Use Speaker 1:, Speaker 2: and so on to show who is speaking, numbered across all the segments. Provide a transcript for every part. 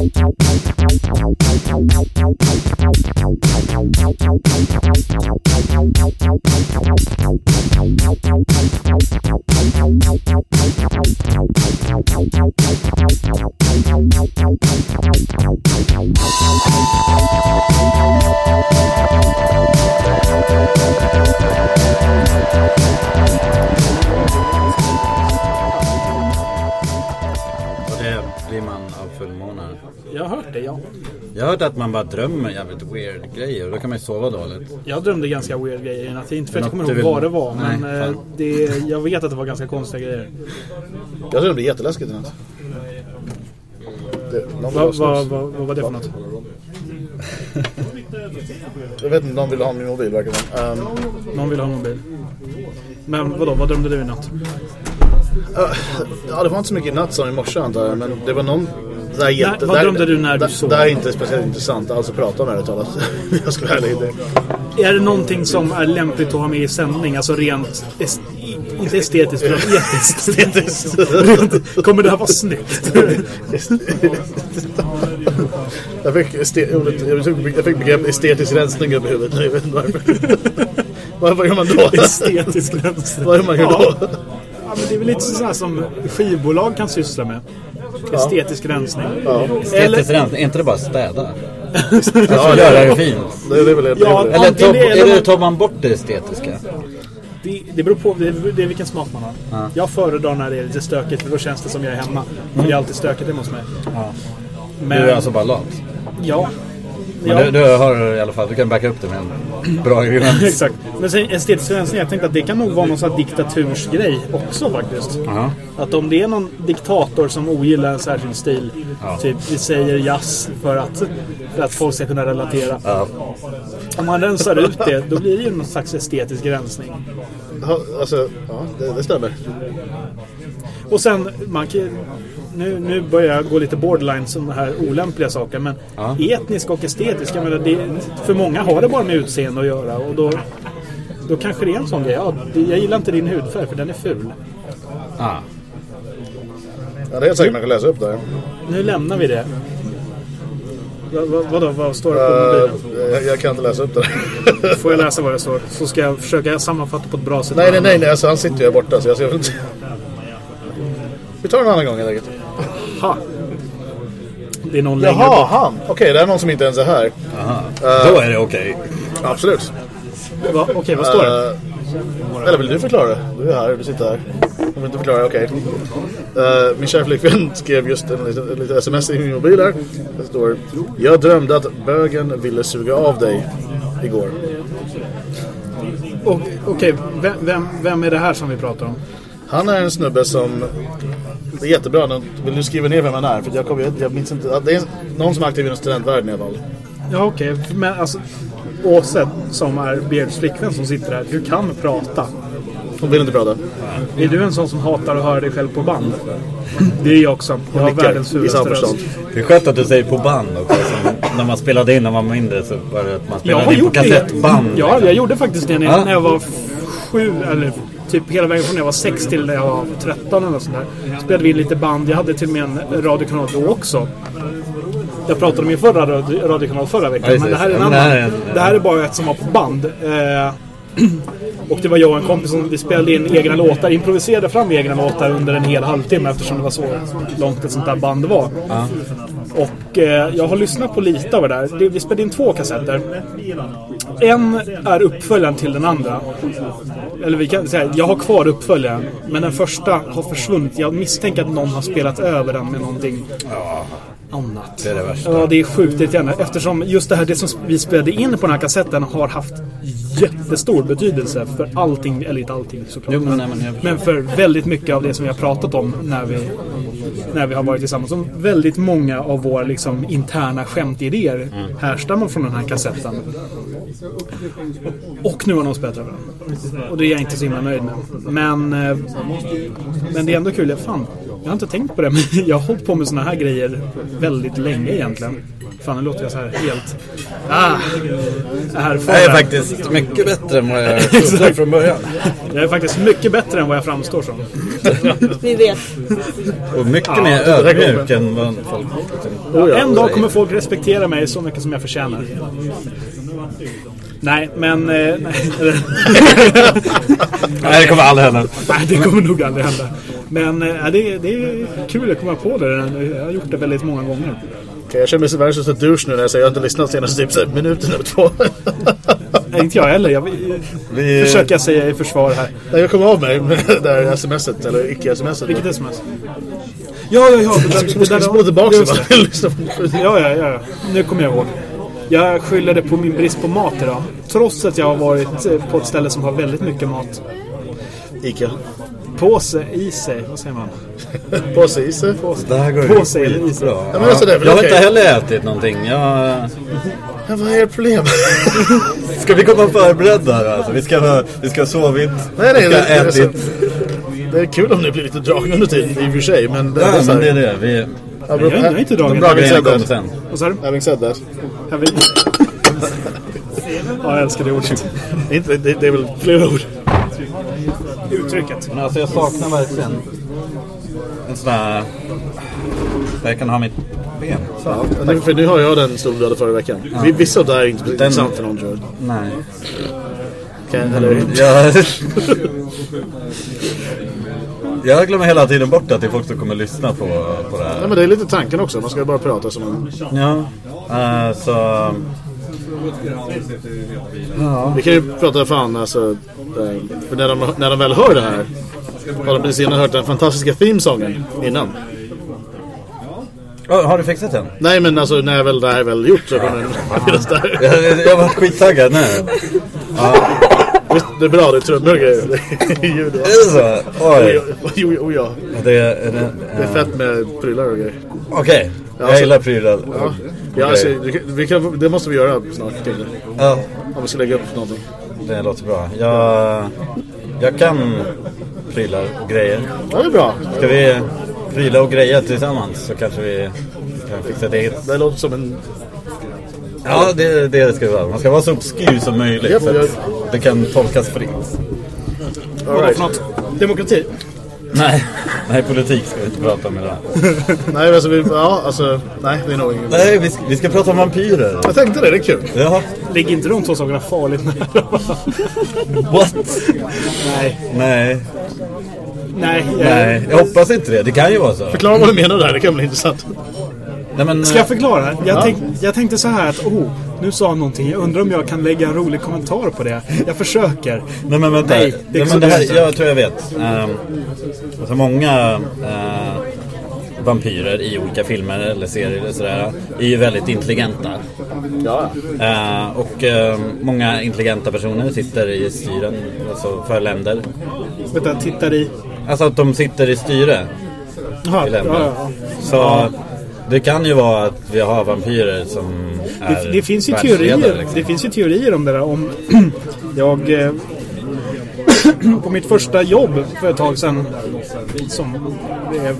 Speaker 1: Och
Speaker 2: hört
Speaker 1: att man bara drömmer jävligt weird grejer och då kan man ju sova dåligt.
Speaker 2: Jag drömde ganska weird grejer i natt. Inte för att jag kommer ihåg
Speaker 1: vill-
Speaker 2: vad det var.
Speaker 1: Nej,
Speaker 2: men eh,
Speaker 1: fan.
Speaker 2: det, jag vet att det var ganska konstiga grejer.
Speaker 3: Jag tror det blir jätteläskigt i natt.
Speaker 2: Vad va, va, vad var det för något?
Speaker 3: Jag vet inte, någon vill ha min mobil verkar som. Ehm,
Speaker 2: Någon vill ha en mobil. Men vadå, vad drömde du i natt?
Speaker 3: Ja, det var inte så mycket i natt som i morse antar jag, men det var någon... Det här är jätte,
Speaker 2: vad drömde du när du sov?
Speaker 3: Det här är inte speciellt intressant alls att prata om ärligt talat. jag ska vara ärlig. Det,
Speaker 2: Är det någonting som är lämpligt att ha med i sändning? Alltså rent... est- Inte estetiskt, utan etiskt. Rent- Kommer det här vara snyggt?
Speaker 3: jag, fick jag fick- begrepp estetisk rensning över huvudet. Jag vet inte varför. vad, gör man då?
Speaker 2: Estetisk rensning.
Speaker 3: vad gör man
Speaker 2: Ja.
Speaker 3: då?
Speaker 2: Ja, men det är väl lite sådär som skivbolag kan syssla med. Estetisk rensning.
Speaker 1: Estetiskt rensning, är inte det bara städa?
Speaker 3: Ja,
Speaker 1: Göra det fint.
Speaker 3: Det, det är väl det.
Speaker 2: Ja,
Speaker 1: Eller tar,
Speaker 2: eller
Speaker 1: är det,
Speaker 2: man-
Speaker 1: tar man bort det estetiska?
Speaker 2: Det, det beror på det, det är vilken smak man har. Jag föredrar när det är lite stökigt för då känns det som jag är hemma. För det är alltid stökigt hemma hos mig. Men,
Speaker 1: Du är alltså bara lat?
Speaker 2: Ja.
Speaker 1: Men
Speaker 2: ja.
Speaker 1: du, du har i alla fall, du kan backa upp det med en bra argument.
Speaker 2: Exakt. Men sen estetisk rensning, jag tänkte att det kan nog vara någon sån här diktatursgrej också faktiskt.
Speaker 1: Ja.
Speaker 2: Att om det är någon diktator som ogillar en särskild stil, typ vi säger jazz för att, för att folk ska kunna relatera.
Speaker 1: Ja.
Speaker 2: Om man rensar ut det, då blir det ju någon slags estetisk rensning.
Speaker 3: Ja, alltså, ja, det, det stämmer.
Speaker 2: Och sen, man kan, nu, nu börjar jag gå lite borderline som här olämpliga saker. Men
Speaker 1: Ja.
Speaker 2: etnisk och estetisk, jag menar, det, för många har det bara med utseende att göra. Och då, då kanske det är en sån grej. Ja, det- jag gillar inte din hudfärg för den är ful.
Speaker 1: Ah.
Speaker 3: Ja, det är säkert man kan läsa upp där.
Speaker 2: Nu lämnar vi det. Va, va, vadå, vad står det på
Speaker 3: Uh,
Speaker 2: mobilen?
Speaker 3: jag, jag kan inte läsa upp det.
Speaker 2: Får jag läsa vad det står? Så ska jag försöka sammanfatta på ett bra sätt.
Speaker 3: nej, nej, nej, nej alltså, han sitter ju här borta så jag ser inte. Vi tar en annan gång helt enkelt.
Speaker 2: Ha. Det är någon längre
Speaker 3: Jaha,
Speaker 2: bort.
Speaker 3: han. Okej, det är någon som inte ens är här.
Speaker 1: Då är det okej.
Speaker 3: Absolut.
Speaker 2: Va, Okej, vad står det?
Speaker 3: Uh, eller vill du förklara det? Du är här, du sitter här. Om du inte förklarar, okej. Uh, min kära flickvän skrev just en liten, en liten sms i min mobil här. Det står Jag drömde att bögen ville suga av dig igår.
Speaker 2: Och- Okej, vem, vem, vem är det här som vi pratar om?
Speaker 3: Han är en snubbe som... Det är jättebra. Vill du skriva ner vem han är? För jag, kommer, jag minns inte. Det är någon som är aktiv inom studentvärlden i alla fall.
Speaker 2: Ja, okej. Men alltså, Åse som är Beards flickvän som sitter här, du kan prata.
Speaker 3: Hon vill inte prata.
Speaker 2: Är du en sån som hatar att höra dig själv på band? Det är jag också. Jag har världens
Speaker 3: i
Speaker 2: fulaste röst.
Speaker 1: Det är skönt att du säger på band också. Som när man spelade in när man var mindre så var det att man spelade in på kassettband.
Speaker 2: Ja, jag gjorde faktiskt det när jag,
Speaker 1: Ja.
Speaker 2: när jag var sju, eller typ hela vägen från när jag var sex till när jag var 13 eller något sånt där. Spelade vi lite band. Jag hade till och med en radiokanal då också. Jag pratade om min förra radio- radiokanal förra veckan,
Speaker 1: Ja,
Speaker 2: men det här är en.
Speaker 1: Ja,
Speaker 2: annan.
Speaker 1: det här är
Speaker 2: bara ett som var på band. Eh, och det var jag och en kompis som vi spelade in egna låtar, improviserade fram egna låtar under en hel halvtimme eftersom det var så långt ett sånt där band var. Och eh, jag har lyssnat på lite av det där. Vi spelade in två kassetter. En är uppföljaren till den andra. Eller vi kan säga, jag har kvar uppföljaren. Men den första har försvunnit. Jag misstänker att någon har spelat över den med någonting annat.
Speaker 1: Det är det värsta.
Speaker 2: Ja, det är sjukt irriterande. Eftersom just det här, det som vi spelade in på den här kassetten har haft jättestor betydelse för allting, eller inte allting såklart.
Speaker 1: Jo, men, nej, men
Speaker 2: Men för väldigt mycket av det som vi har pratat om när vi, när vi har varit tillsammans. Som väldigt många av våra liksom, interna skämtidéer
Speaker 1: Mm.
Speaker 2: härstammar från den här kassetten. Och nu har någon spelat över den. Och det är jag inte så himla nöjd med. Men, eh, men det är ändå kul. Fan, Jag har inte tänkt på det, men jag har hållit på med såna här grejer väldigt länge egentligen. Fan, nu låter jag så här helt... Ah! Erfaren.
Speaker 1: Jag är faktiskt mycket bättre än vad jag trodde från början.
Speaker 2: Jag är faktiskt mycket bättre än vad jag framstår som.
Speaker 4: Vi vet.
Speaker 1: Och mycket mer ödmjuk än vad folk...
Speaker 3: Ja.
Speaker 2: En dag kommer folk respektera mig så mycket som jag förtjänar. Nej, men... Eh, nej.
Speaker 1: Nej, det kommer aldrig hända.
Speaker 2: nej, det kommer nog aldrig hända. Men eh, det, det är kul att komma på det. Jag har gjort det väldigt många gånger.
Speaker 3: Okej, jag känner mig så världens största douche nu när jag säger att jag inte lyssnat senaste typ så minuten eller två.
Speaker 2: Nej, inte jag heller. Jag
Speaker 1: Vi-
Speaker 2: försöker säga i försvar här.
Speaker 3: Nej, jag kom av mig med det där smset, eller icke-smset.
Speaker 2: Vilket sms? Ja, ja, ja. Där,
Speaker 3: Ska spola tillbaka på?
Speaker 2: Ja, ja, ja, ja. Nu kommer jag ihåg. Jag skyller det på min brist på mat idag. Trots att jag har varit eh, på ett ställe som har väldigt mycket mat.
Speaker 3: Ica.
Speaker 2: På sig, i sig, vad säger man?
Speaker 3: På sig, i sig.
Speaker 1: Det här går
Speaker 2: På sig eller i sig.
Speaker 1: bra.
Speaker 3: Ja, men alltså, det är väl
Speaker 1: jag har
Speaker 3: okej.
Speaker 1: inte heller ätit någonting. Jag...
Speaker 3: Ja, vad är ert problem?
Speaker 1: Ska vi komma förberedda här alltså? Vi ska ha, vi ska ha sovit.
Speaker 3: Nej, nej,
Speaker 1: vi
Speaker 3: det,
Speaker 1: ska
Speaker 3: det,
Speaker 1: ha
Speaker 3: är så,
Speaker 1: ätit.
Speaker 3: det är kul om ni blir lite dragna under tiden i och för sig, men... Det,
Speaker 1: Ja,
Speaker 3: det är så
Speaker 1: men det är
Speaker 3: här,
Speaker 1: det. Vi,
Speaker 3: Ja,
Speaker 2: Jag är- jag är inte.
Speaker 3: De
Speaker 1: grejerna
Speaker 3: said
Speaker 1: kommer
Speaker 3: that.
Speaker 1: sen.
Speaker 2: Vad sa du?
Speaker 3: Having said that.
Speaker 2: Vill- Ja, jag älskar det ordet.
Speaker 3: Inte, det, det är väl flera ord.
Speaker 2: Uttrycket.
Speaker 1: Men alltså jag saknar verkligen en sån där... Där jag kan ha mitt ben. Så.
Speaker 3: Ja, nu, för nu har jag den stol du hade förra veckan. Vi- Vissa av det här är inte
Speaker 1: Den-
Speaker 3: intressant för någon tror jag.
Speaker 1: Nej.
Speaker 3: Kan, eller,
Speaker 1: Jag... jag glömmer hela tiden bort att det är folk som kommer lyssna på, på det
Speaker 3: Nej,
Speaker 1: här.
Speaker 3: men det är lite tanken också. Man ska bara prata som en...
Speaker 1: Ja. eh, så...
Speaker 3: Vi kan ju prata fan alltså... eh, För när de, när de väl hör det här har de precis innan hört den fantastiska themesången innan.
Speaker 1: Oh, har du fixat den?
Speaker 3: Nej men alltså när väl det här är väl gjort så kommer den finnas där.
Speaker 1: Jag, jag var skittaggad nu.
Speaker 3: Visst, det är bra, det är trummor och grejer. Det är ljud.
Speaker 1: Är det så? Oj.
Speaker 3: Jo, jo, ja.
Speaker 1: Det är, är det,
Speaker 3: Det är fett med prylar och grejer.
Speaker 1: Okej, jag
Speaker 3: alltså-
Speaker 1: gillar prylar.
Speaker 3: Ja, ja alltså, vi kan, det måste vi göra snart.
Speaker 1: Ja,
Speaker 3: om vi ska lägga upp någonting.
Speaker 1: det låter bra. Jag, jag kan prylar och grejer.
Speaker 3: Ja, det är bra.
Speaker 1: Ska vi pryla och greja tillsammans så kanske vi kan fixa ett eget.
Speaker 3: Det låter som en...
Speaker 1: Ja, det, det ska det vara. Man ska vara så obskyr som möjligt
Speaker 3: Japp,
Speaker 1: så
Speaker 3: jag-
Speaker 1: att det kan tolkas fritt.
Speaker 2: Vadå
Speaker 3: right.
Speaker 2: för något? Demokrati?
Speaker 1: Nej, nej politik ska vi inte prata om idag.
Speaker 3: Nej, alltså, vi, ja, alltså, nej, det är nog ingen...
Speaker 1: Nej, vi ska, vi ska prata om vampyrer.
Speaker 3: Jag tänkte det, det är kul.
Speaker 1: Ja,
Speaker 2: Ligger inte de två sakerna farligt nära?
Speaker 1: what?
Speaker 2: Nej.
Speaker 1: Nej,
Speaker 2: Nej. eh,
Speaker 1: nej, jag hoppas inte det. Det kan ju vara så.
Speaker 3: Förklara vad du menar där, det kan bli intressant.
Speaker 1: Nej, men,
Speaker 2: Ska jag förklara? Jag,
Speaker 3: Ja.
Speaker 2: tänk, jag tänkte så här att, oh, nu sa han någonting. Jag undrar om jag kan lägga en rolig kommentar på det. Jag försöker.
Speaker 1: Nej men vänta.
Speaker 2: Nej, det
Speaker 1: Nej, men det här, jag tror jag vet. Um, alltså många eh, vampyrer i olika filmer eller serier eller sådär är ju väldigt intelligenta.
Speaker 3: Ja,
Speaker 1: Eh, och eh, många intelligenta personer sitter i styren, alltså för länder.
Speaker 2: Vänta, tittar i...
Speaker 1: Alltså att de sitter i styre
Speaker 2: Jaha,
Speaker 1: i länder.
Speaker 2: ja, ja, ja.
Speaker 1: Så det kan ju vara att vi har vampyrer som är
Speaker 2: Det, det, finns ju teorier,
Speaker 1: liksom.
Speaker 2: det finns ju teorier om det där. Om jag eh, på mitt första jobb för ett tag sedan som det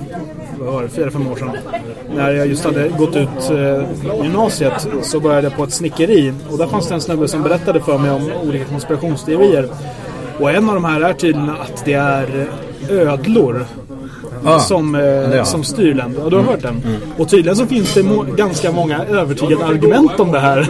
Speaker 2: var fyra, fem år sedan. När jag just hade gått ut eh, gymnasiet så började jag på ett snickeri och där fanns det en snubbe som berättade för mig om olika konspirationsteorier. Och en av de här är tydligen att det är ödlor
Speaker 1: Ah,
Speaker 2: som, eh,
Speaker 1: jag.
Speaker 2: som styr länder. Och du har hört den?
Speaker 1: Mm.
Speaker 2: Och tydligen så finns det må- ganska många övertygande argument om det här.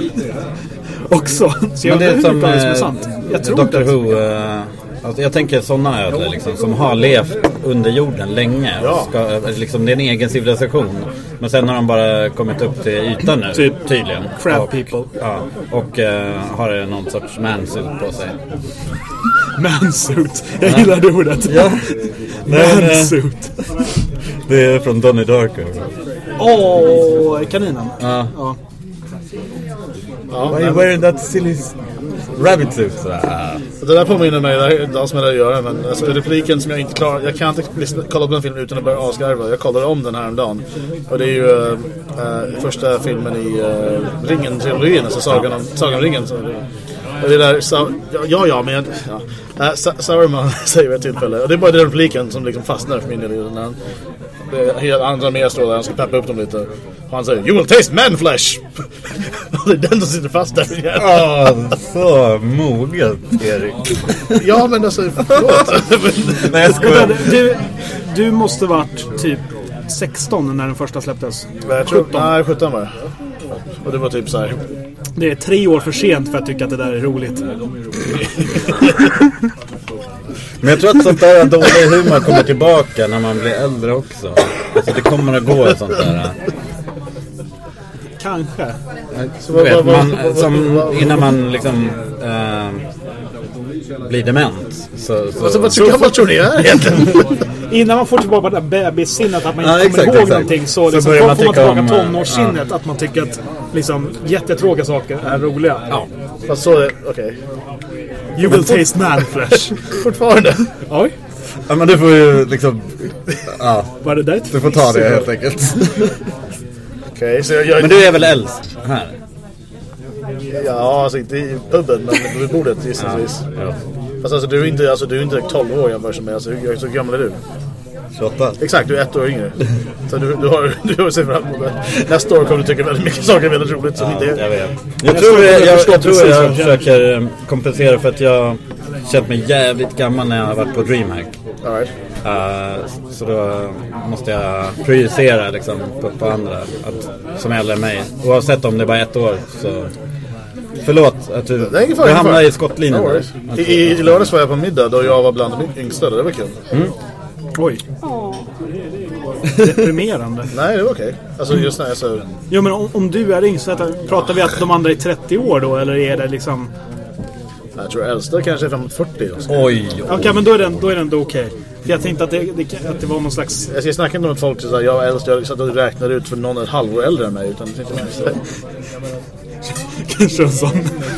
Speaker 2: Också. Så jag
Speaker 1: Men det
Speaker 2: undrar
Speaker 1: är
Speaker 2: hur
Speaker 1: som
Speaker 2: mycket av det är
Speaker 1: eh,
Speaker 2: sant. Jag tror
Speaker 1: Doctor
Speaker 2: inte att-
Speaker 1: Who. eh, alltså jag tänker sådana ödlor liksom, som har levt under jorden länge.
Speaker 3: Ja.
Speaker 1: Ska, eh, liksom, det är en egen civilisation. Men sen har de bara kommit upp till ytan nu.
Speaker 2: Typ
Speaker 1: tydligen.
Speaker 2: crab
Speaker 1: och,
Speaker 2: people.
Speaker 1: Ja, och eh, har någon sorts mansuit på sig.
Speaker 2: Mansuit. Jag gillar det ordet.
Speaker 1: Ja. Eh,
Speaker 2: Mansuit.
Speaker 1: det är från Donnie Darko.
Speaker 2: Åh, kaninen.
Speaker 1: Ja.
Speaker 2: Ja.
Speaker 3: ja.
Speaker 1: Why are you wearing that silly rabbit suit? Ah.
Speaker 3: Det där påminner mig, det alls med det att göra, men alltså, repliken som jag inte klarar, jag kan inte kolla på den filmen utan att börja asgarva. Jag kollade om den här en dag. Och det är ju uh, uh, första filmen i uh, Ringen-trilogin, alltså Sagan om, Sagan om ringen. Så, Det där, ja, ja, men ja. Äh, Sa- Sauron säger vid ett tillfälle, och det är bara den repliken som liksom fastnar för min del. När han, det är helt andra mer står där, han ska peppa upp dem lite. Och han säger You will taste man flesh! och det är den som sitter fast där igen.
Speaker 1: Åh, så moget Erik.
Speaker 3: Ja, men alltså, förlåt.
Speaker 1: Nej jag skojar.
Speaker 2: Du, du måste varit typ 16 när den första släpptes.
Speaker 3: Jag tror,
Speaker 2: 17.
Speaker 3: nej, 17 var det. Och det var typ så här.
Speaker 2: Det är tre år för sent för att tycka att det där är roligt.
Speaker 1: Men jag tror att sånt där dålig humor kommer tillbaka när man blir äldre också. Alltså det kommer att gå sånt där.
Speaker 2: Kanske.
Speaker 3: Vad,
Speaker 1: vet, man, som innan man liksom eh, blir dement. Så, så,
Speaker 3: alltså, vad, tror, vad tror ni jag är egentligen?
Speaker 2: Innan man får tillbaka det där bebissinnet att man inte
Speaker 1: Ja,
Speaker 2: kommer
Speaker 1: exakt,
Speaker 2: ihåg
Speaker 1: exakt.
Speaker 2: någonting så,
Speaker 1: Så
Speaker 2: liksom,
Speaker 1: börjar man
Speaker 2: får man tillbaka
Speaker 1: om, eh,
Speaker 2: tonårssinnet. Att man tycker att liksom, jättetråkiga saker är roliga.
Speaker 1: ja.
Speaker 3: Fast så, okej.
Speaker 2: You will taste man flesh.
Speaker 3: Fortfarande.
Speaker 2: Oj,
Speaker 1: ja men du får ju liksom, ja,
Speaker 2: var det där
Speaker 1: du får ta det helt enkelt.
Speaker 3: Okej, så jag, jag,
Speaker 1: Men du är väl äldst här?
Speaker 3: Ja, alltså inte i puben, men vid bordet gissningsvis.
Speaker 1: Ja.
Speaker 3: Fast alltså du är inte, alltså, du är inte 12 år jämfört med. Alltså, hur, så gammal är du?
Speaker 1: 28.
Speaker 3: Exakt, du är ett år yngre. Så du, du har du har att se fram emot. Nästa år kommer du tycka väldigt mycket saker är väldigt roligt som inte
Speaker 1: Jag
Speaker 3: är...
Speaker 1: vet. Jag tror jag, jag, jag, tror jag försöker eh, kompensera för att jag känt mig jävligt gammal när jag har varit på DreamHack.
Speaker 3: All right.
Speaker 1: Eh, så då måste jag projicera liksom på, på andra att, som äldre än mig. Oavsett om det är bara ett år så... Förlåt att du,
Speaker 3: Det är ingen fara,
Speaker 1: du
Speaker 3: fara.
Speaker 1: i skottlinjen.
Speaker 3: No. I, i, I lördags var jag på middag då jag var bland de yngsta. Det var kul.
Speaker 2: Oj. Deprimerande.
Speaker 3: Nej, det var okej. Alltså just när jag så...
Speaker 2: Jo men om, om du är yngst, pratar vi att de andra är 30 år då? Eller är det liksom...
Speaker 3: Jag tror äldsta kanske är framåt 40. Alltså.
Speaker 1: Oj,
Speaker 2: Okej men då är den, då är den ändå okej. För jag tänkte att det, det, att det var någon slags...
Speaker 3: Jag snackar inte om att folk så här, jag är äldst, jag satt och räknade ut för någon är ett halvår äldre än mig. Utan det är
Speaker 2: Kanske en sån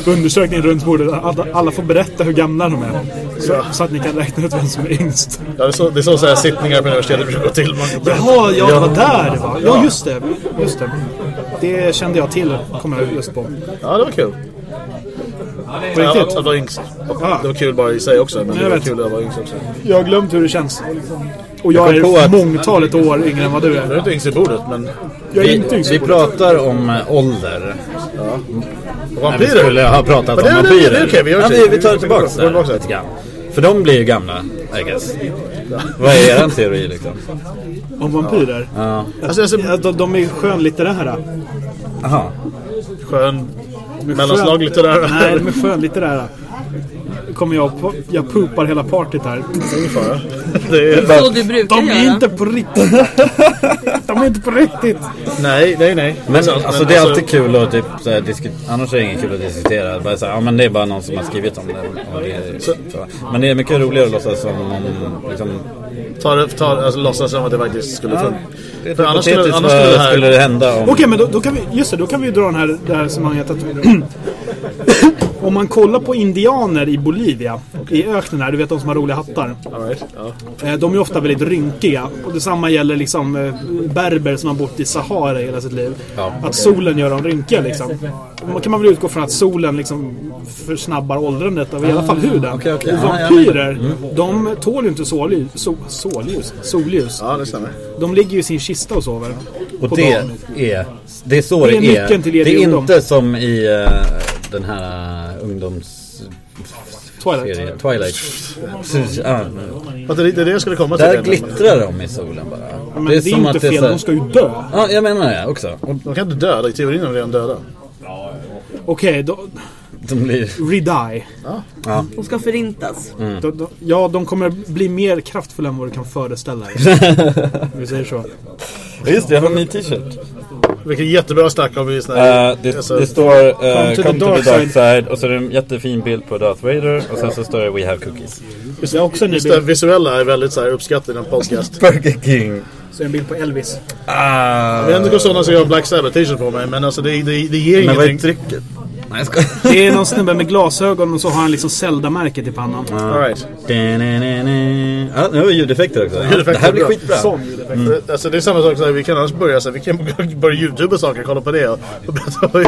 Speaker 2: undersökning runt bordet. Alla, alla får berätta hur gamla de är. Så, så att ni kan räkna ut vem som är yngst.
Speaker 3: Ja, det är så, det är så, så här, sittningar på universitetet brukar gå till.
Speaker 2: Jaha, ja det var där det var. Ja just det. Just det. Det kände jag till, kommer jag just på.
Speaker 3: Ja, det var kul.
Speaker 2: På
Speaker 3: Ja,
Speaker 2: riktigt.
Speaker 3: att vara yngst.
Speaker 2: Ja.
Speaker 3: Det var kul bara i sig också, men
Speaker 2: Jag
Speaker 3: det var
Speaker 2: vet.
Speaker 3: kul att vara yngst också.
Speaker 2: Jag har glömt hur det känns. Och jag,
Speaker 1: Jag kom på
Speaker 2: är
Speaker 1: att-
Speaker 2: mångtalet år yngre än vad du
Speaker 3: Du är
Speaker 2: är.
Speaker 3: inte yngst i bordet, men...
Speaker 2: Jag är
Speaker 1: Vi,
Speaker 2: inte yngst.
Speaker 1: vi pratar om eh, ålder. När vi
Speaker 3: Vampyrer?
Speaker 1: skulle ha pratat
Speaker 3: det-
Speaker 1: om
Speaker 3: det-
Speaker 1: vampyrer.
Speaker 3: det är okej, vi
Speaker 1: ja,
Speaker 3: det.
Speaker 1: vi, vi tar det tillbaka
Speaker 3: vi går tillbaka
Speaker 1: lite grann. För de blir ju gamla, I guess. Vad är eran teori liksom?
Speaker 2: Om vampyrer.
Speaker 1: Ja.
Speaker 3: Alltså, alltså,
Speaker 2: Ja, de, de är skönlitterära.
Speaker 1: Aha.
Speaker 3: skön...
Speaker 2: De är
Speaker 3: Mellanslag lite där.
Speaker 2: Nej, de är skönlitterära. Kommer jag på, jag poopar hela partyt här.
Speaker 3: Ingen fara. Det är...
Speaker 4: Så du brukar
Speaker 2: De är
Speaker 4: göra.
Speaker 2: inte på riktigt. De är inte på riktigt.
Speaker 3: Nej, nej, nej.
Speaker 1: Men alltså,
Speaker 3: men
Speaker 1: det är alltid kul att typ så här, diskutera. Annars är det inget kul att diskutera. Bara så här, ja men det är bara någon som har skrivit om det. Och det är, så. Men det är mycket roligare att låtsas som om liksom,
Speaker 3: Ta det, ta, alltså, låtsas som att det faktiskt skulle funka. För annars skulle, annars skulle det här...
Speaker 1: skulle det hända om...
Speaker 2: Okej, men då, då kan vi, just det, då kan vi dra den här, det här resonemanget att om man kollar på indianer i Bolivia, i öknen här, du vet de som har roliga hattar.
Speaker 3: Right.
Speaker 2: Eh, De är ofta väldigt rynkiga. Och detsamma gäller liksom eh, berber som har bott i Sahara hela sitt liv.
Speaker 1: Ja.
Speaker 2: Att solen gör dem rynkiga liksom. Då kan man väl utgå från att solen liksom försnabbar åldrandet av i alla fall huden.
Speaker 1: okej, okej.
Speaker 2: Och vampyrer, de tål ju inte solljus. So, solljus? Solljus.
Speaker 3: ja, det stämmer.
Speaker 2: De ligger ju i sin kista och sover.
Speaker 1: Och det
Speaker 2: dagen.
Speaker 1: är, det är så
Speaker 2: Det
Speaker 1: det
Speaker 2: är
Speaker 1: är.
Speaker 2: nyckeln till
Speaker 1: Det är inte som i eh, den här uh, ungdoms...
Speaker 2: Twilight.
Speaker 1: serien, Twilight. Precis, ja.
Speaker 3: Att det, det är det jag skulle komma till.
Speaker 1: Där glittrar de i solen bara.
Speaker 2: Men det är,
Speaker 1: som
Speaker 2: inte
Speaker 1: att det är
Speaker 2: fel,
Speaker 1: så
Speaker 2: de ska ju dö.
Speaker 1: Ja, jag menar det också.
Speaker 3: De kan inte döda, i teorin är de redan döda.
Speaker 2: Okej, då...
Speaker 1: de blir...
Speaker 2: Redie.
Speaker 1: Ja.
Speaker 4: De ska förintas.
Speaker 2: Då, då, ja, de kommer bli mer kraftfulla än vad du kan föreställa dig. Vi säger så.
Speaker 1: Just det, jag har en ny t-shirt.
Speaker 3: Vilket jättebra snack om vi här...
Speaker 1: Uh, det,
Speaker 3: alltså,
Speaker 1: det står uh,
Speaker 2: Come to
Speaker 1: Come
Speaker 2: the
Speaker 1: to the
Speaker 2: dark
Speaker 1: dark
Speaker 2: side."
Speaker 1: side och så är det en jättefin bild på Darth Vader och sen så står det We have cookies.
Speaker 2: Just det, också
Speaker 3: Just det visuella är väldigt så här, uppskattat i en podcast.
Speaker 1: Burger King.
Speaker 2: Så en bild på Elvis.
Speaker 1: Ah,
Speaker 3: Jag vet inte hur sådana som jag har Black Sabbath t-shirt på mig, men alltså det, det, det ger
Speaker 1: men vad är
Speaker 3: ingenting.
Speaker 1: trycket? Nej, jag skojar.
Speaker 2: Det är någon snubbe med glasögon och så har han liksom Zelda-märket i pannan.
Speaker 3: All right.
Speaker 1: Ja, nu har vi ljudeffekter också. Ja,
Speaker 3: Ljudeffekter
Speaker 1: det här blir
Speaker 3: är bra.
Speaker 1: skitbra.
Speaker 2: Sån.
Speaker 3: Mm. Alltså, det är samma sak, så här, vi kan annars börja så här, vi kan börja YouTube och saker, kolla på det och, och.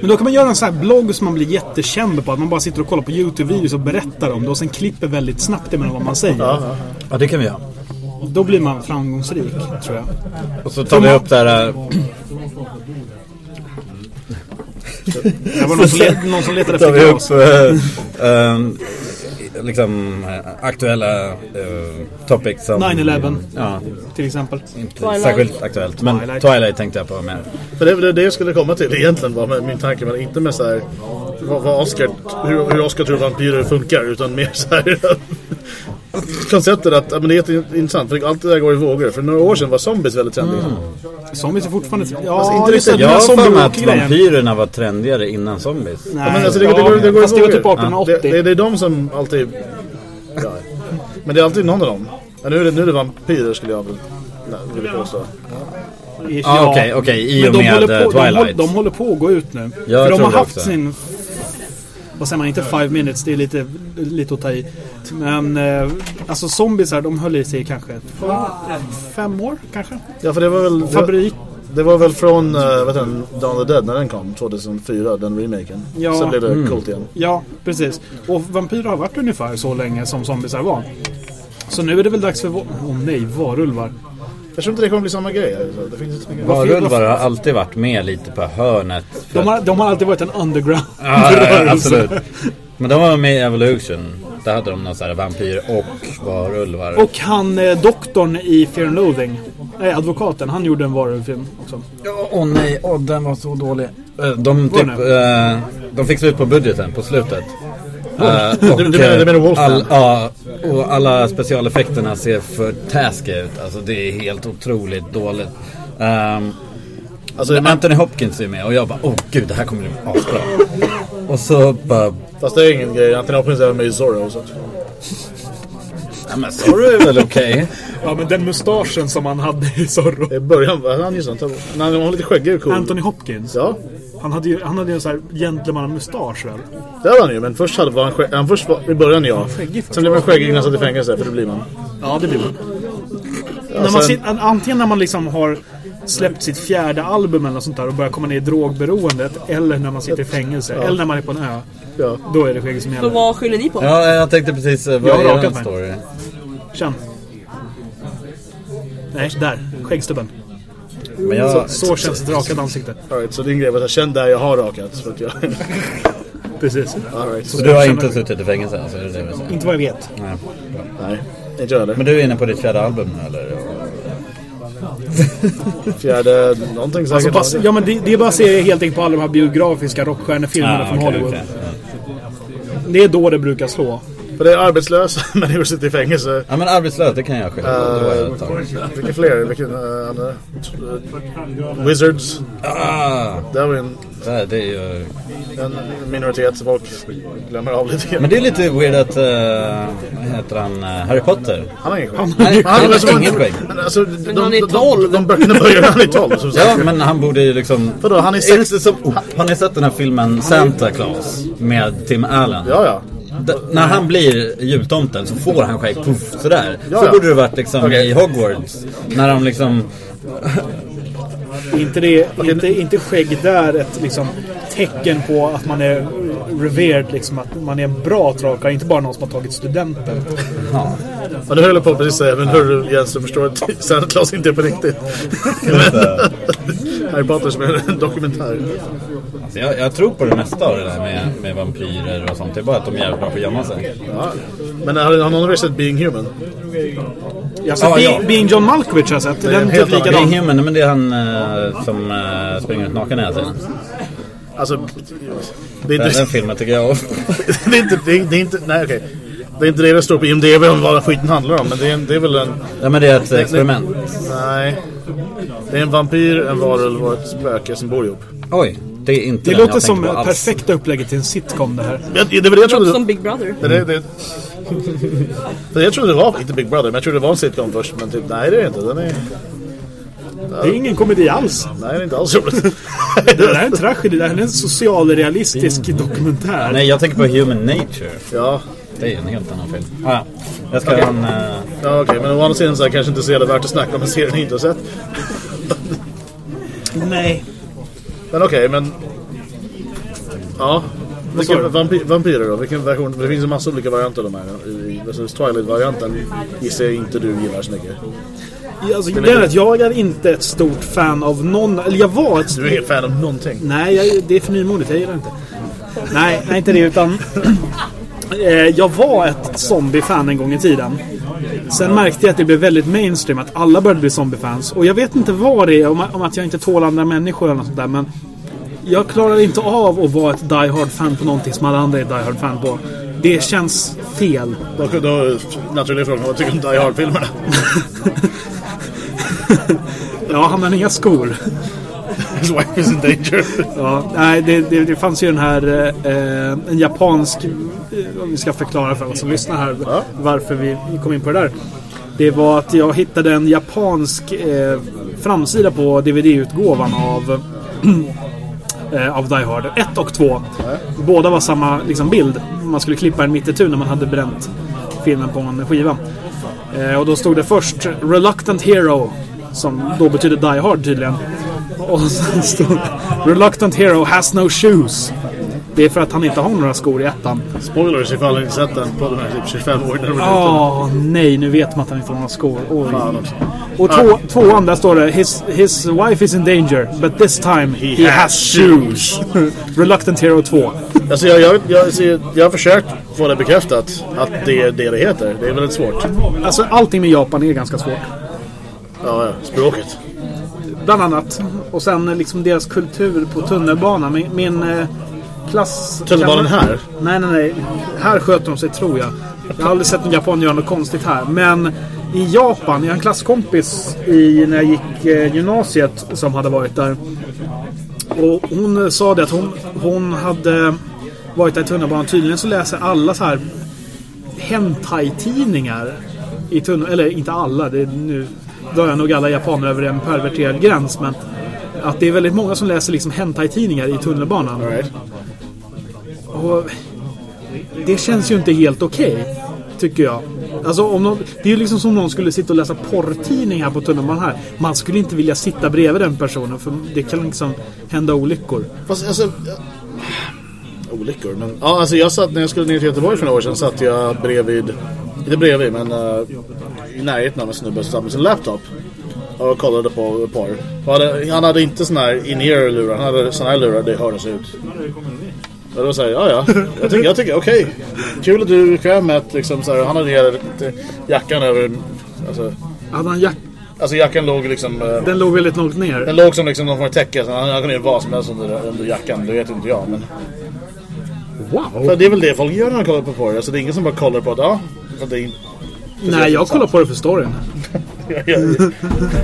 Speaker 2: Men då kan man göra en sån här blogg som man blir jättekänd på. Att man bara sitter och kollar på YouTube-videos och berättar om det. Och sen klipper väldigt snabbt emellan vad man säger.
Speaker 3: Ja, ja.
Speaker 1: Ja, det kan vi göra.
Speaker 2: Då blir man framgångsrik, tror jag.
Speaker 1: Och så tar vi upp det här... äh,
Speaker 2: Det var någon som, let, någon som letade efter glas.
Speaker 1: upp äh, ähm, liksom äh, aktuella äh, topics som...
Speaker 2: 9/11.
Speaker 1: Ja,
Speaker 2: Till exempel.
Speaker 1: inte
Speaker 4: Twilight.
Speaker 1: särskilt aktuellt. Men
Speaker 2: Twilight.
Speaker 1: Twilight, tänkte jag på mer.
Speaker 3: För det är det jag skulle komma till egentligen var med min tanke, men inte med så här vad, vad Oscar, hur, hur Oscar tror vampyrer funkar, utan mer så här konceptet att ja, men det är jätteintressant, för allt det där går i vågor. För några år sedan var zombies väldigt trendiga.
Speaker 2: Zombies är fortfarande... Ja,
Speaker 3: Alltså, inte riktigt.
Speaker 1: Jag har för mig att vampyrerna var trendigare innan zombies.
Speaker 2: Nej,
Speaker 3: Ja, men alltså, det, det, går, det går
Speaker 2: fast
Speaker 3: i
Speaker 2: det var
Speaker 3: vågor.
Speaker 2: typ 1880.
Speaker 3: Det, det, det är de som alltid... Ja. Men det är alltid någon av dem. Ja, nu, är det, nu är det vampyrer skulle jag vilja påstå.
Speaker 1: Ja, okej, okej. I
Speaker 2: Men
Speaker 1: och
Speaker 2: de
Speaker 1: med
Speaker 2: håller,
Speaker 1: eh,
Speaker 2: på, de, håller,
Speaker 1: Twilight.
Speaker 2: de håller på att gå ut nu.
Speaker 1: jag
Speaker 2: För de har haft
Speaker 1: också.
Speaker 2: sin... Vad säger man? Inte five minutes, det är lite, lite att ta i. Men eh, alltså zombiesar, de höll i sig kanske fem år kanske.
Speaker 3: Ja, för det var väl...
Speaker 2: Fabrik.
Speaker 3: det var väl från, uh, vad heter den, Dawn of the Dead när den kom, 2004, den remaken.
Speaker 2: Ja.
Speaker 3: Sen blev det
Speaker 1: Mm.
Speaker 3: coolt igen.
Speaker 2: Ja, precis. Och vampyrer har varit ungefär så länge som zombiesar var. Så nu är det väl dags för... Åh nej, varulvar.
Speaker 3: Jag tror inte det kommer bli samma grej. Alltså. Det finns inte så mycket.
Speaker 1: Varulvar har alltid varit med lite på hörnet. för
Speaker 2: De har, de har alltid varit en underground
Speaker 1: Ja, ja, absolut. Men de var med i Evolution. Där hade de någon sån här vampyr och varulvar.
Speaker 2: Och han eh, doktorn i Fear and Loathing. Nej, advokaten. Han gjorde en varulvfilm också.
Speaker 1: Åh oh, nej, åh den var så dålig. Eh, De, typ, eh, de fick slut på budgeten på slutet. Eh,
Speaker 3: Du-
Speaker 1: och,
Speaker 3: du menar- du menar
Speaker 1: eh,
Speaker 3: Wolfman?
Speaker 1: all, Ja, och alla specialeffekterna ser för taskiga ut. Alltså det är helt otroligt dåligt. Um,
Speaker 3: Alltså,
Speaker 1: men Anthony Hopkins är med och jag bara, åh gud det här kommer bli asbra. Och så bara,
Speaker 3: fast det är ingen grej. Anthony Hopkins är med i Zorro. Så. att-
Speaker 1: ja men sorry är väl okej.
Speaker 2: Ja, men den mustaschen som han hade i Zorro.
Speaker 3: I början var han ju sånt. När han var lite skäggig och cool.
Speaker 2: Anthony Hopkins.
Speaker 3: Ja,
Speaker 2: Han hade ju, han hade ju en sån här gentlemannamustasch väl?
Speaker 3: det var han ju. Men först hade var han, skägg, han först var, i början ja. Sen blev han skäggig innan han satt i fängelse, för det blir man.
Speaker 2: Ja, det blir man. när man
Speaker 3: sen-
Speaker 2: antingen när man liksom har släppt sitt fjärde album eller sånt där och börjar komma ner i drogberoendet. Eller när man sitter i fängelse. Eller när man är på en ö.
Speaker 3: Ja.
Speaker 2: Då är det skägg som
Speaker 4: Så
Speaker 2: gäller.
Speaker 4: vad skyller ni på?
Speaker 1: Ja, jag tänkte precis, eh, vad
Speaker 2: Jag har
Speaker 1: är
Speaker 2: mig.
Speaker 1: story?
Speaker 2: Känn. Nej, där. Skäggstubben.
Speaker 1: Men jag,
Speaker 2: Så, så känns ett rakat ansikte.
Speaker 3: All right, så din grej var att känn där jag har rakat. För att jag...
Speaker 2: Precis.
Speaker 3: All right.
Speaker 1: så du har inte suttit i fängelse alltså? Är det det?
Speaker 2: Inte vad jag vet.
Speaker 1: Nej.
Speaker 3: Nej, inte jag heller.
Speaker 1: Men du är inne på ditt fjärde album nu eller?
Speaker 3: Fjärde, någonting
Speaker 2: Alltså,
Speaker 3: säkert.
Speaker 2: bas, ja, men det, det baserar jag helt enkelt på alla de här biografiska rockstjärnefilmerna
Speaker 1: Ah,
Speaker 2: från
Speaker 1: okej,
Speaker 2: Hollywood.
Speaker 1: okej.
Speaker 2: Det är då det brukar slå.
Speaker 3: För det är arbetslösa människor som sitter i fängelse.
Speaker 1: Ja men arbetslös, det kan jag ett tag.
Speaker 3: Vilka fler? Vilken uh, andra? Wizards.
Speaker 1: Ah,
Speaker 3: Det var en,
Speaker 1: det, det är ju...
Speaker 3: en minoritet som folk glömmer av lite grann.
Speaker 1: Men det är lite weird att, uh, vad heter han, uh, Harry Potter?
Speaker 3: Han har ingen skägg. Han
Speaker 1: har ingen skägg.
Speaker 3: Men alltså, de,
Speaker 4: han är
Speaker 3: de,
Speaker 4: 12.
Speaker 3: de, böckerna börjar när han är 12. Som sagt.
Speaker 1: Ja men han borde ju liksom...
Speaker 3: Vadå, han är
Speaker 1: Är
Speaker 3: sex-
Speaker 1: det inte som, oh, har ni sett den här filmen Santa Claus med Tim Allen?
Speaker 3: Ja, ja.
Speaker 1: D- när han blir jultomten så får han skägg, puff, sådär.
Speaker 3: Ja,
Speaker 1: så
Speaker 3: ja.
Speaker 1: borde det varit liksom
Speaker 3: Okej.
Speaker 1: i Hogwarts. När de liksom...
Speaker 2: Inte, det, inte, inte skägg där ett liksom, tecken på att man är revered, liksom, att man är en bra trollkarl, inte bara någon som har tagit studenten.
Speaker 1: Ja.
Speaker 3: Ja, du höll jag på att precis säga, men hörru Jens, du förstår att Santa Claus inte är på riktigt. Harry Potter som är en dokumentär.
Speaker 1: Alltså jag, jag tror på det mesta av det där med, med vampyrer och sånt. Det är bara att de är jävligt bra på att gömma sig.
Speaker 3: Ja. Men har, har någon av er sett Being Human?
Speaker 2: Jag har
Speaker 1: Ja,
Speaker 2: sett
Speaker 1: ja.
Speaker 2: Be- Being John Malkovich har jag sett.
Speaker 3: är
Speaker 2: Den
Speaker 3: en
Speaker 2: typ.
Speaker 1: Det
Speaker 2: likadan.
Speaker 1: Human, men det är han eh, som uh, springer ut naken hela tiden.
Speaker 3: Alltså, det är
Speaker 1: Den,
Speaker 3: inte...
Speaker 1: den filmen tycker jag om.
Speaker 3: det är inte, det är, det är inte, nej okej. Det är inte det det står på IMDB om vad skiten handlar om, men det är, det är väl en,
Speaker 1: Ja men det är ett experiment.
Speaker 3: nej. Det är en vampyr, en varulv och ett spöke som bor ihop.
Speaker 1: Oj, det är inte
Speaker 2: Det
Speaker 1: den
Speaker 2: låter
Speaker 1: jag
Speaker 2: som
Speaker 1: alls.
Speaker 2: perfekta upplägget till en sitcom det här.
Speaker 3: Det, det, det var det jag
Speaker 4: Det låter
Speaker 3: trodde.
Speaker 4: som Big Brother.
Speaker 3: Det, det, det, det, jag trodde det var, inte Big Brother, men jag trodde det var en sitcom först. Men typ, nej det är det inte. Den är...
Speaker 2: Det är ingen komedi alls.
Speaker 3: Nej, det är inte alls roligt.
Speaker 2: Det här är en tragedi. Det här är en socialrealistisk dokumentär.
Speaker 1: Nej, jag tänker på Human Nature.
Speaker 3: ja,
Speaker 1: Det är en helt annan film. Ah, ja. Jag ska ha en... eh,
Speaker 3: ja okej. Men å andra sidan så är kanske inte så jävla värt att snacka om en serie ni inte har sett.
Speaker 2: Nej.
Speaker 3: Men okej, men... Ja. Vilken, vampy vampyrer då? Vilken version? Det finns en massa olika varianter av de här. Alltså Twilight-varianten gissar jag inte du gillar så mycket.
Speaker 2: Alltså, grejen är att jag är inte ett stort fan av någon... Eller jag var ett...
Speaker 3: Du är fan av någonting.
Speaker 2: Nej, jag, det är för nymodigt. Jag gillar inte. Nej, nej inte det utan... eh, jag var ett zombie-fan en gång i tiden. Sen märkte jag att det blev väldigt mainstream, att alla började bli zombie-fans. Och jag vet inte vad det är, om, att jag inte tål andra människor eller något sånt där, men... Jag klarar inte av att vara ett Die Hard-fan på någonting som alla andra är Die Hard-fan på. Det känns fel.
Speaker 3: Då, då naturligt frågan, vad tycker du om Die Hard-filmerna?
Speaker 2: Ja, han har inga skor.
Speaker 3: His wife is in danger.
Speaker 2: Ja, nej, det, det, det fanns ju den här eh, en japansk, eh, om vi ska förklara för alla som lyssnar här
Speaker 3: Ja.
Speaker 2: varför vi kom in på det där. Det var att jag hittade en japansk eh, framsida på DVD-utgåvan av eh, av Die Hard 1 och 2. Båda var samma liksom, bild. Man skulle klippa en mitt itu när man hade bränt filmen på en skiva. Eh, och då stod det först Reluctant Hero. Som då betyder Die Hard tydligen. Och sen stod Reluctant Hero has no shoes. Det är för att han inte har några skor i ettan.
Speaker 3: Spoilers ifall ni inte sett den på de här typ 25 åren. var
Speaker 2: Åh nej, nu vet man att han inte har några skor. Oj.
Speaker 3: Fan också.
Speaker 2: Och två, tvåan där står det his, his wife is in danger, but this time he, has, shoes. Reluctant Hero 2.
Speaker 3: Alltså jag, jag, jag, alltså, jag har försökt få det bekräftat att det är det det heter. Det är väldigt svårt.
Speaker 2: Alltså allting med Japan är ganska svårt.
Speaker 3: Ja, ja. Språket.
Speaker 2: Bland annat. Och sen eh, liksom deras kultur på tunnelbanan. Min, min eh, klass...
Speaker 3: Tunnelbanan här?
Speaker 2: Nej, nej, nej. Här sköter de sig tror jag. Jag har aldrig sett en japan göra något konstigt här. Men i Japan, jag har en klasskompis i, när jag gick eh, gymnasiet som hade varit där. Och hon sa det att hon, hon hade varit där i tunnelbanan. Tydligen så läser alla så här hentai-tidningar i tunnel... Eller inte alla, det är nu drar jag nog alla japaner över en perverterad gräns. Men att det är väldigt många som läser liksom hentai-tidningar i tunnelbanan.
Speaker 3: Right.
Speaker 2: Och det känns ju inte helt okej. tycker jag. Alltså, om någon, det är ju liksom som om någon skulle sitta och läsa porrtidning här på tunnelbanan här. Man skulle inte vilja sitta bredvid den personen för det kan liksom hända olyckor.
Speaker 3: Fast alltså... Olyckor, men... Ja, alltså jag satt när jag skulle ner till Göteborg för några år sedan satt jag bredvid... Inte bredvid, men uh, i närheten av en snubbe som satt med sin laptop. Och kollade på porr. Hade, han hade inte sån här in-ear lurar, han hade sån här lurar, det hördes ut. Och då säger jag, ja ja. Jag tycker, jag tycker okej. Kul att du är bekväm med att liksom så här, han hade hela jackan över... Alltså,
Speaker 2: Hade han jack...
Speaker 3: alltså jackan låg liksom... eh,
Speaker 2: Den låg väldigt långt ner.
Speaker 3: den låg som liksom någon form av täcke, så han kunde göra vad som helst under, under jackan, det vet inte jag. Men
Speaker 2: Wow!
Speaker 3: för det är väl det folk gör när de kollar på porr. Alltså det är ingen som bara kollar på att, ja, det
Speaker 2: Nej, jag kollar på det för storyn.
Speaker 3: jag, jag,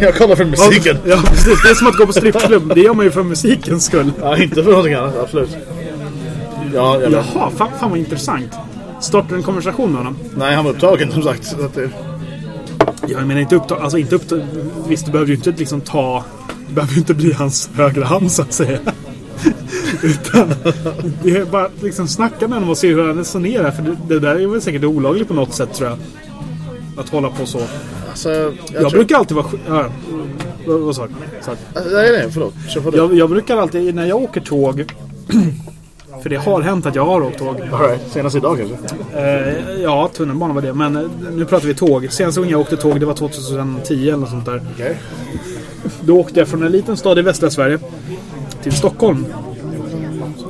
Speaker 3: jag kollar för musiken.
Speaker 2: Ja, precis. Det är som att gå på strippklubb. Det gör man ju för musikens skull.
Speaker 3: Ja, inte för någonting annat, absolut. Ja, jag vet.
Speaker 2: Jaha, fan, fan vad intressant. Startar du en konversation med honom?
Speaker 3: Nej, han var upptagen som sagt. Så att det,
Speaker 2: Jag menar inte upptag... Alltså inte. Visst, du behöver ju inte liksom ta... Du behöver ju inte bli hans högra hand så att säga. Utan det är bara liksom snacka med honom och se hur han resonerar. För det, det där är väl säkert olagligt på något sätt tror jag. Att hålla på så.
Speaker 3: alltså, jag,
Speaker 2: Jag
Speaker 3: tror-
Speaker 2: brukar alltid vara... Ja, vad, sa du?
Speaker 3: Nej, nej, förlåt. Det.
Speaker 2: Jag, jag brukar alltid, när jag åker tåg... För det har hänt att jag har åkt tåg.
Speaker 3: All right. Senast idag kanske?
Speaker 2: Eh, ja, tunnelbana var det. Men eh, nu pratar vi tåg. Senast gången jag åkte tåg, det var 2010 eller något sånt där.
Speaker 3: Okej.
Speaker 2: Då åkte jag från en liten stad i västra Sverige till Stockholm.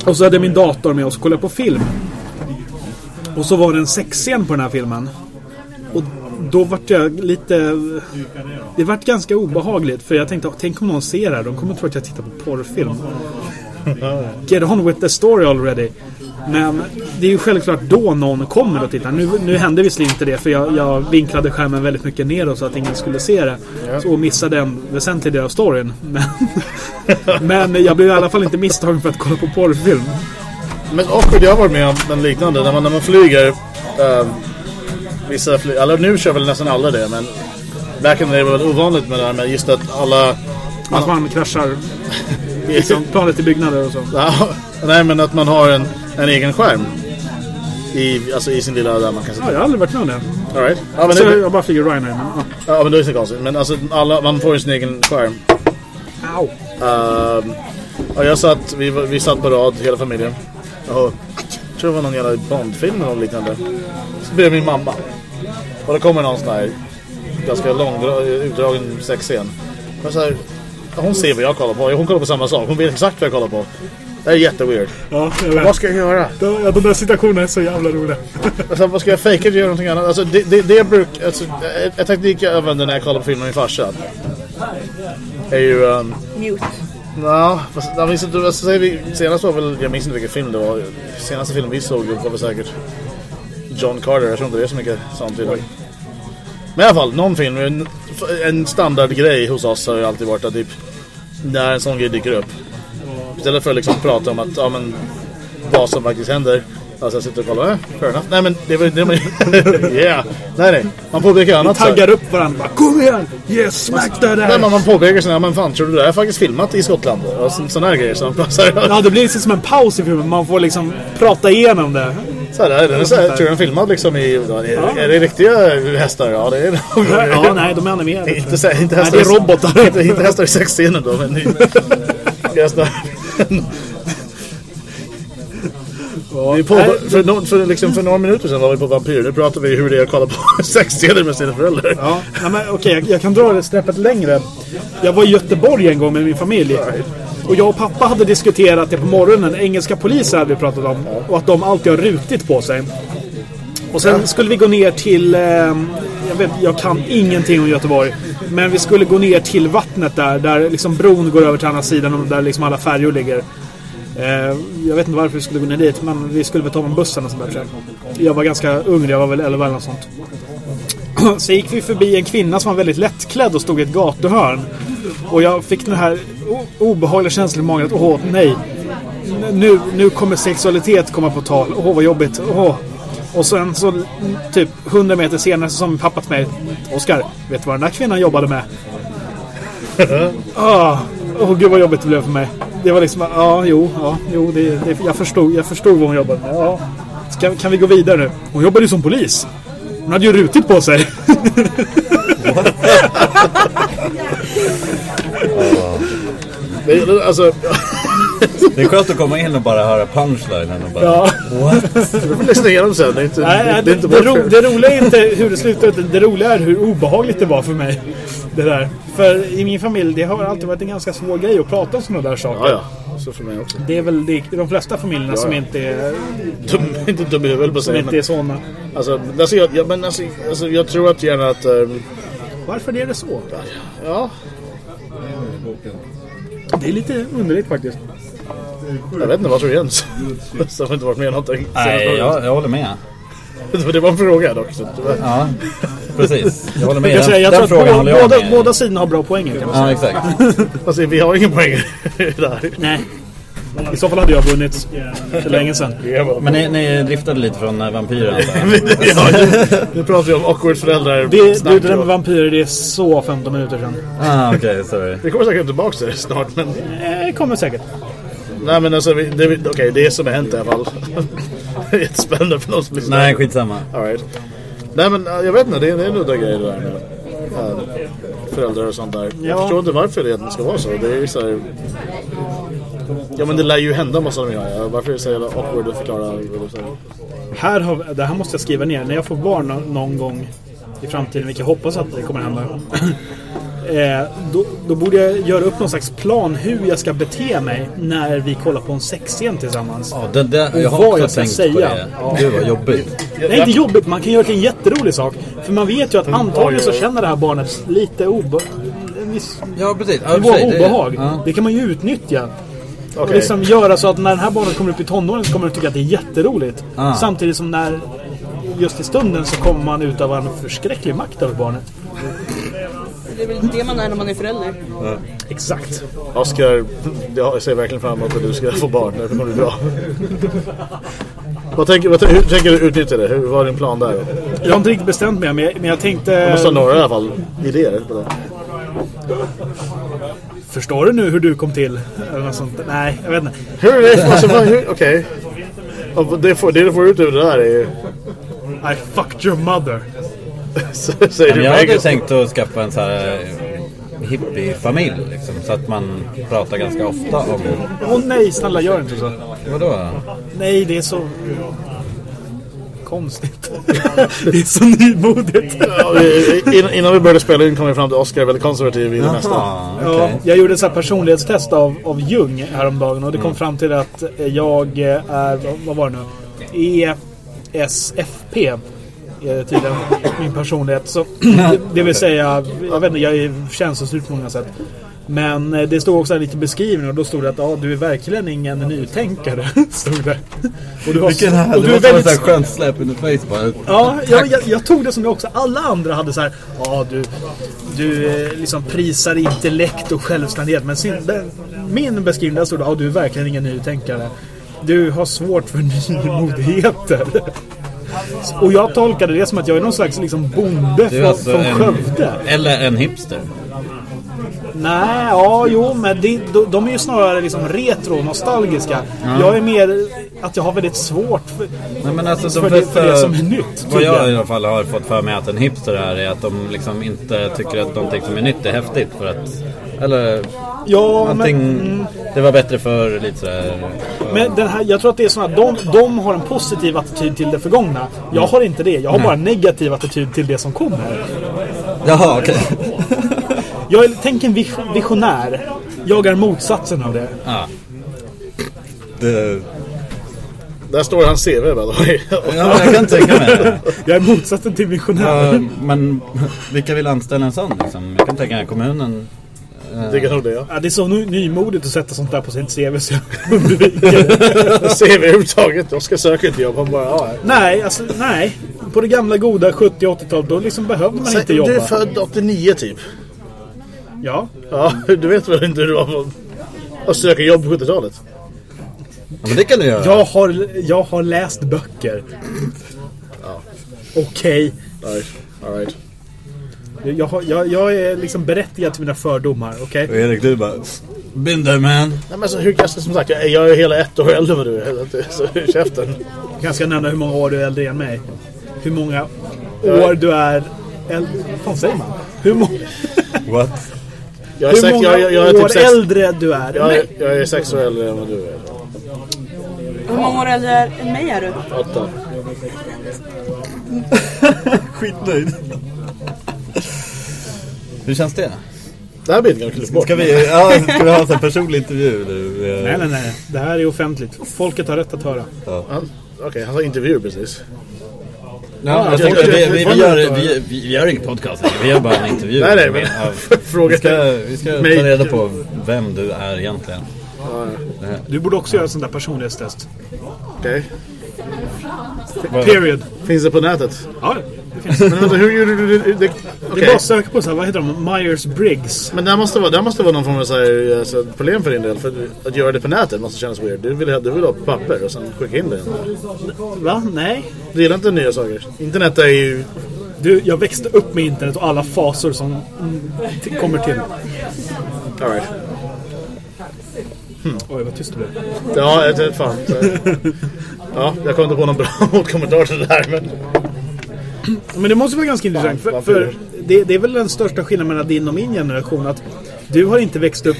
Speaker 2: Och så hade jag min dator med och så kollade jag på film. Och så var det en sexscen på den här filmen. Och då vart jag lite... Det vart ganska obehagligt för jag tänkte, tänk om någon ser det här. De kommer tro att jag tittar på porrfilm. Get on with the story already. Men det är ju självklart då någon kommer att titta. Nu, nu hände visserligen inte det för jag, jag vinklade skärmen väldigt mycket neråt så att ingen skulle se det. Så missade en väsentlig del av storyn. Men, men jag blev i alla fall inte misstagen för att kolla på porrfilm.
Speaker 3: Men awkward, jag har varit med om den liknande. När man, när man flyger... ehm, vissa flyg, eller nu kör väl nästan alla det, men... Back in var det ovanligt med det här med just att alla
Speaker 2: Att man kraschar liksom, planet i byggnader och så.
Speaker 3: Ja, nej, men att man har en, en egen skärm. I, alltså i sin lilla där man kan sitta.
Speaker 2: Ja, jag har aldrig varit med om det.
Speaker 3: All right. ja, men
Speaker 2: Så
Speaker 3: det,
Speaker 2: jag bara flyger Ryanair. Men, ja.
Speaker 3: ja, men det är så konstigt. Men alltså, alla, man får ju sin egen skärm.
Speaker 2: Au.
Speaker 3: Ehm, och jag satt, vi, vi satt på rad, hela familjen. Och jag tror det var någon jävla Bondfilm eller något liknande. Så blev min mamma. Och då kommer någon sån här ganska lång, utdragen sexscen. Men så här, hon ser vad jag kollar på. Hon kollar på samma sak. Hon vet exakt vad jag kollar på. Det är jätteweird.
Speaker 2: Ja, jag vet.
Speaker 3: Vad ska jag göra?
Speaker 2: De, ja, de där situationerna är så jävla roliga.
Speaker 3: Alltså, vad ska jag fejka att göra någonting annat? Alltså, det, det, det bruk, alltså, ett teknik jag använder när jag kollar på film med min farsa. Är ju... Um,
Speaker 4: Mute.
Speaker 3: Ja, fast jag minns inte, alltså, säger vi, senast var väl, jag minns inte vilken film det var. Senaste filmen vi såg var väl säkert John Carter. Jag tror inte det är så mycket sånt idag. Men i alla fall, någon film, en, en standardgrej hos oss har ju alltid varit att typ, när en sån grej dyker upp. Istället för att liksom prata om att, ja men, vad som faktiskt händer. Alltså jag sitter och kollar, eh, fair enough. Nej men, det var det man Yeah. Nej nej, man påpekar annat så här.
Speaker 2: Taggar upp varandra. Bara, Kom igen! Yes, smack det
Speaker 3: Nej,
Speaker 2: där!
Speaker 3: men man påpekar sådär, men fan tror du det här är faktiskt filmat i Skottland? Och så- sådana här grejer. Så man så här,
Speaker 2: Ja, det blir liksom som en paus i filmen. Man får liksom prata igenom det.
Speaker 3: Så här, är den, så här, tror du den filmad liksom i... Är, är det riktiga hästar? Ja, det är det.
Speaker 2: Ja, nej, de är animerade.
Speaker 3: Inte, så inte
Speaker 2: Nej,
Speaker 3: hästar
Speaker 2: det är robotar.
Speaker 3: Inte, inte hästar i sexscenen då, men... hästar. Vi på, för, no, för, liksom, för några minuter sedan var vi på Vampyr. Nu pratar vi hur det är att kolla på sexscener med sina föräldrar.
Speaker 2: Ja, ja, men okej, jag, jag kan dra det snäppet längre. Jag var i Göteborg en gång med min familj. Och jag och pappa hade diskuterat det på morgonen. Engelska poliser hade vi pratat om. Och att de alltid har rutit på sig. Och sen skulle vi gå ner till... Eh, vet, jag kan ingenting om Göteborg. Men vi skulle gå ner till vattnet där. Där liksom bron går över till andra sidan och där liksom alla färjor ligger. Eh, jag vet inte varför vi skulle gå ner dit. Men vi skulle väl ta med bussen och sånt där tror jag. Jag var ganska ung. Jag var väl 11 eller något sånt. Så gick vi förbi en kvinna som var väldigt lättklädd och stod i ett gatuhörn. Och jag fick den här obehagliga känslan i magen att åh nej. Nu, nu kommer sexualitet komma på tal. Åh vad jobbigt. Åh. Och sen så typ 100 meter senare så min pappa till mig. Oskar, vet du vad den där kvinnan jobbade med? Ah, Åh gud vad jobbigt det blev för mig. Det var liksom, ja jo, ja, jo det, det, jag, förstod, jag förstod vad hon jobbade med. Ja. Ska, kan vi gå vidare nu? Hon jobbade ju som polis. Hon hade ju rutit på sig.
Speaker 3: Alltså,
Speaker 1: Det är skönt att komma in och bara höra punchlinen och bara...
Speaker 2: Ja.
Speaker 1: What?
Speaker 3: du får lyssna igenom sen. Det är inte,
Speaker 2: Nej,
Speaker 3: det,
Speaker 2: nej,
Speaker 3: det är inte
Speaker 2: det, ro, det roliga är inte hur det slutar, utan det roliga är hur obehagligt det var för mig. Det där. För i min familj, det har alltid varit en ganska svår grej att prata om sådana där saker.
Speaker 3: Ja, ja. Så för mig också.
Speaker 2: Det är väl det, de flesta familjerna som
Speaker 3: ja.
Speaker 2: inte är,
Speaker 3: Dum, inte dum i huvudet på
Speaker 2: som
Speaker 3: sig.
Speaker 2: inte
Speaker 3: Men,
Speaker 2: är sådana.
Speaker 3: alltså, alltså, jag, ja, men alltså, alltså, jag tror att gärna att... ehm,
Speaker 2: Varför är det så?
Speaker 3: ja,
Speaker 2: Det är lite underligt faktiskt.
Speaker 3: Jag vet inte. Vad tror Jens? Som har inte varit med i någonting.
Speaker 1: Nej, jag, jag håller med.
Speaker 3: Det var en fråga dock. Det
Speaker 1: Ja, precis. Jag håller med.
Speaker 2: Jag, säger, jag
Speaker 1: den
Speaker 2: tror att
Speaker 1: håller
Speaker 2: båda,
Speaker 1: jag
Speaker 2: båda,
Speaker 1: med.
Speaker 2: båda sidorna har bra poänger. Kan man säga.
Speaker 1: Ja, exakt.
Speaker 3: Alltså, vi har ingen poäng det här.
Speaker 2: Nej. I så fall hade jag vunnit för länge sedan.
Speaker 1: Men ni, ni driftade lite från äh, vampyren
Speaker 3: ja, nu, pratar vi om awkward föräldrar.
Speaker 2: Det, du, det där med vampyrer, det är så 15 minuter sedan.
Speaker 1: Ah, okej, sorry.
Speaker 3: Vi kommer säkert tillbaka till det snart. Men,
Speaker 2: Eh, Det kommer säkert.
Speaker 3: Nej, men alltså, vi- det, vi- okej, det som har hänt i alla fall. Jättespännande för någon som lyssnar.
Speaker 1: Nej, skitsamma.
Speaker 3: All right. Nej men jag vet inte, det är, det är en udda grej det där med äh, föräldrar och sånt där. Jag
Speaker 2: Ja.
Speaker 3: förstår inte varför det ska vara så. Det är ju så här... Ja men det lär ju hända måste de göra. Varför är det så jävla awkward att förklara? här?
Speaker 2: Här har, det här måste jag skriva ner. När jag får barn nå- någon gång i framtiden, vilket jag hoppas att det kommer hända. eh, då, då borde jag göra upp någon slags plan hur jag ska bete mig när vi kollar på en sexscen tillsammans.
Speaker 1: Ja, det, det, jag
Speaker 2: Och
Speaker 1: har
Speaker 2: vad jag ska
Speaker 1: tänkt på
Speaker 2: säga.
Speaker 1: det.
Speaker 2: Ja.
Speaker 1: Gud vad jobbigt.
Speaker 2: Det är inte jobbigt, man kan göra det till en jätterolig sak. För man vet ju att antagligen så känner det här barnet lite obe... viss
Speaker 1: Ja, precis. Ja, precis, det-
Speaker 2: obehag.
Speaker 1: ja.
Speaker 2: Det kan man ju utnyttja. Och
Speaker 3: Okej.
Speaker 2: liksom göra så att när det här barnet kommer upp i tonåren så kommer du tycka att det är jätteroligt.
Speaker 1: Ah.
Speaker 2: Samtidigt som när just i stunden så kommer man utöva en förskräcklig makt över barnet.
Speaker 4: Det är väl det man är när man är förälder.
Speaker 2: Exakt.
Speaker 3: Oskar, jag ser verkligen fram emot att du ska få barn. Det kommer bli bra. vad tänker, vad, hur tänker du utnyttja det? Hur var din plan där?
Speaker 2: Jag har inte riktigt bestämt mig men jag, men jag tänkte...
Speaker 3: Du måste ha några i alla fall idéer på det.
Speaker 2: Förstår du nu hur du kom till? Eller något sånt. Nej, jag vet inte.
Speaker 3: Hur är det? Alltså, hur- Okej. Och Det, får, det du får ut ur det där är ju...
Speaker 2: I fucked your mother.
Speaker 3: så- du
Speaker 1: jag hade tänkt att skaffa en så här eh, hippiefamilj liksom, så att man pratar ganska ofta om...
Speaker 2: Åh nej, snälla gör inte så.
Speaker 1: Vadå?
Speaker 2: Nej, det är så... Konstigt. det är så nymodigt.
Speaker 3: Ja, vi- innan- vi började spela in kom vi fram till Oscar är väldigt konservativ i det mesta.
Speaker 1: Jaha,
Speaker 2: Ja, jag gjorde ett så här personlighetstest av, av Jung häromdagen och det kom fram till att jag är, vad- var det nu? ESFP tydligen min personlighet. Så, det, det vill säga, jag vet inte, jag är känslostyrt på många sätt. Men eh, det stod också lite beskrivning och då stod det att ja, du är verkligen ingen nytänkare. Stod det. Och du, har,
Speaker 1: Vilken
Speaker 2: och
Speaker 1: härlig,
Speaker 2: du
Speaker 1: det
Speaker 2: är
Speaker 1: måste vara
Speaker 2: väldigt
Speaker 1: ett skönt slap in the face bara.
Speaker 2: Ja, jag, jag, jag tog det som det också. Alla andra hade så här, ja du, du eh, liksom prisar intellekt och självständighet. Men sin, den, min beskrivning där stod det, ja du är verkligen ingen nytänkare. Du har svårt för nymodigheter. Och jag tolkade det som att jag är någon slags liksom bonde från,
Speaker 1: alltså
Speaker 2: från Skövde.
Speaker 1: eller en hipster.
Speaker 2: Nej, ja, jo, men det, de, de är ju snarare liksom retro, nostalgiska. Jag är mer att jag har väldigt svårt för,
Speaker 1: Nej, men alltså,
Speaker 2: för, det, för det som är nytt.
Speaker 1: Vad jag i
Speaker 2: tydligen.
Speaker 1: alla fall har fått för mig att en hipster är, är att de liksom inte tycker att någonting som är nytt är häftigt. För att, eller
Speaker 2: Ja,
Speaker 1: någonting,
Speaker 2: men,
Speaker 1: det var bättre för lite sådär.
Speaker 2: Men den här, jag tror att det är så att de, de har en positiv attityd till det förgångna. Jag har inte det. Jag har bara en negativ attityd till det som kommer.
Speaker 1: Jaha, okej.
Speaker 2: Jag är, tänk en vis- visionär. Jag är motsatsen av det.
Speaker 1: Ja. Det,
Speaker 3: Där står hans CV way.
Speaker 1: ja, jag kan tänka mig det.
Speaker 2: Jag är motsatsen till visionär.
Speaker 1: Ja, men vilka vill anställa en sån liksom? Jag kan tänka mig kommunen.
Speaker 3: Det kan nog det ja.
Speaker 2: Ja, det är så ny- nymodigt att sätta sånt där på sitt CV så jag undviker det.
Speaker 3: CV överhuvudtaget. Oskar söker inte jobb. Han bara, ja.
Speaker 2: Nej, alltså nej. På det gamla goda 70 80-talet då liksom behövde man inte
Speaker 3: Du är
Speaker 2: jobba.
Speaker 3: född 89 typ.
Speaker 2: Ja.
Speaker 3: Ja, du vet väl inte hur det var på- att söka jobb på 70-talet?
Speaker 1: Ja, men det kan du göra.
Speaker 2: Jag har, jag har läst böcker. Okej.
Speaker 3: Nej, all right.
Speaker 2: Jag, har- jag, jag är liksom berättigad till mina fördomar, okej?
Speaker 1: Och Erik, du bara... Been there man.
Speaker 3: Nej, men alltså, hur som sagt, jag jag är hela ett år äldre än vad du är. Så käften.
Speaker 2: Jag ska nämna hur många år du är äldre än mig. Hur många år du är äldre... Vad säger man? Hur, må
Speaker 1: What?
Speaker 3: Jag är,
Speaker 2: hur
Speaker 3: sex,
Speaker 2: många
Speaker 3: jag, jag, jag är
Speaker 2: år
Speaker 3: typ sex,
Speaker 2: äldre du är
Speaker 3: jag, är, jag är sex år äldre än vad du är.
Speaker 4: Hur många år äldre än mig är du?
Speaker 3: Åtta.
Speaker 1: Skitnöjd. Hur känns det?
Speaker 3: Det här blir inte klipp bort.
Speaker 1: Ska vi, ja, ska vi ha en sån personlig intervju nu?
Speaker 2: Nej, nej, nej. Det här är offentligt. Folket har rätt att höra.
Speaker 3: Han- Okej, han sa intervju precis.
Speaker 1: Ja, jag
Speaker 3: jag-
Speaker 1: tänkte,
Speaker 3: jag-
Speaker 1: vi, vi, vi, gör, vi, vi, vi gör ingen podcast här. Vi gör bara en intervju.
Speaker 3: Nej, nej, men fråga
Speaker 1: vi ska, vi ska ta reda på vem du är egentligen.
Speaker 2: Du borde också göra ett sånt där personlighetstest.
Speaker 3: Okej.
Speaker 2: Period.
Speaker 3: Finns det på nätet?
Speaker 2: Ja, det finns.
Speaker 3: Men vänta, hur gjorde du det? det?
Speaker 2: Det
Speaker 3: Okej.
Speaker 2: är bara att söka på så här, vad heter de? Myers-Briggs.
Speaker 3: Men det här måste vara, det här måste vara någon form av så här, alltså, problem för din del. För att göra det på nätet måste kännas weird. Du vill, du vill ha papper och sen skicka in det.
Speaker 2: Va? Nej.
Speaker 3: Du gillar inte nya saker. Internet är ju...
Speaker 2: Du, jag växte upp med internet och alla fasor som mm, kommer till.
Speaker 3: Alright.
Speaker 2: Oj, vad tyst du blev.
Speaker 3: Ja, jag vet fan. Ja, jag kom inte på någon bra motkommentar till det här. Men
Speaker 2: Men det måste vara ganska intressant. För, för det, det är väl den största skillnaden mellan din och min generation. Att du har inte växt upp...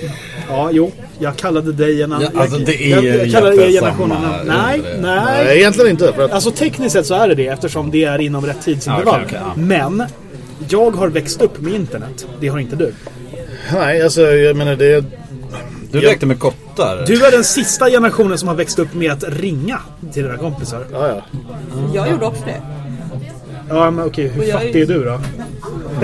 Speaker 2: Ja, jo. Jag kallade dig en
Speaker 1: Ja,
Speaker 2: annan...
Speaker 1: alltså, det är
Speaker 2: jag, jag kallade er
Speaker 1: egentligen
Speaker 2: generation en
Speaker 1: samma.
Speaker 2: Nej, nej.
Speaker 3: nej, egentligen inte. För att,
Speaker 2: Alltså tekniskt sett så är det det eftersom det är inom rätt tidsintervall.
Speaker 1: Ja, okej, okej, ja.
Speaker 2: Men jag har växt upp med internet. Det har inte du.
Speaker 3: nej, alltså jag menar det...
Speaker 1: Du lekte med kottar.
Speaker 2: Du är den sista generationen som har växt upp med att ringa till dina kompisar.
Speaker 3: Ja, ja.
Speaker 4: Jag gjorde också det.
Speaker 2: Ja, men okej. Hur
Speaker 4: Och jag är-
Speaker 2: fattig är du då?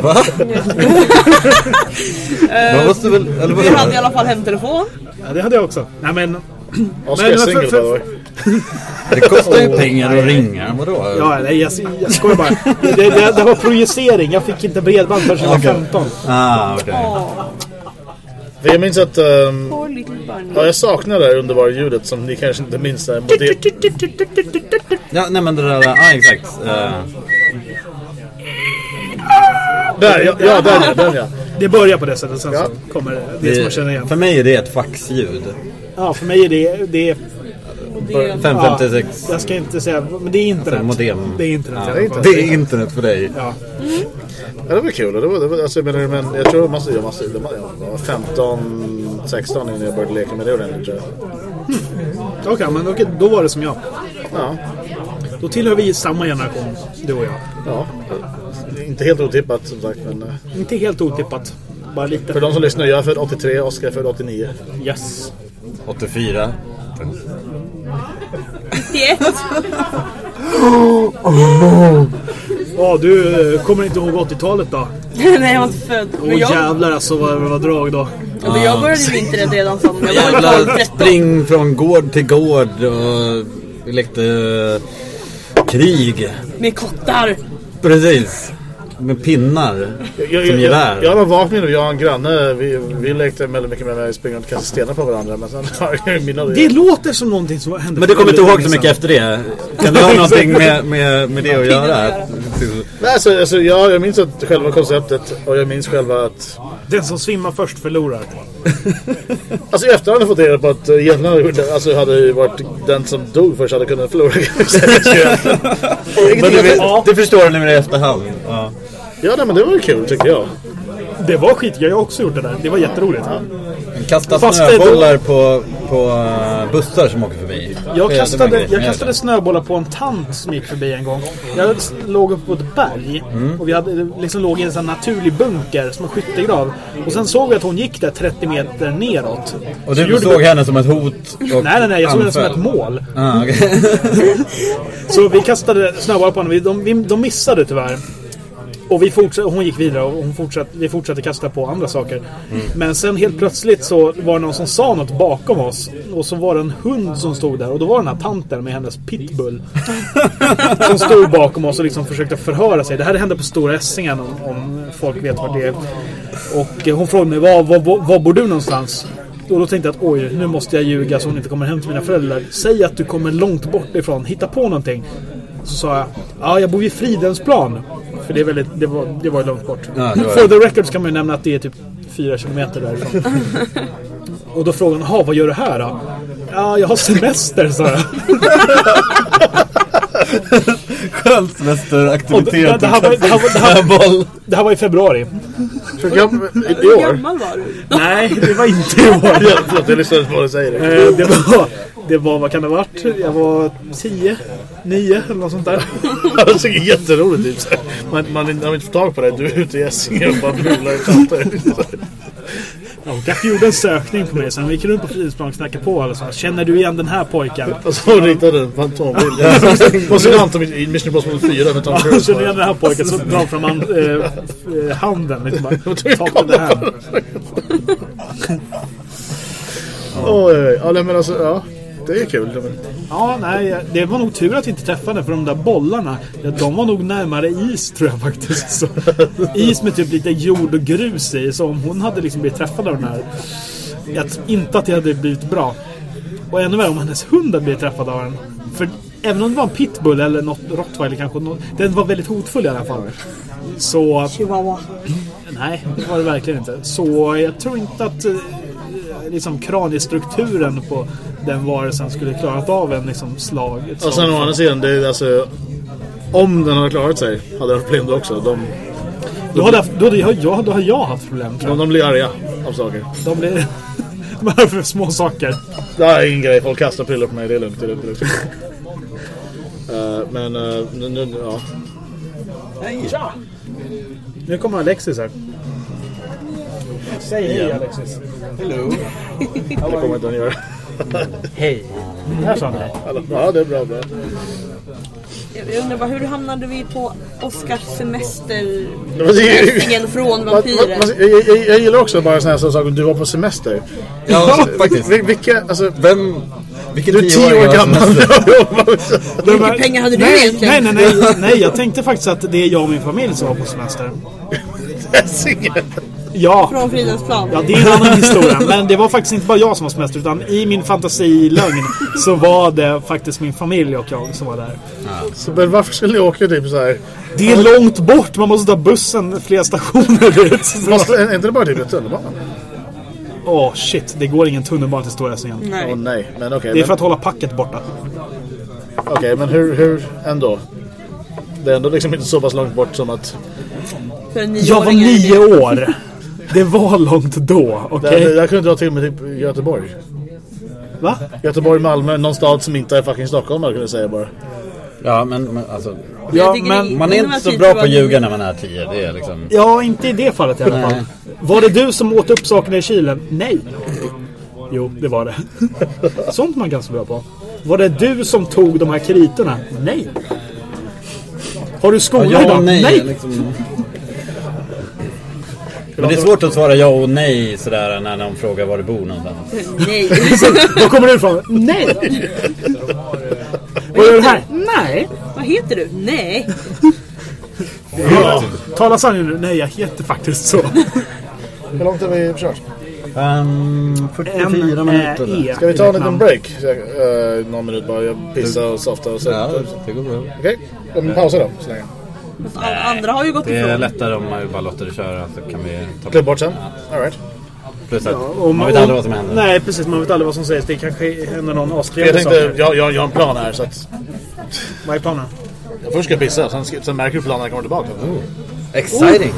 Speaker 1: Va? Man måste väl... Eller
Speaker 4: Vi hade i alla fall hemtelefon.
Speaker 2: Ja, det hade jag också. Nej, men...
Speaker 3: Oskar
Speaker 2: Men-
Speaker 3: är
Speaker 2: men
Speaker 3: single by
Speaker 2: för-
Speaker 3: the way.
Speaker 1: Det kostar ju pengar att ringa. Vadå?
Speaker 2: Ja, nej, jag, jag skojar bara. Det, det, det var projicering. Jag fick inte bredband förrän jag var
Speaker 1: Okej.
Speaker 2: 15.
Speaker 1: Ah, okej.
Speaker 3: För jag minns att...
Speaker 4: bunny.
Speaker 3: ja, jag saknar det här underbara ljudet som ni kanske inte minns. Där,
Speaker 1: Ja, nej men det där... Ja, exakt. Eh,
Speaker 3: där, ja, ja, där den ja.
Speaker 2: Det börjar på det sättet, sen
Speaker 3: Ja.
Speaker 2: så kommer det, som man känner igen.
Speaker 1: För mig är det ett faxljud.
Speaker 2: Ja, för mig är det... det är,
Speaker 4: Det,
Speaker 1: 556.
Speaker 2: jag ska inte säga... Men det är internet.
Speaker 1: modem.
Speaker 2: Det är internet
Speaker 1: Ja, det är internet för dig.
Speaker 2: Ja.
Speaker 3: Ja, det var kul. Det var, det var, alltså, jag, menar, men jag tror måste, jag var, jag var 15, 16 innan jag började leka med det ordentligt tror jag.
Speaker 2: Okej, men okej, då var det som jag.
Speaker 3: Ja,
Speaker 2: Då tillhör vi samma generation, du och jag.
Speaker 3: ja. Inte helt otippat som sagt, men eh,
Speaker 2: Inte helt otippat. Bara lite.
Speaker 3: för de som lyssnar, jag är född 83, Oskar är född 89.
Speaker 2: Yes.
Speaker 1: 84.
Speaker 4: Yes.
Speaker 2: Ja, du eh, kommer inte ihåg 80-talet då?
Speaker 4: Nej, jag var inte född.
Speaker 2: Åh
Speaker 4: jag,
Speaker 2: jävlar alltså vad det var drag då.
Speaker 4: ja, men jag började ju internet redan som jag var
Speaker 1: Jävla
Speaker 4: 12-13.
Speaker 1: spring från gård till gård och vi lekte eh, krig.
Speaker 4: Med kottar.
Speaker 1: Precis. Med pinnar.
Speaker 3: Jag,
Speaker 1: Som gevär.
Speaker 3: Jag har vagt minne, jag och en granne, vi, vi lekte väldigt mycket med att springa och kasta stenar på varandra. Men sen har jag mina...
Speaker 2: Det låter som någonting som hände
Speaker 1: Men du kommer inte ihåg så mycket
Speaker 2: länge
Speaker 1: efter det? Kan du ha någonting med, med, med det att göra?
Speaker 3: Nej, alltså, alltså, jag, jag minns att själva konceptet och jag minns själva att...
Speaker 2: Den som svimmar först förlorar.
Speaker 3: Alltså i efterhand har jag fått reda på att egentligen alltså, hade ju varit den som dog först hade kunnat förlora.
Speaker 1: Men du,
Speaker 2: Ja.
Speaker 1: du förstår det nu i efterhand. Ja.
Speaker 3: Ja, nej, men det var ju kul tycker jag.
Speaker 2: Det var skit, jag har också gjort det där. Det var jätteroligt.
Speaker 1: Kasta
Speaker 2: Fast det-
Speaker 1: snöbollar på, på eh, bussar som åker förbi.
Speaker 2: Jag kastade, jag kastade snöbollar på en tant som gick förbi en gång. Jag låg uppe på ett berg
Speaker 1: Mm.
Speaker 2: och vi hade, liksom låg i en sån naturlig bunker som en skyttegrav. Och sen såg vi att hon gick där 30 meter neråt.
Speaker 1: Och
Speaker 2: Så
Speaker 1: du
Speaker 2: gjorde
Speaker 1: såg
Speaker 2: vi-
Speaker 1: henne som ett hot? Och
Speaker 2: Nej, nej, nej. Jag såg henne som ett mål.
Speaker 1: Ah, okej.
Speaker 2: Så vi kastade snöbollar på henne. Vi- De, de missade tyvärr. Och vi fortsatte, hon gick vidare och hon fortsatte, vi fortsatte kasta på andra saker. Men sen helt plötsligt så var det någon som sa något bakom oss. Och så var det en hund som stod där. Och då var den här tanten med hennes pitbull. som stod bakom oss och liksom försökte förhöra sig. Det här hände på Stora Essingen om, om folk vet vad det är. Och hon frågade mig, var, var, var bor du någonstans? Och då tänkte jag att oj, nu måste jag ljuga så hon inte kommer hem till mina föräldrar. Säg att du kommer långt bort ifrån, hitta på någonting. Så sa jag, ja jag bor vid Fridhemsplan. För det, är väldigt, det, var, det var långt bort.
Speaker 1: Ja, det var
Speaker 2: For the record kan man ju nämna att det är typ fyra kilometer därifrån. Och då frågade hon, "Jaha, vad gör du här då? Ja, jag har semester, sa jag.
Speaker 1: Skön semesteraktivitet.
Speaker 2: det, här var, det, här var, det, här, det här var i februari.
Speaker 3: I
Speaker 4: Hur gammal var du?
Speaker 2: Nej, det var inte i år.
Speaker 3: Förlåt, jag lyssnade på vad du säger.
Speaker 2: Eh, det, var, det var, vad kan det ha varit? Jag var 10, 9 eller något sånt där.
Speaker 3: Det är jätteroligt. Typ. så här. Man, man, har inte fått tag på det. Du är ute i Essingen och bara bular i tanter.
Speaker 2: Ja, och Gack gjorde en sökning på mig, sen vi gick runt på Fridhemsplan och snackade på. Och så, Känner du igen den här pojken?
Speaker 3: Och så ritade en fantombild. På sin Anton i Mission Impossible 4 med Tom Cruise.
Speaker 2: känner du igen den här pojken? Så drar fram hand, eh, eh, handen. Liksom bara, ta den här.
Speaker 3: Oj, oj, oj. Ja, men alltså, ja. Det är kul.
Speaker 2: Ja, nej, det var nog tur att vi inte träffade för de där bollarna, ja, de var nog närmare is tror jag faktiskt. Så, is med typ lite jord och grus i, så om hon hade liksom blivit träffad av den här, jag tror inte att det hade blivit bra. Och ännu värre om hennes hund hade blivit träffad av den. För även om det var en pitbull eller något rottweiler kanske, något, den var väldigt hotfull i alla fall. Så
Speaker 4: Chihuahua.
Speaker 2: Nej, det var det verkligen inte. Så jag tror inte att eh, liksom kraniestrukturen på den varelsen skulle klarat av en liksom slag. ett
Speaker 3: och
Speaker 2: slag.
Speaker 3: sen å andra sidan, det är alltså... Om den hade klarat sig hade den problem då också. De,
Speaker 2: då, hade jag, då, hade jag, då hade jag haft problem
Speaker 3: de, de blir arga av saker.
Speaker 2: De blir... De är för små saker.
Speaker 3: Det är ingen grej. Folk kastar prylar på mig. Det är lugnt. Det är lugnt. Eh, men uh, nu, nu, ja.
Speaker 2: Nu kommer Alexis här. Säg hej Alexis.
Speaker 3: Det kommer inte att göra.
Speaker 1: Hej.
Speaker 2: Här sa han hej.
Speaker 3: Ja, det är bra. bra.
Speaker 4: Jag undrar bara hur hamnade vi på Oscars semester? Från
Speaker 3: vad- Jag, jag, jag gillar också bara sådana här saker. Du var på semester.
Speaker 1: Ja, faktiskt.
Speaker 3: Vil- Vilka, alltså...
Speaker 1: Vem... Vilken
Speaker 3: Du är tio år gammal.
Speaker 4: Hur mycket pengar hade du
Speaker 2: nej,
Speaker 4: egentligen?
Speaker 2: Nej, nej, nej, nej. Jag tänkte faktiskt att det är jag och min familj som var på semester. Ja.
Speaker 4: Från Fridhemsplan?
Speaker 2: Ja, det är en annan historia. Men det var faktiskt inte bara jag som var semester. Utan i min fantasilögn så var det faktiskt min familj och jag som var där.
Speaker 3: Så, men varför skulle ni åka typ så här
Speaker 2: Det är långt bort, man måste ta bussen flera stationer dit.
Speaker 3: Måste, är inte det bara typ tunnelbanan?
Speaker 2: Åh shit, det går ingen tunnelbana till Stora Essingen.
Speaker 3: Åh
Speaker 4: Nej.
Speaker 3: nej, men okej.
Speaker 2: Det är för
Speaker 3: men,
Speaker 2: att hålla packet borta.
Speaker 3: okej, men hur, hur ändå? Det är ändå liksom inte så pass långt bort som att...
Speaker 4: För en
Speaker 2: Jag var
Speaker 4: nioåring är det-
Speaker 2: nio år. Det var långt då, okej?
Speaker 3: Jag, jag kunde dra till med typ Göteborg.
Speaker 2: Va?
Speaker 3: Göteborg, Malmö, någon stad som inte är fucking Stockholm, jag kunde säga bara.
Speaker 1: Ja, men, men alltså...
Speaker 2: Ja, men
Speaker 1: Man är inte så bra på att ljuga när man är tio. Det är liksom...
Speaker 2: Ja, inte i det fallet i alla fall. Var det du som åt upp sakerna i kylen? Nej. Jo, det var det. Sånt man ganska bra på. Var det du som tog de här kritorna? Nej. Har du skola
Speaker 1: Ja,
Speaker 2: idag?
Speaker 1: nej.
Speaker 2: nej.
Speaker 1: Liksom. Men det är svårt att svara ja och nej sådär när någon frågar var du bor någonstans.
Speaker 4: Nej.
Speaker 2: Var kommer du ifrån? Nej. Vad gör du här? Nej.
Speaker 4: Vad heter du? Nej.
Speaker 2: Ja. Tala sanning nu. Nej, jag heter faktiskt så.
Speaker 3: Hur långt har vi kört?
Speaker 1: Um, 44
Speaker 2: N-Ä-E.
Speaker 1: minuter.
Speaker 3: Ska vi ta en liten break? Eh, någon minut bara. Jag pissar och softar och så.
Speaker 1: Ja,
Speaker 3: Okej,
Speaker 1: det går bra.
Speaker 3: ja, men pausa då så länge.
Speaker 4: Alla andra har ju gått
Speaker 1: Det är
Speaker 4: ifrån.
Speaker 1: lättare om man bara låter det köra så kan vi ta
Speaker 3: Klipp bort sen. Alright.
Speaker 1: Plus att
Speaker 2: Om-
Speaker 1: man vet
Speaker 2: om-
Speaker 1: aldrig vad som händer.
Speaker 2: Nej, precis. Man vet aldrig vad som sägs. Det kanske händer någon
Speaker 3: Jag
Speaker 2: astrevlig sak.
Speaker 3: tänkte, jag, jag, jag har en plan här så att
Speaker 2: Vad är planen?
Speaker 3: jag först ska jag pissa, sen, sen märker du planen när jag kommer tillbaka.
Speaker 1: Exciting!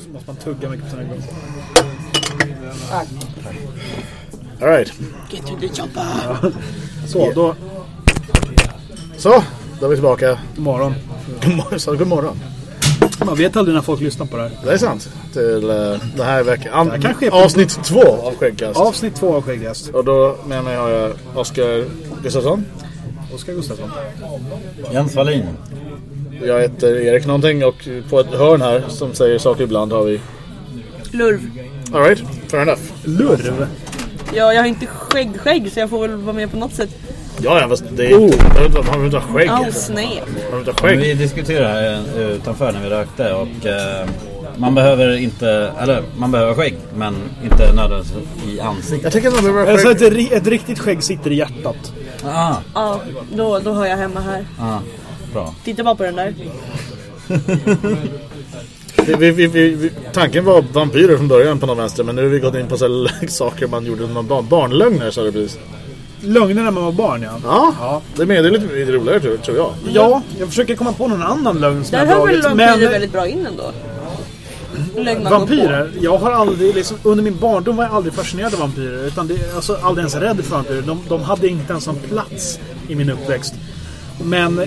Speaker 2: Så måste man tugga mycket på sina
Speaker 3: Alright.
Speaker 4: Get to the chopper.
Speaker 2: Så, då...
Speaker 3: Så, då är vi tillbaka.
Speaker 2: God morgon.
Speaker 3: God morgon. Så, god morgon.
Speaker 2: Man vet aldrig när folk lyssnar på det här.
Speaker 3: Det är sant. Till uh, det här veckan.
Speaker 2: Det är på-
Speaker 3: Avsnitt två av Skäggkast.
Speaker 2: Avsnitt två av Skäggäst.
Speaker 3: Och då har jag Oskar Gustafsson.
Speaker 2: Oskar Gustafsson.
Speaker 1: Jens Wallin.
Speaker 3: Jag heter Erik någonting och på ett hörn här som säger saker ibland har vi...
Speaker 4: Lurv.
Speaker 3: Alright, fair enough.
Speaker 2: Lurv.
Speaker 4: Ja, jag har inte skägg-skägg så jag får väl vara med på något sätt.
Speaker 3: Ja, ja, fast det är
Speaker 2: Oh.
Speaker 3: Man behöver inte ha skägg.
Speaker 4: Oh, snap.
Speaker 3: Man behöver inte ha skägg.
Speaker 1: Vi diskuterade eh, utanför när vi rökte och eh, man behöver inte, eller man behöver skägg men inte nödvändigtvis i ansiktet.
Speaker 3: Jag tycker att man behöver
Speaker 2: Alltså
Speaker 3: skägg.
Speaker 2: ett, ri- ett riktigt skägg sitter i hjärtat.
Speaker 1: Ah,
Speaker 4: Ja, då, då hör jag hemma här.
Speaker 1: ah, bra.
Speaker 4: Titta bara på den där.
Speaker 3: Vi, vi, vi, tanken var vampyrer från början på någon vänster men nu har vi gått in på så här saker man gjorde som barn, barnlögner så det precis.
Speaker 2: Lögner när man var barn, ja.
Speaker 3: Ja,
Speaker 2: Ja.
Speaker 3: det är, mer, det är lite, lite roligare tror, jag.
Speaker 2: Ja, jag försöker komma på någon annan lögn som
Speaker 4: Där
Speaker 2: jag
Speaker 4: hör väl
Speaker 2: dragit.
Speaker 4: vampyrer
Speaker 2: Men
Speaker 4: väldigt bra in ändå. Man
Speaker 2: vampyrer, jag har aldrig, liksom, under min barndom var jag aldrig fascinerad av vampyrer. Utan det, alltså, aldrig ens rädd för vampyrer. De, de hade inte ens en plats i min uppväxt. Men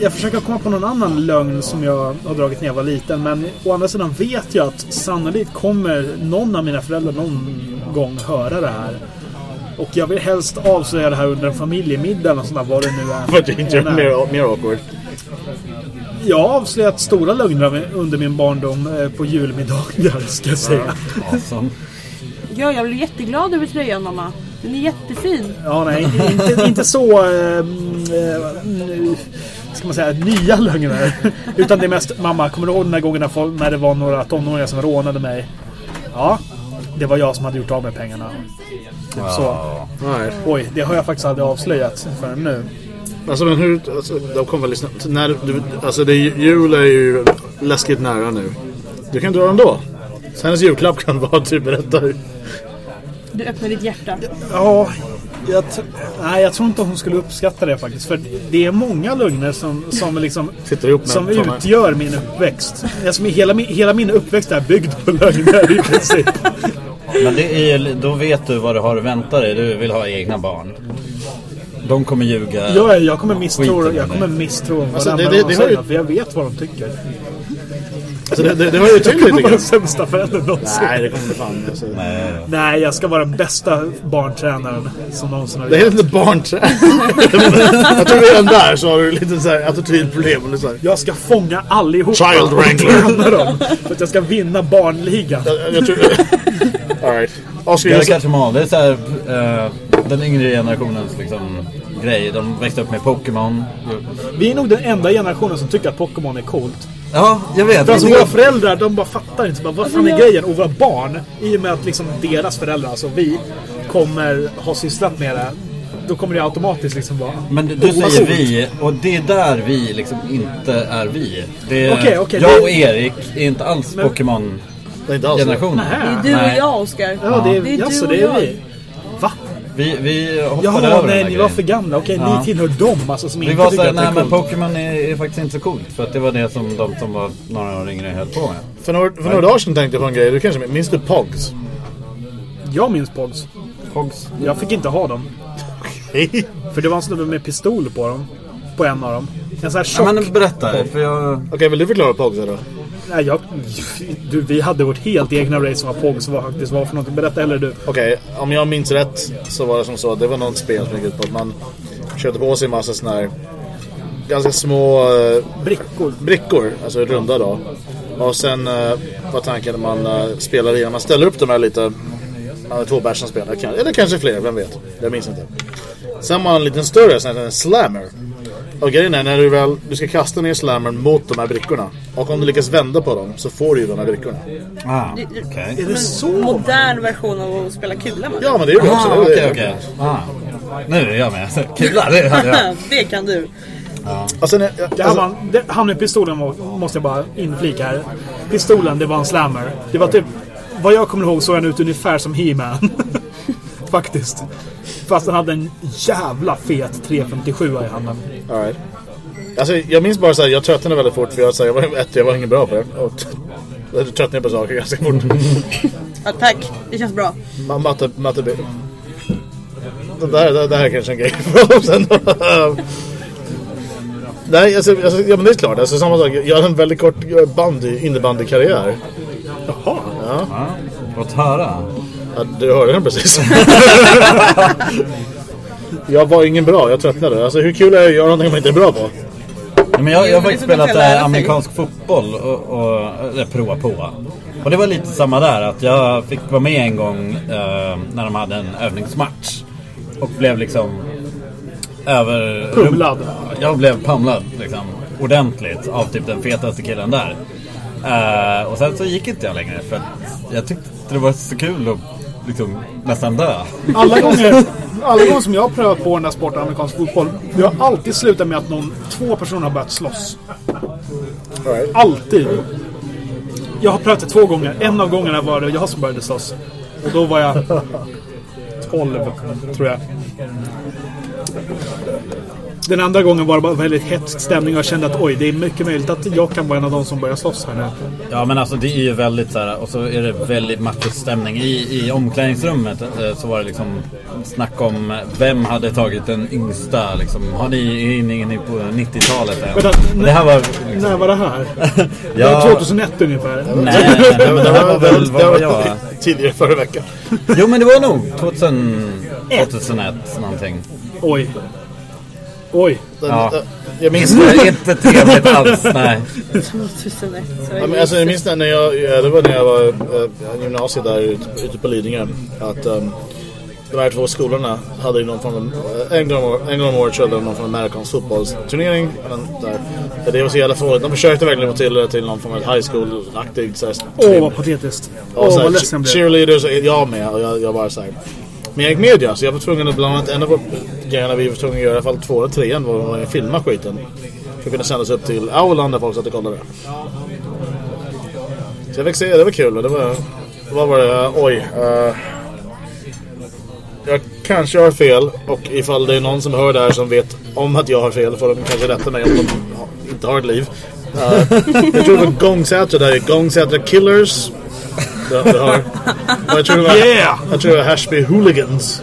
Speaker 2: jag försöker komma på någon annan lögn som jag har dragit när jag var liten. Men å andra sidan vet jag att sannolikt kommer någon av mina föräldrar någon gång höra det här. Och jag vill helst avslöja det här under en familjemiddag eller sånt där, vad det nu är.
Speaker 3: För det är mer, mer awkward.
Speaker 2: Jag har avslöjat stora lögner under min barndom eh, på julmiddagar, ska jag säga.
Speaker 1: Awesome.
Speaker 4: Ja, jag blir jätteglad över tröjan mamma. Den är jättefin.
Speaker 2: Ja, nej, inte, inte så... Mm, ska man säga, nya lögner. Utan det är mest, mamma, kommer du ihåg den här gången när, folk, när det var några tonåringar som rånade mig? Ja, det var jag som hade gjort av med pengarna. Typ så.
Speaker 3: Nej.
Speaker 2: Oj, det har jag faktiskt aldrig avslöjat förrän nu.
Speaker 3: Alltså men hur, alltså, de kommer väl lyssna. När, du, alltså det är, ju- jul är ju läskigt nära nu. Du kan dra den då. Så hennes julklapp kan vara typ berätta hur.
Speaker 4: Du öppnar ditt hjärta.
Speaker 2: Ja, jag, nej, jag tror inte hon skulle uppskatta det faktiskt. För det är många lögner som, som, liksom,
Speaker 3: Sitter ihop med
Speaker 2: som utgör min uppväxt. Alltså, hela, min, hela min uppväxt är byggd på lögner i princip.
Speaker 1: Men det är, då vet du vad du har att vänta dig. Du vill ha egna barn. De kommer ljuga.
Speaker 2: Jag, jag kommer misstro, jag kommer misstro
Speaker 3: Alltså, det- det-
Speaker 2: de
Speaker 3: det har ju-
Speaker 2: säger, För jag vet vad de tycker.
Speaker 3: Alltså det, det, det var ju
Speaker 2: Jag
Speaker 3: lite
Speaker 2: kommer vara
Speaker 3: grann.
Speaker 2: den sämsta föräldern någonsin.
Speaker 3: Nej det kommer fan. Alltså.
Speaker 1: Nej.
Speaker 2: Nej, jag ska vara den bästa barntränaren som någonsin har
Speaker 3: Det är inte barnträ. jag tror redan där så har du lite så här attitydproblem. Och så här.
Speaker 2: Jag ska fånga allihopa
Speaker 3: Child wrangler.
Speaker 2: dem. För att jag ska vinna barnligan.
Speaker 3: Jag, jag tror... Alright. Oskar
Speaker 1: Jag
Speaker 3: Jonsson.
Speaker 1: catch them all. Det är så här, eh, den yngre generationens liksom, grej. De växte upp med Pokémon.
Speaker 2: Vi är nog den enda generationen som tycker att Pokémon är coolt.
Speaker 1: Ja, jag vet.
Speaker 2: För alltså våra föräldrar, de bara fattar inte. Bara, vad fan är grejen? Och våra barn, i och med att liksom deras föräldrar, alltså vi, kommer ha sysslat med det. Då kommer det automatiskt liksom vara...
Speaker 1: Men du, du säger vi och det är där vi liksom inte är vi. Det är,
Speaker 2: Okej, okej,
Speaker 1: jag
Speaker 2: det-
Speaker 1: och Erik är inte alls
Speaker 2: Men-.
Speaker 1: Pokémon-generationen.
Speaker 4: Det är du och jag Oskar.
Speaker 2: Ja, det är,
Speaker 4: Det är och
Speaker 2: det är
Speaker 4: jag.
Speaker 2: vi.
Speaker 1: Vi, vi hoppade
Speaker 2: Jaha,
Speaker 1: över
Speaker 2: nej, ni var för gamla. Okej,
Speaker 1: Ja.
Speaker 2: ni tillhör dem alltså som
Speaker 1: Vi
Speaker 2: inte
Speaker 1: var
Speaker 2: tycker
Speaker 1: såhär,
Speaker 2: att det
Speaker 1: nej
Speaker 2: är
Speaker 1: men
Speaker 2: coolt.
Speaker 1: Pokémon är, är faktiskt inte så coolt. För att det var det som de som var några år yngre höll på med.
Speaker 3: För några, för några dagar sedan tänkte jag på en grej. Du kanske minns du Pogs?
Speaker 2: Jag minns Pogs.
Speaker 1: Pogs.
Speaker 2: Jag fick inte ha dem. För det var en snubbe med pistol på dem. På en av dem. En sån här
Speaker 1: Ja,
Speaker 2: tjock...
Speaker 1: men berätta. För jag...
Speaker 3: Okej, vill du förklara Pogs då?
Speaker 2: Nej, jag... Du, vi hade vårt helt egna race som var Pogs. Vad faktiskt var för någonting. Berätta heller du.
Speaker 3: Okej, om jag minns rätt så var det som så att det var något spel som gick ut på att man köpte på sig en massa såna här ganska små eh,
Speaker 2: Brickor.
Speaker 3: brickor, alltså runda då. Och sen eh, var tanken att man eh, spelar igenom, man ställer upp de här lite, man hade två bärs som spelar, eller kanske fler, vem vet? Jag minns inte. Sen har man en liten större, sån här en slammer. Och grejen är när du väl, du ska kasta ner slammern mot de här brickorna. Och om du lyckas vända på dem så får du ju de här brickorna.
Speaker 1: Ah, okej.
Speaker 2: Är det så?
Speaker 4: Modern version av att spela kula med.
Speaker 3: Ja men det är ju det också.
Speaker 1: Ah,
Speaker 3: det det.
Speaker 1: okej. Ah. Nu är jag med. Kula, det hade jag.
Speaker 4: det kan du.
Speaker 3: Och sen, är-
Speaker 2: Det här var, det, han med pistolen var, måste jag bara inflika här. Pistolen, det var en slammer. Det var typ, vad jag kommer ihåg såg han ut ungefär som He-Man. Faktiskt. Fast han hade en jävla fet 357 i handen.
Speaker 3: All right. Alltså, jag minns bara så här, jag tröttnade väldigt fort för jag, så här, jag, var, ett, jag var ingen bra på det. Och jag tröttnade på saker ganska fort.
Speaker 4: Ja, tack, det känns bra.
Speaker 3: Ma- matte, matte. Det där, det, det här är kanske en grej för oss sen. Nej, alltså, alltså, ja men det är klart. Alltså, samma sak. Jag hade en väldigt kort bandy, innebandykarriär.
Speaker 2: Jaha.
Speaker 3: Ja,
Speaker 1: Låt höra.
Speaker 3: ja, du hörde den precis. jag var ingen bra, jag tröttnade. Alltså hur kul är det att göra någonting man inte är bra på?
Speaker 1: Ja, men jag, jag har faktiskt
Speaker 4: man
Speaker 1: spelat eh, amerikansk fotboll och, och eller, prova på. Och det var lite samma där. Att jag fick vara med en gång eh, när de hade en övningsmatch. Och blev liksom över...
Speaker 2: Pumlad.
Speaker 1: Jag blev pumlad liksom. Ordentligt av typ den fetaste killen där. Eh, och sen så gick inte jag längre för att jag tyckte det var så kul att liksom nästan dö.
Speaker 2: Alla gånger, alla gånger som jag har prövat på den där sporten, amerikansk fotboll, det har alltid slutat med att någon, två personer har börjat slåss.
Speaker 3: Right.
Speaker 2: Alltid. Jag har prövat det två gånger. En av gångerna var det jag som började slåss. Och då var jag 12, tror jag. Den andra gången var det bara väldigt hetsk stämning och jag kände att oj, det är mycket möjligt att jag kan vara en av de som börjar slåss här nu.
Speaker 1: Ja men alltså det är ju väldigt så här, och så är det väldigt machostämning. I, I omklädningsrummet eh, så var det liksom snack om vem hade tagit den yngsta liksom. Har ni är ni inne på 90-talet än? Det här var
Speaker 2: När var det här? Det
Speaker 1: Ja.
Speaker 2: var 2001 ungefär.
Speaker 1: Nej, nej, nej, men det här var väl, vad var jag?
Speaker 3: Tidigare förra veckan.
Speaker 1: Jo men det var nog 2000, 2001 någonting.
Speaker 2: Oj. Oj.
Speaker 3: Den,
Speaker 1: Ja.
Speaker 3: äh, Jag minns
Speaker 1: Det inte trevligt alls, nej.
Speaker 4: 2001. Så
Speaker 3: Ja, men alltså, jag minns när när jag, ja, det var när jag var äh, gymnasiet där ute, ute på Lidingö. Att um, de här två skolorna hade ju någon form av, äh, en, gång, om- en gång om året körde de någon form av amerikansk fotbollsturnering. Men där, ja, det var så jävla fånigt. De försökte verkligen få till det till någon form av high school-aktig så här,
Speaker 2: Åh, vad patetiskt.
Speaker 3: och
Speaker 2: Åh,
Speaker 3: här,
Speaker 2: vad ledsen jag blev.
Speaker 3: cheerleaders, och jag med. Och jag, jag bara så men jag gick med ja, så jag var tvungen att bland annat en av grejerna vi var tvungna att göra, i alla fall två eller tre, var att filma skiten. För att kunna sändas upp till Auland där folk satt och kollade. Så jag fick se, det var kul. och Det var, vad var det? Oj. Uh, jag kanske har fel och ifall det är någon som hör det här som vet om att jag har fel får de kanske rätta mig om de inte har ett liv. Uh, jag tror det var Gångsätra där, Gångsätra Killers. Du hör. Och jag tror det var,
Speaker 2: Yeah!
Speaker 3: jag tror det var Hashby Hooligans.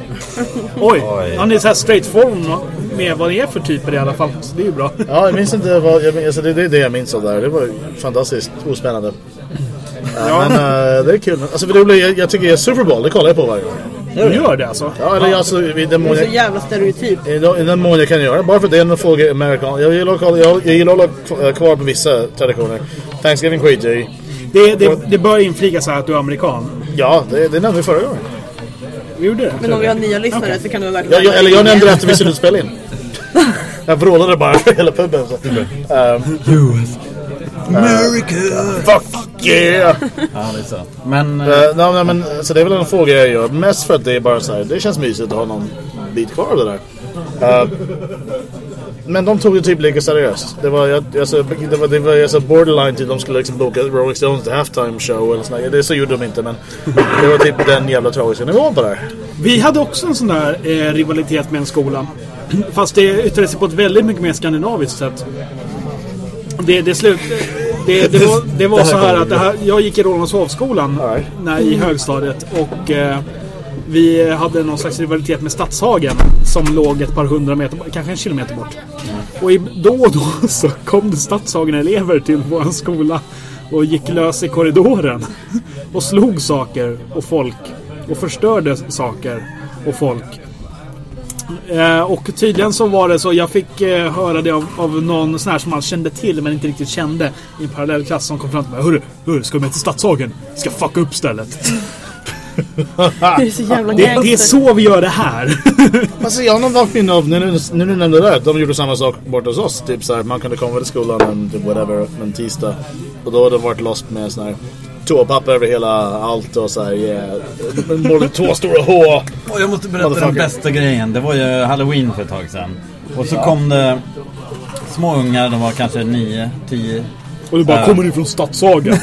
Speaker 2: Oj.
Speaker 1: Oj.
Speaker 2: Han är så här straight forward med vad det är för typer i alla fall. Så det är ju bra.
Speaker 3: Ja, jag minns inte vad, jag, minns- alltså, det, det är det jag minns av det här. Det var fantastiskt ospännande. Ja. Men eh, det är kul. Alltså, för det blir, jag, jag tycker Super Bowl, det kollar jag på varje gång.
Speaker 2: Du gör det alltså?
Speaker 3: Ja, eller alltså, i den
Speaker 4: Det
Speaker 3: mån
Speaker 4: är så
Speaker 3: jag,
Speaker 4: jävla stereotyp.
Speaker 3: i den- i mån jag kan göra. Bara för att det är en fråga amerikan. Jag gillar jag, jag gillar att hålla kvar på vissa traditioner. Thanksgiving skit jag i.
Speaker 2: Det, det, det bör inflikas här att du är amerikan.
Speaker 3: Ja, det, det nämnde vi förra gången.
Speaker 2: Vi gjorde det.
Speaker 4: Men om vi har nya lyssnare så kan vara värt
Speaker 3: Jag, jag, eller jag nämnde det efter vi skulle spela in. Jag vrålade bara för hela puben. Så. Um,
Speaker 1: America!
Speaker 3: fuck yeah!
Speaker 1: Ja, det är så. Men...
Speaker 3: Uh, nej, nej, men, så det är väl en fråga jag gör. Mest för att det är bara så här, det känns mysigt att ha någon bit kvar av det där. Uh, men de tog det typ lika seriöst. Det var, jag, alltså, det var, det var alltså borderline till de skulle liksom boka Rolling Stones till halftime show eller sånt där. Det så gjorde de inte men det var typ den jävla tragiska nivån på det här.
Speaker 2: Vi hade också en sån där eh, rivalitet med en skola. Fast det yttrade sig på ett väldigt mycket mer skandinaviskt sätt. Det, det, slut, det, det, var, det var så här att här, jag gick i Rålambshovsskolan
Speaker 3: Alright.
Speaker 2: när, i högstadiet. Och eh, vi hade någon slags rivalitet med Stadshagen. Som låg ett par hundra meter, kanske en kilometer bort. Och i, då och då så kom det Stadshagen-elever till vår skola. Och gick lös i korridoren. Och slog saker och folk. Och förstörde saker och folk. Eh, och tydligen så var det så, jag fick eh, höra det av, av någon sån här som man kände till men inte riktigt kände i en parallellklass som kom fram till mig. Hörru, hörru ska du med till Stadshagen? Ska fucka upp stället.
Speaker 4: Det är så jävla
Speaker 2: Det, det är så vi gör det här.
Speaker 3: Alltså jag har någon vagt minne av, nu nu du nämnde det de gjorde samma sak borta hos oss. Typ såhär, man kunde komma till skolan en, typ whatever, en tisdag. Och då hade de varit lost med sån här toapapper över hela allt och såhär, yeah. Två stora H.
Speaker 1: Och jag måste berätta den bästa grejen. Det var ju Halloween för ett tag sedan. Och så kom det små ungar, de var kanske 9, 10.
Speaker 2: Och du bara,
Speaker 1: Ja.
Speaker 2: kommer ni från Stadshagen?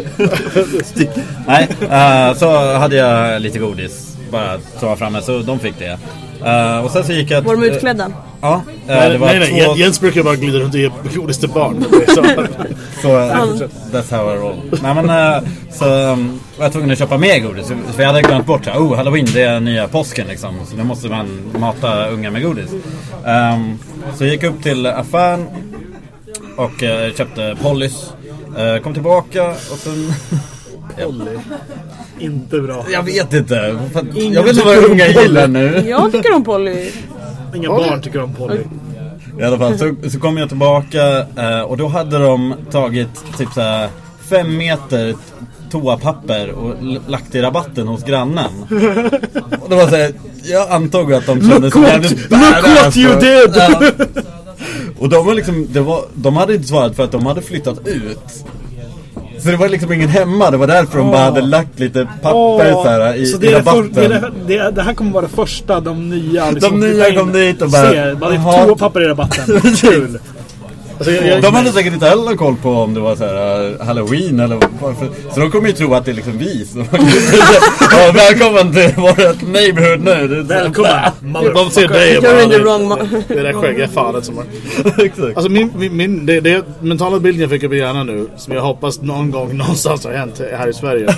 Speaker 1: Nej, eh, så hade jag lite godis. Bara ta framme, så de fick det. Eh, och sen så gick jag...
Speaker 4: Var de utklädda?
Speaker 1: Ja, eh,
Speaker 3: Nej,
Speaker 1: det var
Speaker 3: nej, nej.
Speaker 1: två...
Speaker 3: Jens brukar bara glida runt och ge godis till barn. Så.
Speaker 1: Så, eh, that's how I roll. Nej men, eh, så um, var jag tvungen att köpa mer godis. För jag hade glömt bort så här, oh halloween det är nya påsken liksom. Så nu måste man mata unga med godis. Ehm, så jag gick upp till affären och köpte Pollys. Eh, kom tillbaka och sen...
Speaker 2: inte bra.
Speaker 1: Jag vet inte.
Speaker 2: Ingen
Speaker 1: jag vet inte vad
Speaker 2: tycker om
Speaker 1: unga
Speaker 2: Polly.
Speaker 1: gillar nu.
Speaker 4: Jag tycker om Polly.
Speaker 2: Inga barn tycker om Polly.
Speaker 1: I alla fall så, så kom jag tillbaka eh, och då hade de tagit typ så här fem meter toapapper och l- lagt i rabatten hos grannen. Och det var så här, jag antog att de kände
Speaker 2: Look
Speaker 1: sig
Speaker 2: what-
Speaker 1: jävligt
Speaker 2: look what you
Speaker 1: och-
Speaker 2: did!
Speaker 1: Ja. Och de var liksom, det var, de hade inte svarat för att de hade flyttat ut. Så det var liksom ingen hemma, det var därför de bara hade lagt lite papper så här, i,
Speaker 2: så
Speaker 1: i
Speaker 2: det, är det, för,
Speaker 1: rabatten.
Speaker 2: det, är det, det, är- det här kommer vara det första de nya liksom,
Speaker 1: De nya kom dit och bara,
Speaker 2: Ser, bara är toapapper i rabatten. Kul.
Speaker 3: Alltså, jag, jag,
Speaker 1: De hade säkert inte heller koll på om det var så här uh, Halloween eller varför. Så de kommer ju tro att det är liksom vi som ja, Välkommen till vårt neighborhood nu. Så-
Speaker 2: Välkommen.
Speaker 3: de ser dig och bara, det är det skäggiga fanet som har...
Speaker 1: Exakt.
Speaker 3: Alltså min, min, min det, det mentala bilden jag fick upp i hjärnan nu, som jag hoppas någon gång någonstans har hänt här i Sverige.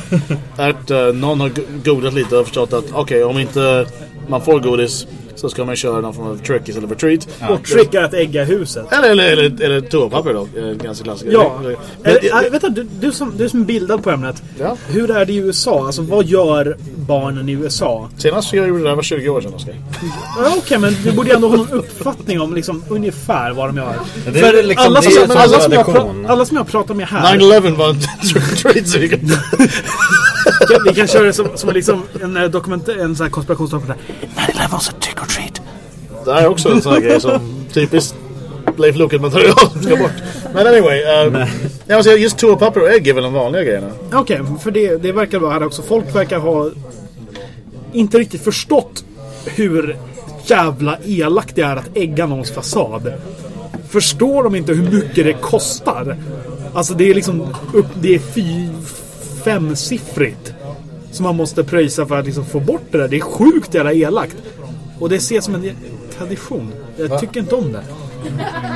Speaker 3: är att eh, någon har go- googlat lite och förstått att okej, om inte man får godis så ska man köra någon form av trick istället för treat.
Speaker 2: Och trick är att ägga huset.
Speaker 3: Eller, eller, eller, eller toapapper då, eh, ganska klassiker.
Speaker 2: Ja.
Speaker 3: Men,
Speaker 2: Eller, äh, vänta, du, du, som, du som är bildad på ämnet.
Speaker 3: Ja.
Speaker 2: Hur är det i USA? Alltså vad gör barnen i USA?
Speaker 3: senast jag gjorde det där var 20 år sedan Oskar.
Speaker 2: Ja, Okej, men du borde ändå ha någon uppfattning om liksom, ungefär vad de gör.
Speaker 1: Det är väl liksom,
Speaker 2: alla, som, alla, jag alla som jag pratar med här.
Speaker 3: 9-11 var en trick or treat så vi kan...
Speaker 2: Köra det som, som liksom en, eh, dokument, en sån här konspirationsdokumentär. 9-11 was a trick or treat.
Speaker 3: Det här är också en sån här grej som typiskt Leif Loket-material ska bort. Men anyway. Jag måste säga, just toapapper och ägg är väl de vanliga grejerna.
Speaker 2: Okej, för det, det verkar vara här också. Folk verkar ha inte riktigt förstått hur jävla elakt det är att ägga någons fasad. Förstår de inte hur mycket det kostar? Alltså det är liksom upp, det är fy, femsiffrigt. Som man måste pröjsa för att liksom få bort det där. Det är sjukt jävla elakt. Och det ses som en tradition. Jag tycker inte om det.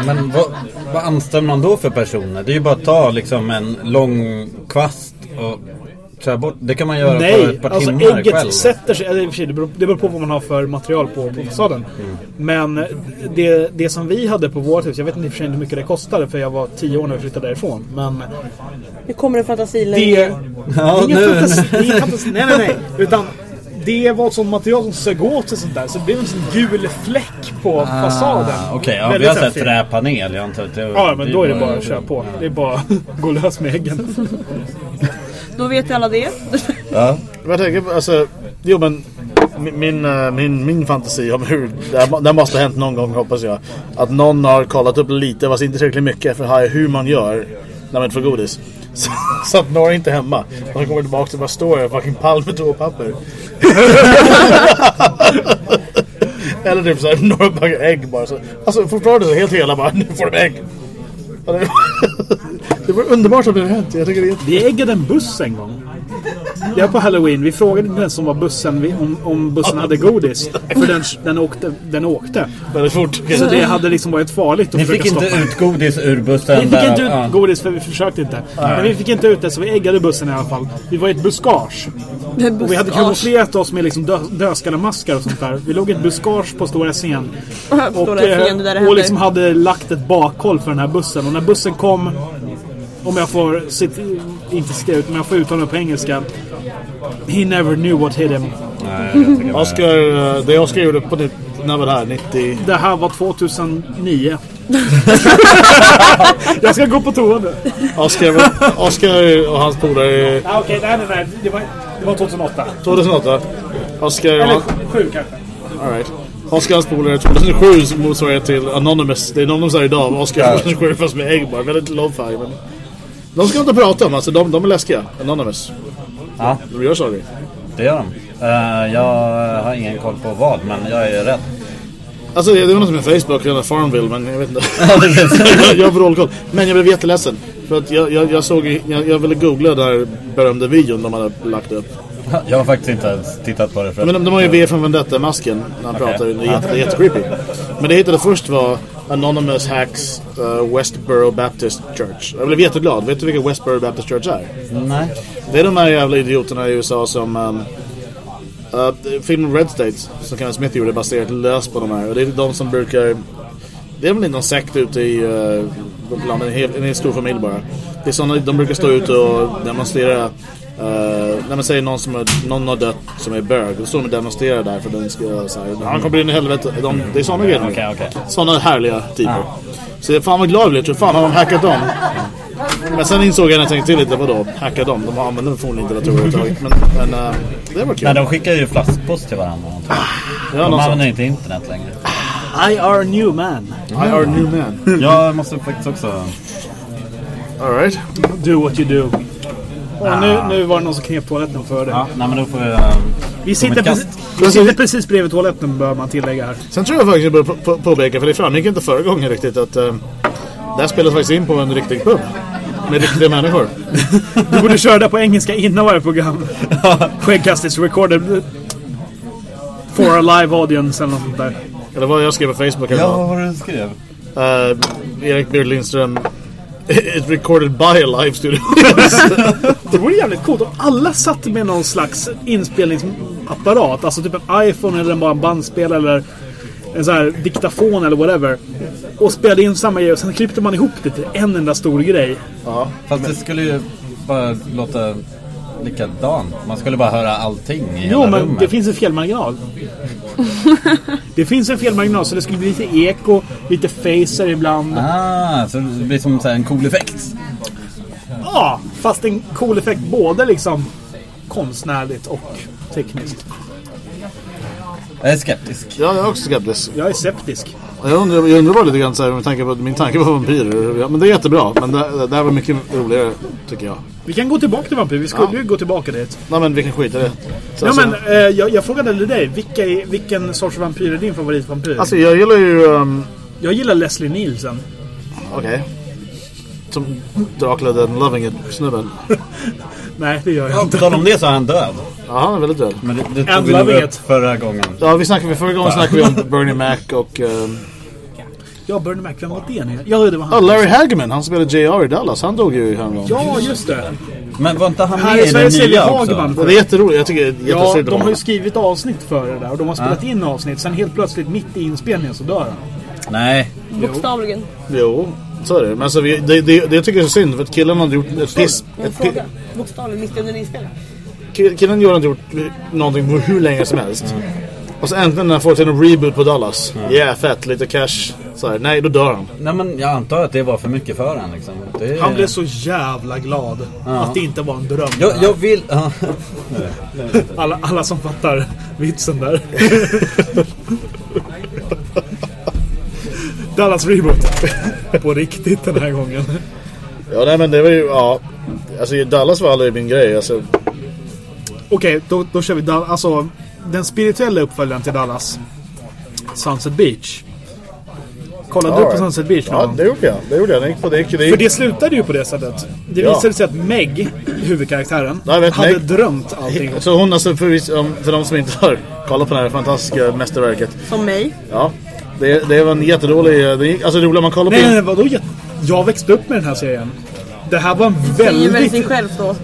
Speaker 1: Men vad, vad anställer man då för personer? Det är ju bara att ta liksom en lång kvast och köra bort. Det kan man göra på
Speaker 2: Nej,
Speaker 1: ett par
Speaker 2: alltså
Speaker 1: timmar
Speaker 2: ägget
Speaker 1: själv.
Speaker 2: sätter sig. Eller i och för sig, det beror, det beror på vad man har för material på, på fasaden. Men det, det som vi hade på vårt hus, jag vet inte i och för sig hur mycket det kostade för jag var tio år när vi flyttade därifrån. Men
Speaker 4: Nu kommer det fantasi
Speaker 2: det...
Speaker 1: Ja,
Speaker 2: ingen
Speaker 1: nu.
Speaker 2: fantasi, det är ingen fantasi, nej, nej, nej. Utan det var ett sånt material som sög åt sig sånt där. Så det blev en sån gul fläck på fasaden.
Speaker 1: Ah, Okej, ja, vi har sett träpanel. Jag antar att det,
Speaker 2: Ja, men då är det bara att köra på. Det är bara att gå lös med äggen.
Speaker 4: Då vet alla det.
Speaker 1: Ja.
Speaker 3: Jag tänker på, alltså, jo men min, min, eh, min, min fantasi om hur det, måste ha hänt någon gång hoppas jag. Att någon har kollat upp lite, fast inte tillräckligt mycket för hur man gör när man inte får godis. Så, så att några är inte hemma. Och så kommer tillbaka och bara står det fucking pall med toapapper. Eller typ såhär några baggar ägg bara. Så, alltså fortfarande så helt hela bara, nu får de ägg. Det- var underbart att det hänt. Jag tycker det är
Speaker 2: Vi äggade en buss en gång. Det var på Halloween. Vi frågade den som var bussen vi- om, om bussen hade godis. För den, den, åkte, den åkte.
Speaker 3: väldigt fort.
Speaker 2: Så det hade liksom varit farligt att
Speaker 1: Ni fick inte
Speaker 2: stoppa.
Speaker 1: ut godis ur bussen?
Speaker 2: Vi fick
Speaker 1: där-
Speaker 2: inte ut
Speaker 1: ja.
Speaker 2: godis för vi försökte inte. Men vi fick inte ut det så vi äggade bussen i alla fall. Vi var i ett buskage. Och vi hade kamouflerat oss med liksom dö, dödskallemaskar och sånt där. Vi låg i ett buskage på stora scen. Och,
Speaker 4: det
Speaker 2: eh, och liksom hade lagt ett bakhåll för den här bussen. Och när bussen kom, om jag får inte citera ut, men jag får uttala det på engelska. He never knew what hit him.
Speaker 1: Nej,
Speaker 3: Oscar, eh, det Oscar gjorde på nytt, när var det här? 90?
Speaker 2: Det här var 2009. jag ska gå på toa nu.
Speaker 3: Oscar, Oscar och hans polare
Speaker 2: Ah, Okej, nej, nej, nej. Det var, det var 2008.
Speaker 3: 2008. Oscar
Speaker 2: Eller
Speaker 3: han,
Speaker 2: sju kanske.
Speaker 3: all right. Oscar och hans polare 2007 motsvarar till Anonymous. Det är Anonymous här idag. Oscar 2007 fast med ägg bara. Väldigt lo-fi. Men... De ska inte prata om, alltså de, de är läskiga. Anonymous.
Speaker 1: Ja,
Speaker 3: De gör saker.
Speaker 1: det gör de. Eh, jag har ingen koll på vad, men jag är rädd.
Speaker 3: Alltså det det var något med Facebook eller Farmville men jag vet inte. jag, har vrålkoll. Men jag blev jätteledsen. För att jag, jag, jag såg, jag, jag ville googla den här berömda videon de hade lagt upp.
Speaker 1: Jag har faktiskt inte ens tittat på det förut.
Speaker 3: Men de, de har ju V från Vendetta-masken när han pratar. Det är, jätte, det är jättecreepy. Men det jag hittade först var Anonymous Hacks uh, Westboro Baptist Church. Jag blev jätteglad. Vet du vilka Westboro Baptist Church är?
Speaker 1: Nej.
Speaker 3: Det är de här jävla idioterna i USA som... Um, uh, filmen Red States som Kenneth Smith gjorde baserat löst på de här. Och det är de som brukar... Det är väl inte någon sekt ute i uh, bland en, hel, en hel stor familj bara. Det är såna, de brukar stå ute och demonstrera. Uh, när man säger någon som är, någon har dött som är bög, då står de och demonstrerar där för den ska så här, han kommer in i helvete. De, det är såna grejer.
Speaker 1: Okej, okej.
Speaker 3: Såna härliga typer. Så jag fan vad glad jag blev. Fan har de hackat dem. Men sen insåg jag när jag tänkte till lite, vadå? Hacka dem? De använder förmodligen inte datorer överhuvudtaget. Men, men uh, det var kul.
Speaker 1: Nej, de skickar ju flaskpost till varandra.
Speaker 3: Ja,
Speaker 1: De
Speaker 3: sånt.
Speaker 1: använder inte internet längre.
Speaker 2: I are a new man.
Speaker 3: I are a new man.
Speaker 1: Jag måste faktiskt också...
Speaker 3: Alright.
Speaker 2: Do what you do. Och nu, nu var det någon som knep toaletten för det.
Speaker 1: Ja, nej men då får jag...
Speaker 2: Vi, sitter precis, vi sitter precis bredvid toaletten bör man tillägga här.
Speaker 3: Sen tror jag faktiskt jag bör på- på- påpeka, för det framgick inte förra gången riktigt, att uh, det här spelas faktiskt in på en riktig pub. Med riktiga människor.
Speaker 2: Du borde köra det på engelska innan varje program. Skäggkast is recorded for a live audience eller något sånt där.
Speaker 3: Eller vad jag skrev på Facebook
Speaker 1: Ja, vad var det du skrev?
Speaker 3: Uh, Erik Beard Lindström. It's recorded by a live studio.
Speaker 2: Det vore jävligt coolt om alla satt med någon slags inspelningsapparat. Alltså typ en iPhone eller bara en bandspelare eller en sån här diktafon eller whatever. Och spelade in samma grej och sen klippte man ihop det till en enda stor grej.
Speaker 3: ja.
Speaker 1: Fast det skulle ju bara låta likadant. Man skulle bara höra allting i
Speaker 2: Jo,
Speaker 1: hela
Speaker 2: men
Speaker 1: rummet.
Speaker 2: det finns en felmarginal. det finns en felmarginal så det skulle bli lite eko, lite phaser ibland.
Speaker 1: Ah, så det blir som så här en cool effekt.
Speaker 2: Ja, fast en cool effekt både liksom konstnärligt och tekniskt.
Speaker 1: Jag är skeptisk.
Speaker 3: Ja, jag är också skeptisk.
Speaker 2: Jag är septisk.
Speaker 3: Jag undrar, jag undrar bara lite grann så här, med tanke på min tanke på vampyrer. Ja, men det är jättebra. Men det, det här var mycket roligare, tycker jag.
Speaker 2: Vi kan gå tillbaka till vampyr. Vi skulle ju gå tillbaka dit.
Speaker 3: Nej, men vi kan skita i det. Så,
Speaker 2: Ja,
Speaker 3: alltså,
Speaker 2: men, eh, jag, jag frågade dig, vilka är, vilken sorts vampyr är din favoritvampyr?
Speaker 3: alltså, jag gillar ju... Um,
Speaker 2: jag gillar Leslie Nielsen.
Speaker 3: Okej. Som Dracula den Loving It-snubben.
Speaker 2: Nej, det gör jag
Speaker 1: På
Speaker 2: inte.
Speaker 1: tal om det så är han död.
Speaker 3: Ja, han är väldigt död.
Speaker 1: Men det, det
Speaker 2: And
Speaker 1: tog vi nog
Speaker 2: loving
Speaker 1: upp förra gången.
Speaker 3: Ja, vi snackade, förra gången snackade vi om Bernie Mac och... Um,
Speaker 2: Ja, Bernie Mac, vem var det nu? Ja, det var han.
Speaker 3: Larry Hagman, han spelade JR i Dallas. Han dog ju häromdagen.
Speaker 2: Ja, just det.
Speaker 1: Men var inte han med
Speaker 2: är
Speaker 1: i den nya
Speaker 2: Hagman.
Speaker 1: också?
Speaker 3: Det är jätteroligt. Jag tycker det är
Speaker 2: Ja, de har ju skrivit avsnitt för det där och de har spelat in avsnitt. Sen helt plötsligt mitt i inspelningen så dör han.
Speaker 1: Nej.
Speaker 4: Bokstavligen.
Speaker 3: Jo, så är det. Men alltså, vi, det, det, det tycker jag är så synd. För att killen hade gjort ett piss...
Speaker 4: En fråga. Bokstavligen mitt under inspelningen.
Speaker 3: kill- killen hade gjort någonting hur länge som helst. Och så äntligen när han får till en reboot på Dallas. Yeah, fett. Lite cash. Så här, nej, då dör han.
Speaker 1: Nej men jag antar att det var för mycket för honom liksom. Det...
Speaker 2: Han blev så jävla glad att det inte var en dröm.
Speaker 1: Jag, jag vill... Ja.
Speaker 2: Alla, alla som fattar vitsen där. Dallas Reboot. På riktigt den här gången.
Speaker 3: Ja, nej men det var ju, ja. Alltså Dallas var aldrig min grej. Alltså,
Speaker 2: Okej, då, då kör vi Dallas. Alltså, den spirituella uppföljaren till Dallas. Sunset Beach. Kollade du på. Sunset Beach någon
Speaker 3: ja, det gjorde jag. Det gjorde jag. Det gick på, det gick, det
Speaker 2: För det slutade ju på det sättet. Det
Speaker 3: Ja.
Speaker 2: visade sig att Meg, huvudkaraktären,
Speaker 3: Ja, jag vet,
Speaker 2: hade
Speaker 3: Meg-
Speaker 2: drömt allting.
Speaker 3: Så hon alltså, för, för de som inte har kollat på det här fantastiska mästerverket.
Speaker 4: Som mig.
Speaker 3: Ja. Det, det var en jätterolig, det gick, alltså roligt man kollar på
Speaker 2: Nej, nej, nej, vadå? Jag, jag växte upp med den här serien. Det här var en
Speaker 4: Säger väl sig
Speaker 2: väldigt...
Speaker 4: själv då.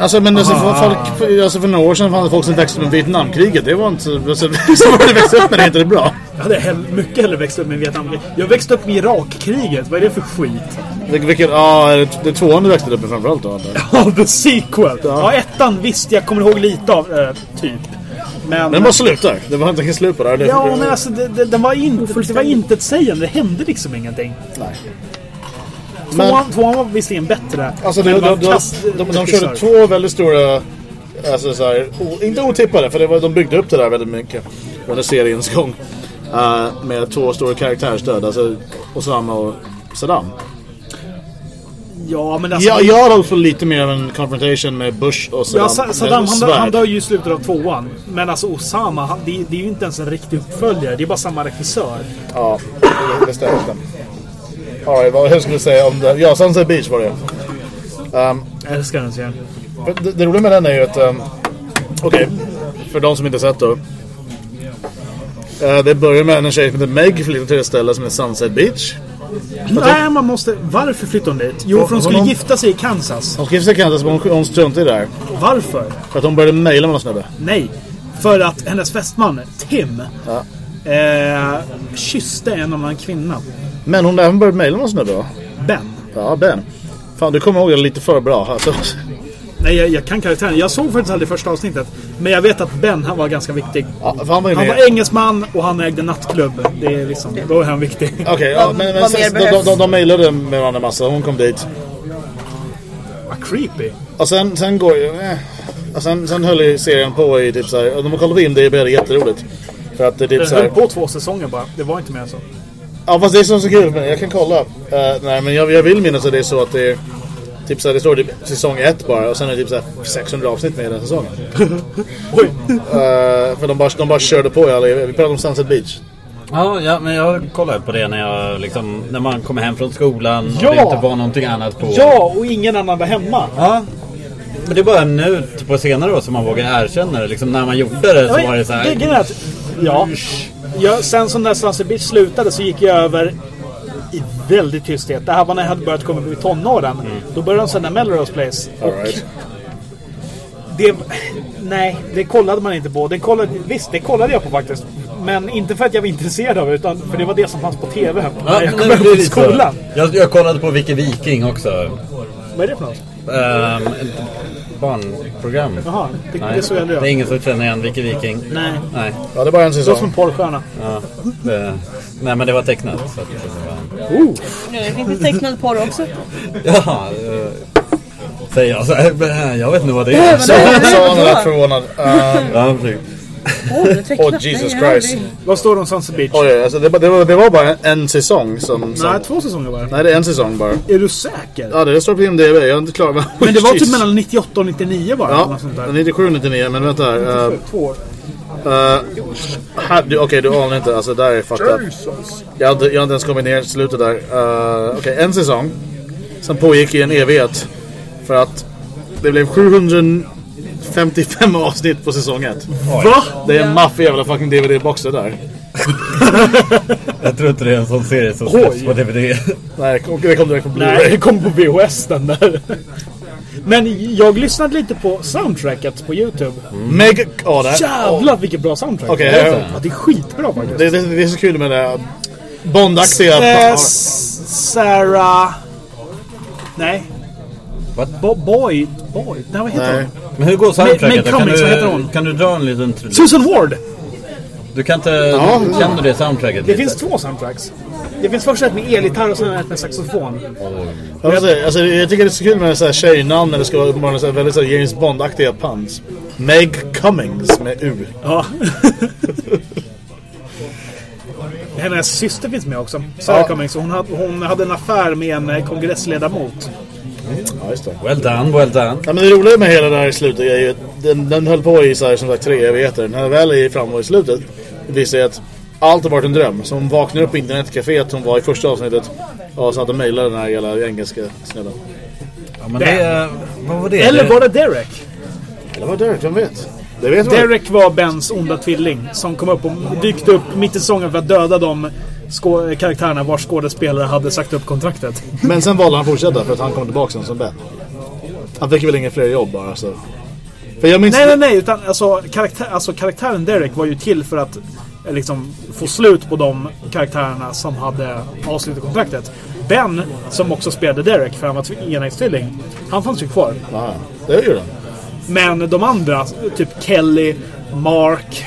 Speaker 3: Alltså men alltså, för, folk, alltså för några år sedan fanns det folk som växte upp med Vietnamkriget. Det var inte så... Alltså, så var det växte upp med det inte det bra.
Speaker 2: Jag hade hell, mycket hellre växt upp med Vietnamkriget. Jag växte upp med Irakkriget. Vad är det för skit?
Speaker 3: Det, vilket, ja, det, det tvåan du växte upp med framförallt då.
Speaker 2: Ja, the sequel. Ja, ettan visst, jag kommer ihåg lite av, eh, typ. Men...
Speaker 3: Den bara slutar. Det var inte slut på det här.
Speaker 2: Ja, men alltså det, det, den var inte, det var intetsägande. Det hände liksom ingenting.
Speaker 3: Nej.
Speaker 2: Tvåan, tvåan var visserligen bättre.
Speaker 3: Alltså
Speaker 2: men
Speaker 3: de, de, de, de, körde två väldigt stora... Alltså så här, inte otippade, för det var, de byggde upp det där väldigt mycket under seriens gång. Eh, med två stora karaktärsdöd, alltså Osama och Saddam.
Speaker 2: Ja, men alltså...
Speaker 3: Jag, jag har också lite mer av en confrontation med Bush och Saddam.
Speaker 2: Ja, Sa- Saddam han,
Speaker 3: svärd.
Speaker 2: han dör ju i slutet av tvåan. Men alltså Osama, han, det, det är ju inte ens en riktig uppföljare. Det är bara samma regissör.
Speaker 3: Ja, det- det stämmer. Alright, vad hur skulle du säga om det? Ja, Sunset Beach var det. Um,
Speaker 2: Jag älskar den serien.
Speaker 3: Det, det roliga med den är ju att... Um, Okej, för de som inte sett då. Eh, det börjar med en tjej som heter Meg flyttar till ett ställe som heter Sunset Beach.
Speaker 2: Nej, man måste... Varför flyttade hon dit? Jo, för hon skulle
Speaker 3: hon-
Speaker 2: gifta sig i Kansas.
Speaker 3: Hon skrev sig i Kansas men hon, hon struntade här.
Speaker 2: Varför?
Speaker 3: För att hon började mejla med någon snubbe.
Speaker 2: Nej. För att hennes fästman, Tim,
Speaker 3: Ja.
Speaker 2: eh, kysste en annan kvinna.
Speaker 3: Men hon även började mejla med någon snubbe va?
Speaker 2: Ben.
Speaker 3: Ja, Ben. Fan, du kommer ihåg det lite för bra. Alltså,
Speaker 2: Nej, jag, jag kan karaktären. Jag såg faktiskt aldrig första avsnittet. Men jag vet att Ben, han var ganska viktig.
Speaker 3: ja, för han var
Speaker 2: Han var engelsman och han ägde nattklubb. Det är liksom, då är han viktig.
Speaker 3: Okej, ja,
Speaker 4: Vad-
Speaker 3: men, men sen, de, de, de, de mejlade med varandra massa. Hon kom dit.
Speaker 2: Vad creepy.
Speaker 3: Och sen, sen går ju... Eh, och sen, sen höll ju serien på i typ såhär... De har på IMDB, det är jätteroligt. För att det är typ
Speaker 2: Den höll på två säsonger bara. Det var inte mer än så.
Speaker 3: Ja fast det är så, så kul, men jag kan kolla. Eh, nej men jag, jag vill minnas att det är så att det är... Typ såhär, det står typ säsong 1 bara och sen är det typ såhär 600 avsnitt med i den säsongen.
Speaker 2: Oj!
Speaker 3: Eh, för de bara, de bara körde på i alla Vi pratade om Sunset Beach.
Speaker 1: Ja, ja, men jag kollade på det när jag liksom, när man kommer hem från skolan
Speaker 2: Ja!
Speaker 1: och det inte var någonting annat på.
Speaker 2: Ja, och ingen annan var hemma.
Speaker 1: Ja. Men det är bara nu på senare år som man vågar erkänna det. Liksom när man gjorde det så var det så här.
Speaker 2: Grejen är att, ja, ja, sen som när Sunset Beach slutade så gick jag över i väldigt tysthet. Det här var när jag hade börjat komma upp i tonåren. Då började de sända Melrose Place. Och
Speaker 3: All right.
Speaker 2: det, nej, det kollade man inte på. Det kollade, visst, det kollade jag på faktiskt. Men inte för att jag var intresserad av det, utan för det var det som fanns på TV.
Speaker 1: Ja,
Speaker 2: jag kom upp
Speaker 1: så.
Speaker 2: skolan.
Speaker 1: Jag, jag kollade på Vicky Viking också.
Speaker 2: Vad är det för något?
Speaker 1: Um, barnprogram.
Speaker 2: Jaha, det,
Speaker 1: Nej,
Speaker 2: det såg jag aldrig.
Speaker 1: det är ingen som känner igen Vicky Viking.
Speaker 2: Nej.
Speaker 1: Nej.
Speaker 3: Ja det är bara en
Speaker 2: Det låter som
Speaker 3: säsong.
Speaker 2: en porrstjärna.
Speaker 1: Ja, det, nej men det var tecknat. Så att det var,
Speaker 2: Oh.
Speaker 4: Det finns tecknad porr också.
Speaker 1: ja, eh, säger jag så här, Jag vet inte vad det är.
Speaker 3: Så han lät förvånad. Uh,
Speaker 1: Ja, precis.
Speaker 4: Åh.
Speaker 3: Åh, Jesus
Speaker 4: har
Speaker 3: Christ.
Speaker 2: Vad står det om Sunset Beach?
Speaker 3: oj, alltså det, det, var, det var bara en säsong som... som
Speaker 2: Nej, två säsonger bara.
Speaker 3: nej det är en säsong bara.
Speaker 2: Är du säker?
Speaker 3: Ja det står på IMDB, jag är inte klar med...
Speaker 2: Men det var typ mellan 98 och 99 bara.
Speaker 3: Ja,
Speaker 2: något sånt där.
Speaker 3: 97 99 men vänta här. Uh,
Speaker 2: Två år.
Speaker 3: Uh, här- du- Okej, du anar inte. Alltså, där är fucked up. Jag hade, jag hade inte ens kommit ner till slutet där. Uh, Okej, en säsong. Sen pågick i en evighet. För att det blev 755 avsnitt på säsong 1.
Speaker 2: Va?
Speaker 3: Det är en maffig jävla fucking DVD-box det där.
Speaker 1: Jag tror inte det är en sån serie som släpps på DVD.
Speaker 3: Nej, det kom, det kom direkt på
Speaker 2: Nej,
Speaker 3: Blu-ray.
Speaker 2: det kom på VHS den där. Men jag lyssnade lite på soundtracket på Youtube.
Speaker 3: Mega... Ja, det,
Speaker 2: Jävlar vilket bra soundtrack.
Speaker 3: Okej,
Speaker 2: ja,
Speaker 3: ja.
Speaker 2: det är skitbra faktiskt.
Speaker 3: det, det, det är så kul med det. Bondaktiga...
Speaker 2: Eh, Sarah... Nej.
Speaker 1: What?
Speaker 2: Bo Boy... Boy? Nej, vad heter
Speaker 3: Nej.
Speaker 2: hon?
Speaker 1: Men hur går soundtracket
Speaker 2: Meg?
Speaker 1: Kan
Speaker 2: Cummings, vad heter
Speaker 1: du,
Speaker 2: hon?
Speaker 1: kan du dra en liten?
Speaker 2: Susan Ward!
Speaker 1: Du kan inte...
Speaker 3: Ja.
Speaker 1: Känner du det soundtracket
Speaker 2: Det
Speaker 1: lite?
Speaker 2: finns två soundtracks. Det finns först ett med elgitarr och sen ett med saxofon.
Speaker 3: Jag, inte, alltså, jag tycker det är så kul med så här tjejnamn när det ska vara så här väldigt så här James Bond-aktiga puns. Meg Cummings med U.
Speaker 2: Ja. Hennes syster finns med också. Sarah
Speaker 3: Ja.
Speaker 2: Cummings. Hon hade, hon hade en affär med en eh, kongressledamot.
Speaker 3: Ja, just det.
Speaker 1: Well done, well done.
Speaker 3: Ja, men det roliga med hela det här i slutet är ju att den, den höll på i så här, som sagt tre evigheter. När den väl är framme i slutet visar det att allt har varit en dröm. Så hon vaknar upp på internetcaféet hon var i första avsnittet. Och så att hon mejlade den här jävla engelska snubben.
Speaker 1: Ja, men det... Vad var det?
Speaker 2: Eller
Speaker 1: det,
Speaker 2: var det Derek?
Speaker 3: Eller vad Derek, vem vet? Det vet man
Speaker 2: Derek var Bens onda tvilling som kom upp och dykte upp mitt i säsongen för att döda de skå- karaktärerna vars skådespelare hade sagt upp kontraktet.
Speaker 3: Men sen valde han att fortsätta för att han kom tillbaka sen som Ben. Han fick väl inga fler jobb bara så. För jag minns...
Speaker 2: Nej, nej, nej. Utan, alltså, karaktär, alltså, karaktären Derek var ju till för att eh, liksom, få slut på de karaktärerna som hade avslutat kontraktet. Ben, som också spelade Derek, för han var tv- enäggstvilling, han fanns ju kvar.
Speaker 3: Ja, det gjorde han.
Speaker 2: Men de andra, typ Kelly, Mark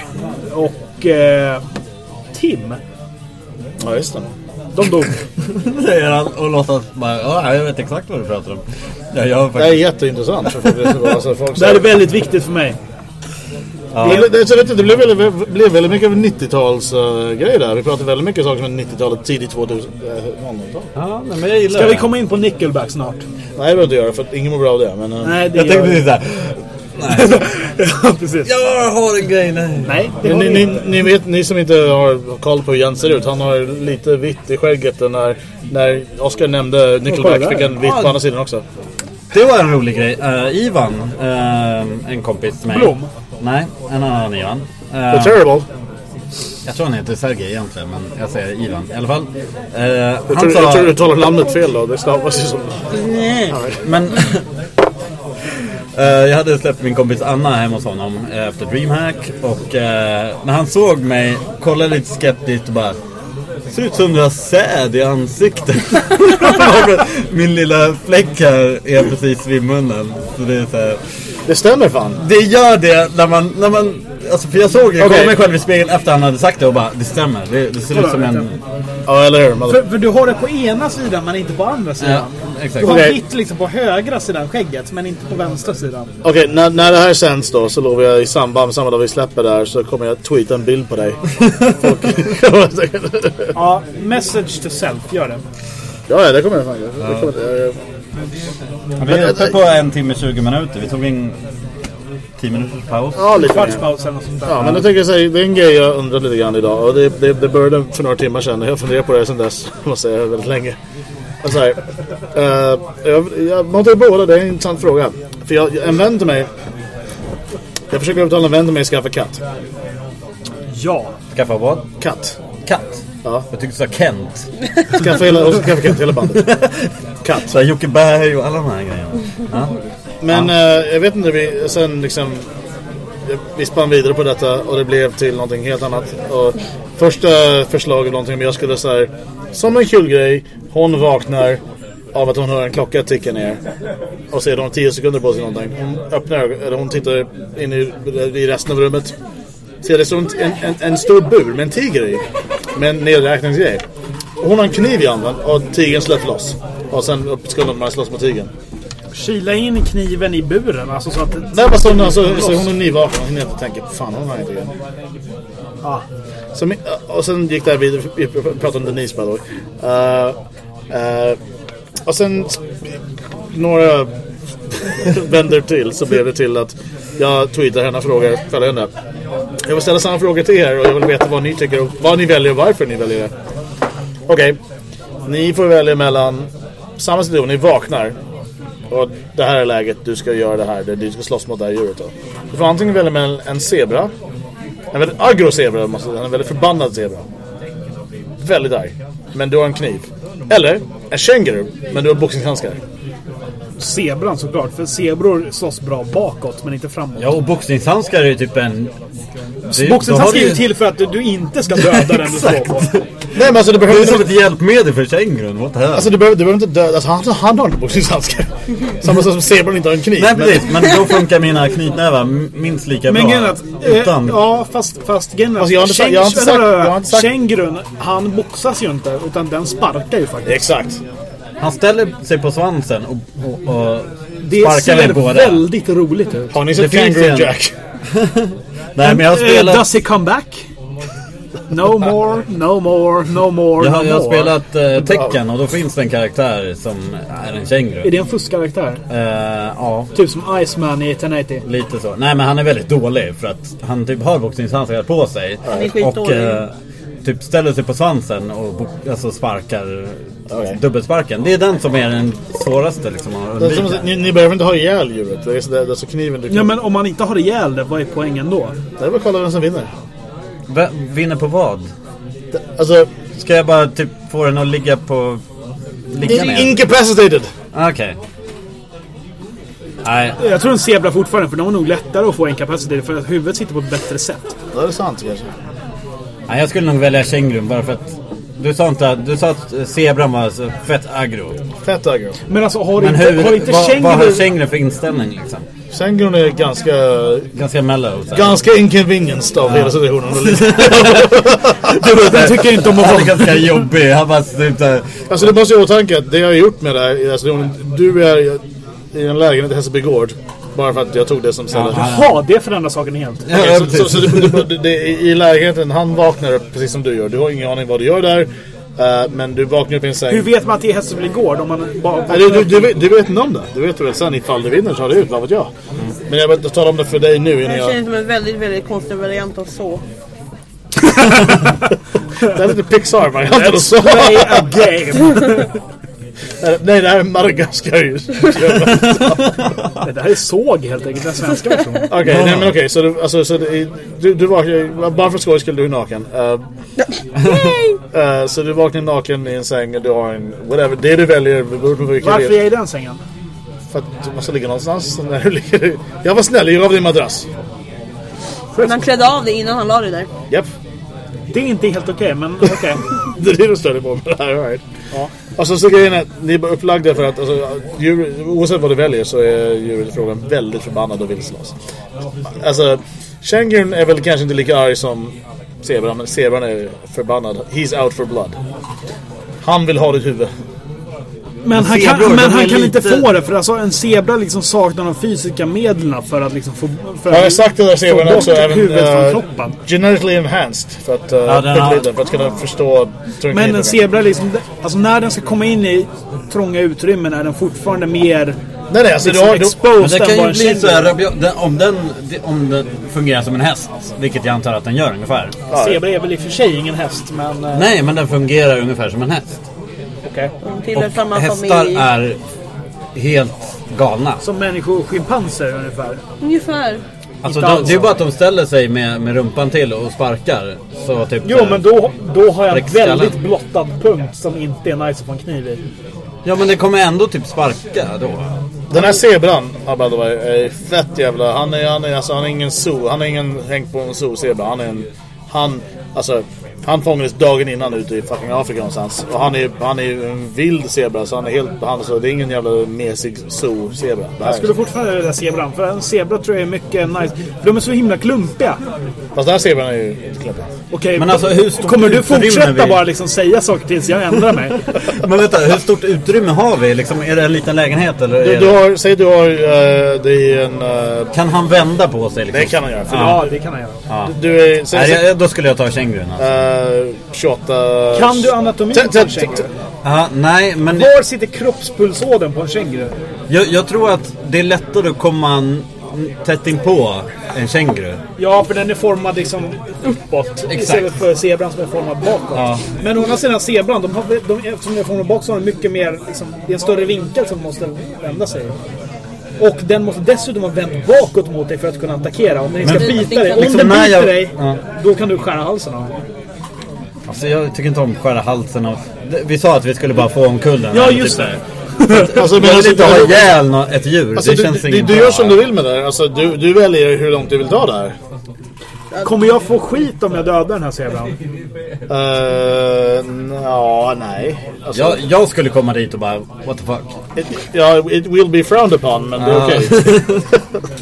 Speaker 2: och eh, Tim,
Speaker 3: Ja, just det.
Speaker 2: de dog.
Speaker 1: säger han och låtsas bara... Ja, jag vet exakt vad du pratar om. Ja, jag har
Speaker 3: Det är
Speaker 1: faktiskt...
Speaker 3: jätteintressant. För folk, alltså, folk
Speaker 2: Det här är väldigt viktigt för mig.
Speaker 3: Det, det, så vet du, det blev väldigt, blev väldigt mycket av 90-talsgrej där. Vi pratade väldigt mycket saker som 90-talet, tidigt 2000 eh, 00-tal.
Speaker 1: Ja, men jag gillar
Speaker 2: Ska vi
Speaker 1: det.
Speaker 2: komma in på Nickelback snart?
Speaker 3: Nej, det behöver jag inte göra för att ingen mår bra av det. Men, eh,
Speaker 2: Nej, det
Speaker 1: Jag
Speaker 2: gör
Speaker 1: tänkte
Speaker 2: vi.
Speaker 1: såhär...
Speaker 2: ja, precis.
Speaker 1: Jag har en grej, nej.
Speaker 2: Nej, det
Speaker 3: ni, ni, ni, vet, ni som inte har koll på hur Jens ser ut. Han har lite vitt i skägget. När, när Oscar nämnde Nickelback fick han vitt på andra sidan också.
Speaker 1: Det var en rolig grej. Eh, Ivan, eh, en kompis till mig.
Speaker 2: Blom?
Speaker 1: Nej, en annan Ivan. Eh,
Speaker 3: The Terrible.
Speaker 1: jag tror han heter Sergej egentligen, men jag säger Ivan i alla fall. Eh,
Speaker 3: Jag
Speaker 1: han
Speaker 3: tror, jag
Speaker 1: sa...
Speaker 3: tror du talar namnet fel då. Det stavas ju som...
Speaker 1: Men... eh, jag hade släppt min kompis Anna hemma hos honom eh, efter DreamHack och eh, när han såg mig kollade lite skeptiskt och bara Ser ut som du har säd i ansiktet. min lilla fläck här är precis vid munnen. Så det är så här.
Speaker 3: Det stämmer fan.
Speaker 1: Det gör det när man, när man alltså för jag såg, jag
Speaker 3: Okej.
Speaker 1: gav mig själv i spegeln efter han hade sagt det och bara, det stämmer. Det, det ser ut som en...
Speaker 3: Ja, eller hur?
Speaker 2: För, för du har det på ena sidan men inte på andra sidan.
Speaker 1: Ja, exakt.
Speaker 2: Du har
Speaker 3: Okej.
Speaker 2: vitt liksom på högra sidan skägget men inte på vänstra sidan.
Speaker 3: Okej, när, när det här sänds då så lovar jag i samband samma dag vi släpper det här så kommer jag tweeta en bild på dig.
Speaker 2: Ja, message to self, gör det.
Speaker 3: ja, ja, det kommer jag fan göra. Det kommer jag- jag-
Speaker 1: Vi är uppe på en timme 20 minuter. Vi tog en 10 minuters paus.
Speaker 3: Ja, lite.
Speaker 2: Kvartspaus eller något sånt där.
Speaker 3: Ja, men då tänker jag säga, det är en grej jag undrat lite grann idag. Och det, det, det började för några timmar sedan. Jag har funderat på det sedan dess, måste jag säga, väldigt länge. Och så här, eh, jag, jag måste båda, det är en intressant fråga. För jag, en vän till mig, jag försöker övertala en vän till mig att skaffa katt.
Speaker 2: Ja.
Speaker 1: Skaffa vad?
Speaker 3: Katt.
Speaker 1: Katt.
Speaker 3: Ja.
Speaker 1: Jag tyckte du sa Kent.
Speaker 3: Skaffa hela, och skaffa katt, hela bandet. Katt.
Speaker 1: Så här Jocke Berg och alla de här grejerna. Ja.
Speaker 3: Men eh, jag vet inte, vi, sen liksom vi spann vidare på detta och det blev till någonting helt annat. Och första förslaget någonting om jag skulle här, som en kul grej, hon vaknar av att hon hör en klocka ticka ner. Och ser de 10 sekunder på sig någonting. Hon öppnar eller hon tittar in i, i resten av rummet. Ser det som en, en, en stor bur med en tiger i. Med en nedräkningsgrej. Hon har en kniv i handen och tigern släpper loss. Och sen skulle man slåss mot tigern.
Speaker 2: Kila in kniven i buren, alltså så att...
Speaker 3: Nej, men så, alltså, så hon är nyvaken och hinner inte tänka fan hon har inte igen.
Speaker 2: Ja.
Speaker 3: Så, och sen gick det här vidare, vi pratade om Denise by the way. Uh, uh, och sen några vänder till så blev det till att jag tweetar henne och frågar följande. Jag vill ställa samma fråga till er och jag vill veta vad ni tycker och vad ni väljer och varför ni väljer det. Okej, ni får välja mellan samma situation, ni vaknar och det här är läget, du ska göra det här, du ska slåss mot det här djuret då. Du får antingen välja mellan en zebra en väldigt aggro zebra. En väldigt förbannad zebra. Väldigt arg. Men du har en kniv. Eller en känguru, men du har boxningshandskar.
Speaker 2: Zebran såklart, för zebror slåss bra bakåt men inte framåt.
Speaker 1: Ja, och boxningshandskar är ju typ en... det-
Speaker 2: Boxningshandskar är ju till för att du, du inte ska döda den du slår på.
Speaker 3: Nej men alltså du
Speaker 1: Det
Speaker 3: behöver
Speaker 1: är som ett hjälpmedel för kängurun, what the hell?
Speaker 3: Alltså du behöver, du behöver inte döda, alltså han, han har inte boxningshandskar. Samma sak som zebran inte har en kniv.
Speaker 1: Nej
Speaker 3: men-
Speaker 1: precis, men då funkar mina knytnävar minst lika
Speaker 2: Men
Speaker 1: bra.
Speaker 2: är att, eh,
Speaker 1: utan...
Speaker 2: ja fast, fast grejen
Speaker 3: Alltså, jag
Speaker 2: käng-
Speaker 3: jag sagt- jag har inte sagt-
Speaker 2: Kängurun, han boxas ju inte utan den sparkar ju faktiskt.
Speaker 3: Exakt.
Speaker 1: Han ställer sig på svansen och, och, och
Speaker 2: Det
Speaker 1: sparkar med
Speaker 2: ser
Speaker 1: båda.
Speaker 2: väldigt roligt ut.
Speaker 3: Har ni
Speaker 1: Det
Speaker 3: sett Kangaroo
Speaker 1: en-
Speaker 3: Jack?
Speaker 1: Nej men jag har
Speaker 2: Eh,
Speaker 1: spelat...
Speaker 2: Does he come back? No more, no more, no more,
Speaker 1: Jag har,
Speaker 2: no
Speaker 1: jag har
Speaker 2: more.
Speaker 1: spelat uh, Tekken och då finns det en karaktär som är en känguru.
Speaker 2: Är det en fuskkaraktär?
Speaker 1: Eh, ja,
Speaker 2: Typ som Iceman i 1080.
Speaker 1: lite så. Nej men han är väldigt dålig för att han typ har boxningshandskar på sig.
Speaker 4: Han är
Speaker 1: och
Speaker 4: skitdålig.
Speaker 1: eh, typ ställer sig på svansen och alltså sparkar
Speaker 3: Okej.
Speaker 1: dubbelsparken. Det är den som är den svåraste liksom att
Speaker 3: som, ni, ni behöver inte ha ihjäl djuret. Det är, så- det är alltså kniven du kan...
Speaker 2: Ja men om man inte har ihjäl det, vad är poängen då?
Speaker 3: Det är bara att kolla vem som vinner.
Speaker 1: V- vinner på vad?
Speaker 3: Det, alltså,
Speaker 1: Ska jag bara typ få den att ligga på... Ligga ner?
Speaker 3: incapacitated.
Speaker 1: Okej. Nej,
Speaker 2: Jag tror en zebra fortfarande, för de är nog lättare att få en kapacitet för att huvudet sitter på ett bättre sätt.
Speaker 3: Det är sant kanske.
Speaker 1: Nej, jag skulle nog välja kängurun bara för att... Du sa inte att... Du sa att zebran var så fett aggro.
Speaker 3: Fett aggro.
Speaker 2: Men alltså har
Speaker 1: Men
Speaker 2: inte,
Speaker 1: hur...
Speaker 2: har inte
Speaker 1: vad, vad har
Speaker 2: känguru...
Speaker 1: kängurun för inställning liksom?
Speaker 3: Kängurun är ganska...
Speaker 1: Ganska mellow. så.
Speaker 3: Ganska inconvenienced av hela situationen.
Speaker 2: Den tycker inte om att
Speaker 1: Han är
Speaker 2: vara...
Speaker 1: ganska jobbig. Han bara typ.
Speaker 3: Alltså det måste jag ha i åtanke att det jag har gjort med det här, alltså, du är i en lägenhet i Hässelby gård. Bara för att jag tog det som ställe.
Speaker 2: Jaha, det förändrar saken helt.
Speaker 1: Ja,
Speaker 3: så, så, så det, det, det, i lägenheten, han vaknar upp precis som du gör. Du har ingen aning vad du gör där. eh, men du vaknar upp i en säng.
Speaker 2: Hur vet man att det är Hässelby gård om man bara...
Speaker 3: Nej, du, du, du, vet, du vet inte om det. Du vet väl sen ifall du vinner så har du ut, vad vet jag. Men jag vill tala om det för dig nu
Speaker 4: Det
Speaker 3: jag...
Speaker 4: känns som en väldigt, väldigt konstig variant av så.
Speaker 3: Det är lite Pixar-varianten och så.
Speaker 2: Play a game!
Speaker 3: Nej, det här är Madagaskar ju.
Speaker 2: Det där är såg helt enkelt, den svenska versionen.
Speaker 3: Okej, nej men okej. Så, du, alltså, så du, du, du vaknar, bara för skojs skull, du är naken. Uh, uh, så du vaknar naken i en säng och du har en, whatever, det du väljer
Speaker 2: Varför är jag i den sängen?
Speaker 3: För att du måste ligga någonstans. När du ligger. Jag var snäll, jag gav dig en madrass.
Speaker 4: Men han klädde av det innan han la det där.
Speaker 3: Japp.
Speaker 2: Det är inte helt okej, men okej.
Speaker 3: Det är det du stör dig på med det här, all right. Ja. Alltså så grejen är att ni är upplagda för att alltså, djur, oavsett vad du väljer så är djuret i frågan väldigt förbannad och vill slåss. Alltså, Shangirn är väl kanske inte lika arg som zebran, men zebran är förbannad. He's out for blood. Han vill ha ditt huvud.
Speaker 2: Men han kan, men han
Speaker 1: är
Speaker 2: kan
Speaker 1: lite-
Speaker 2: inte få det, för alltså en zebra liksom saknar de fysiska medlen för att liksom få... För
Speaker 3: Ja,
Speaker 2: att
Speaker 3: sagt det där
Speaker 2: få
Speaker 3: zebrorna
Speaker 2: bort
Speaker 3: också. Även
Speaker 2: huvudet från
Speaker 3: uh,
Speaker 2: kroppen.
Speaker 3: genetically enhanced. För att, uh,
Speaker 1: Ja, den har-
Speaker 3: för att kunna förstå
Speaker 2: Men en zebra liksom, alltså när den ska komma in i trånga utrymmen är den fortfarande mer
Speaker 3: Nej, nej, alltså
Speaker 2: liksom
Speaker 3: du har... Du,
Speaker 2: exposed
Speaker 1: Men det kan ju bli så här, den- om, den, om den fungerar som en häst, vilket jag antar att den gör ungefär.
Speaker 2: Zebra är väl i och för sig ingen häst, men... eh,
Speaker 1: Nej, men den fungerar ungefär som en häst.
Speaker 2: Okej.
Speaker 4: De tillhör samma
Speaker 1: Hästar
Speaker 4: familj.
Speaker 1: är helt galna.
Speaker 2: Som människor och schimpanser ungefär.
Speaker 4: Ungefär.
Speaker 1: Alltså, de, det är bara att de ställer sig med, med rumpan till och sparkar. Så typ
Speaker 2: Jo, men då, då har jag en väldigt blottad punkt som inte är nice att få en kniv i.
Speaker 1: Ja, men det kommer ändå typ sparka då.
Speaker 3: Den här zebran, way, är fett jävla... Han är, han är, alltså, han är ingen zoo. Han är ingen hängt på en zoo-zebra. Han är en... Han, alltså... Han fångades dagen innan ute i fucking Afrika någonstans. Och han är han är ju en vild zebra så han är helt... Han, alltså, det är ingen jävla mesig zoo-zebra.
Speaker 2: Jag skulle fortfarande välja zebran, för en zebra tror jag är mycket nice. För de är så himla klumpiga.
Speaker 3: Fast den här zebran är ju inte klumpig.
Speaker 2: Okej,
Speaker 1: Men alltså, hur stort
Speaker 2: kommer du fortsätta
Speaker 1: vi-
Speaker 2: bara liksom säga saker tills jag ändrar mig?
Speaker 1: Men vänta, hur stort utrymme har vi? Liksom, är det en liten lägenhet eller?
Speaker 3: Du, du har, säg du har... Uh, det är en... Uh,
Speaker 1: Kan han vända på sig? Liksom?
Speaker 3: det kan han göra.
Speaker 2: Ja, det kan han göra.
Speaker 1: Ja.
Speaker 3: Du är... Säg,
Speaker 1: Nej, jag, då skulle jag ta kängurun alltså.
Speaker 3: uh, 28...
Speaker 2: Kan du anatomi
Speaker 3: T-
Speaker 2: på en känguru?
Speaker 1: Aha, nej, men
Speaker 2: Var sitter kroppspulsådern på en känguru?
Speaker 1: jag, jag tror att det är lättare att komma tätt in på en känguru.
Speaker 2: Ja, för den är formad liksom uppåt istället för zebran som är formad bakåt.
Speaker 1: Ja.
Speaker 2: Men å andra sidan zebran, de har, de, eftersom den är formad bakåt så har den mycket mer, liksom, det är en större vinkel som måste vända sig. Och den måste dessutom ha vänt bakåt mot dig för att kunna attackera. Om den ska bita dig, om
Speaker 1: Liksom
Speaker 2: den biter
Speaker 1: jag-
Speaker 2: dig,
Speaker 1: Ja.
Speaker 2: då kan du skära halsen av.
Speaker 1: Alltså jag tycker inte om att skära halsen av... Vi sa att vi skulle bara få omkull den.
Speaker 2: Ja, just
Speaker 1: typ
Speaker 2: det.
Speaker 3: Alltså,
Speaker 1: Jag vill
Speaker 3: alltså,
Speaker 1: inte ha ihjäl ett djur.
Speaker 3: Alltså,
Speaker 1: det
Speaker 3: du,
Speaker 1: känns
Speaker 3: du,
Speaker 1: inget
Speaker 3: du gör som du vill med det här. Alltså, du, du väljer hur långt du vill ta det här.
Speaker 2: Kommer jag få skit om jag dödar den här zebran?
Speaker 3: Uh, ja, nej. Alltså,
Speaker 1: Jag, jag skulle komma dit och bara, what the fuck.
Speaker 3: it, ja, it will be frowned upon, men det är
Speaker 1: Ja.
Speaker 3: okej.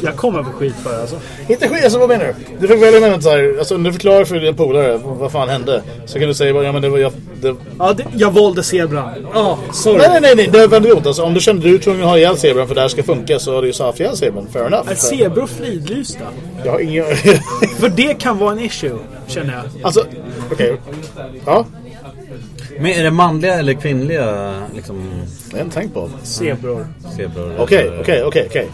Speaker 2: Jag kommer få skit för det alltså.
Speaker 3: Inte skit, alltså vad menar du? Du fick välja mellan så här, alltså om du förklarar för din polare vad fan hände. Så kan du säga bara, ja men det var jag... Det...
Speaker 2: Ja, det, jag valde zebran. Ja, sorry.
Speaker 3: Nej, nej, nej, nej, det är väldigt ont. Alltså, om du kände att du är tvungen att ha ihjäl zebran för det här ska funka så har du ju så haft ihjäl zebran. Fair enough.
Speaker 2: Är zebror fridlysta?
Speaker 3: Jag har ingen...
Speaker 2: För det kan vara en issue, känner jag.
Speaker 3: alltså, okej. Ja,
Speaker 1: Men är det manliga eller kvinnliga liksom,
Speaker 3: det är en tänk på.
Speaker 2: Zebror.
Speaker 1: zebror?
Speaker 3: Okej, okej, okej, okej.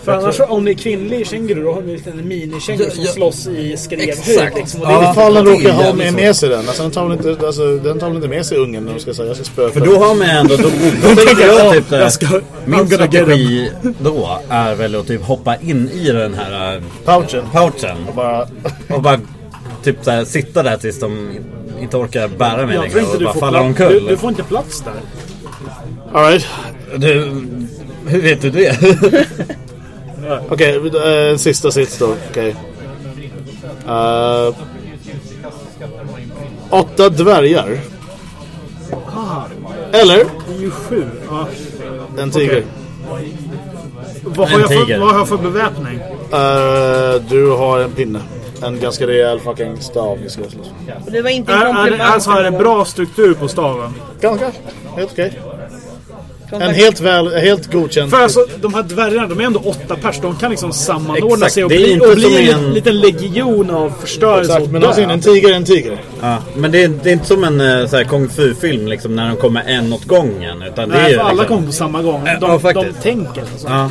Speaker 3: Eh,
Speaker 2: För annars om det är kvinnlig känguru då har vi en liten minikänguru som
Speaker 1: Ja, ja.
Speaker 2: slåss i skrevhöjd.
Speaker 1: Exakt.
Speaker 2: Liksom, och
Speaker 1: Ja.
Speaker 3: Ifall den råkar ha med, med sig den. Alltså, den tar väl inte, alltså, den tar väl inte med sig ungen när de ska säga jag ska spöa
Speaker 1: För då har man ändå, då, då tänker jag typ
Speaker 2: Jag ska-
Speaker 1: Min strategi då är väl att typ hoppa in i den här äh,
Speaker 3: pouchen.
Speaker 1: pouchen
Speaker 3: Bara,
Speaker 1: och bara typ såhär sitta där tills de inte orkar bära mig
Speaker 2: tror
Speaker 1: längre och
Speaker 2: du
Speaker 1: bara faller
Speaker 2: plats,
Speaker 1: omkull.
Speaker 2: du, du får inte plats där.
Speaker 3: alright.
Speaker 1: Du, hur vet du det?
Speaker 3: Okej, eh, sista sits då. Okej. Eh, åtta dvärgar. Eller
Speaker 2: Det är ju sju. Ja.
Speaker 3: en tiger.
Speaker 2: Vad, har jag för, vad har jag för beväpning?
Speaker 3: Eh, du har en pinne. En ganska rejäl fucking stav vi ska slåss
Speaker 4: det var inte en komplimang.
Speaker 2: alltså är det bra struktur på staven?
Speaker 3: Ganska. Helt okej. En helt väl, helt godkänd.
Speaker 2: För alltså, de här dvärgarna, de är ändå åtta pers. De kan liksom sammanordna
Speaker 1: Exakt,
Speaker 2: sig och
Speaker 1: det är
Speaker 2: bli, och bli en
Speaker 1: en-
Speaker 2: liten legion av förstörelse
Speaker 3: Exakt, men alltså en tiger är en tiger.
Speaker 1: ja, men det är, det är inte som en äh, såhär kung fu-film liksom när de kommer en åt gången. Utan det är
Speaker 2: Nej,
Speaker 1: ju
Speaker 2: för alla
Speaker 1: liksom,
Speaker 2: kommer på samma gång.
Speaker 1: Ja,
Speaker 2: De, de
Speaker 1: faktiskt.
Speaker 2: tänker. Alltså.
Speaker 1: Ja.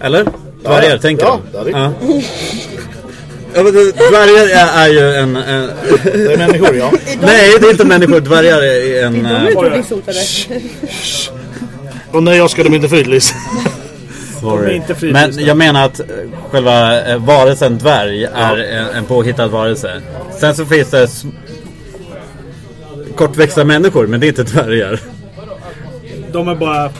Speaker 1: Eller? Dvärgar, tänker
Speaker 3: Ja,
Speaker 1: de?
Speaker 3: ja,
Speaker 1: ja. Ja, Dvärgar är, är ju en... en
Speaker 3: Det är människor, ja.
Speaker 1: nej, det är inte människor. Dvärgar är en...
Speaker 4: De
Speaker 1: äh,
Speaker 4: är utrotningshotade.
Speaker 3: Och när jag ska de inte fridlysa.
Speaker 1: Sorry. Men jag menar att eh, själva eh, varelsen dvärg är en, en påhittad varelse. Sen så finns det kortväxta människor, men det är inte dvärgar.
Speaker 2: De är bara...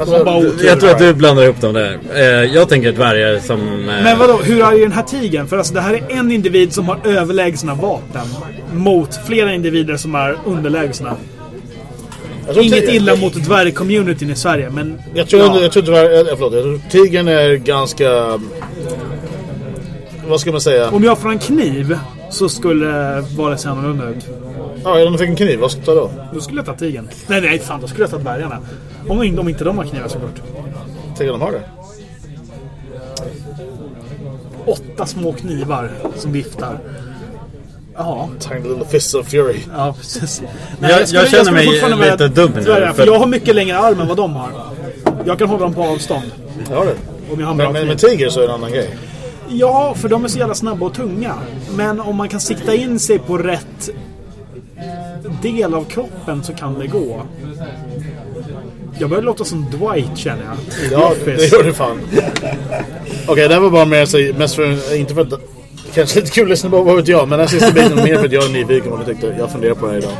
Speaker 3: Alltså,
Speaker 2: de är bara otur.
Speaker 1: Jag tror att du blandar ihop dem där. Eh, Jag tänker dvärgar som...
Speaker 2: Men vadå, hur är den här tigern? För alltså det här är en individ som har överlägsna vapen. Mot flera individer som är underlägsna.
Speaker 3: Jag
Speaker 2: Inget illa mot dvärgcommunityn i Sverige, men...
Speaker 3: Jag tror,
Speaker 2: ja.
Speaker 3: jag tror tyvärr, eh, förlåt, jag tror tigern är ganska... Vad ska man säga?
Speaker 2: Om jag får en kniv så skulle vara se annorlunda ut.
Speaker 3: Ja, om du fick en kniv, vad ska du ta då?
Speaker 2: Då skulle jag ta tigern. Nej, nej, fan, då skulle jag ta dvärgarna. Om, om inte de har knivar såklart.
Speaker 3: De har det?
Speaker 2: Åtta små knivar som viftar. Ja,
Speaker 3: Tiny little fists of fury.
Speaker 2: ja precis.
Speaker 1: Jag- jag
Speaker 2: skulle-
Speaker 1: känner
Speaker 2: skulle
Speaker 1: mig lite dum nu,
Speaker 2: För
Speaker 1: för-
Speaker 2: jag har mycket längre arm än vad de har. Jag kan hålla dem på avstånd.
Speaker 3: Jag det.
Speaker 2: Jag en bra
Speaker 3: Men, men med tiger så är det en annan grej.
Speaker 2: Ja, för de är så jävla snabba och tunga. Men om man kan sikta in sig på rätt del av kroppen så kan det gå. Jag börjar låta som Dwight känner jag.
Speaker 3: Ja, det gör du fan. Okej, det här var bara mer så, mest för, inte för att Kanske lite kul att lyssna på, vad vet jag. Men den sista biten mer för att jag är nyfiken vad du tyckte. Jag funderar på det här idag.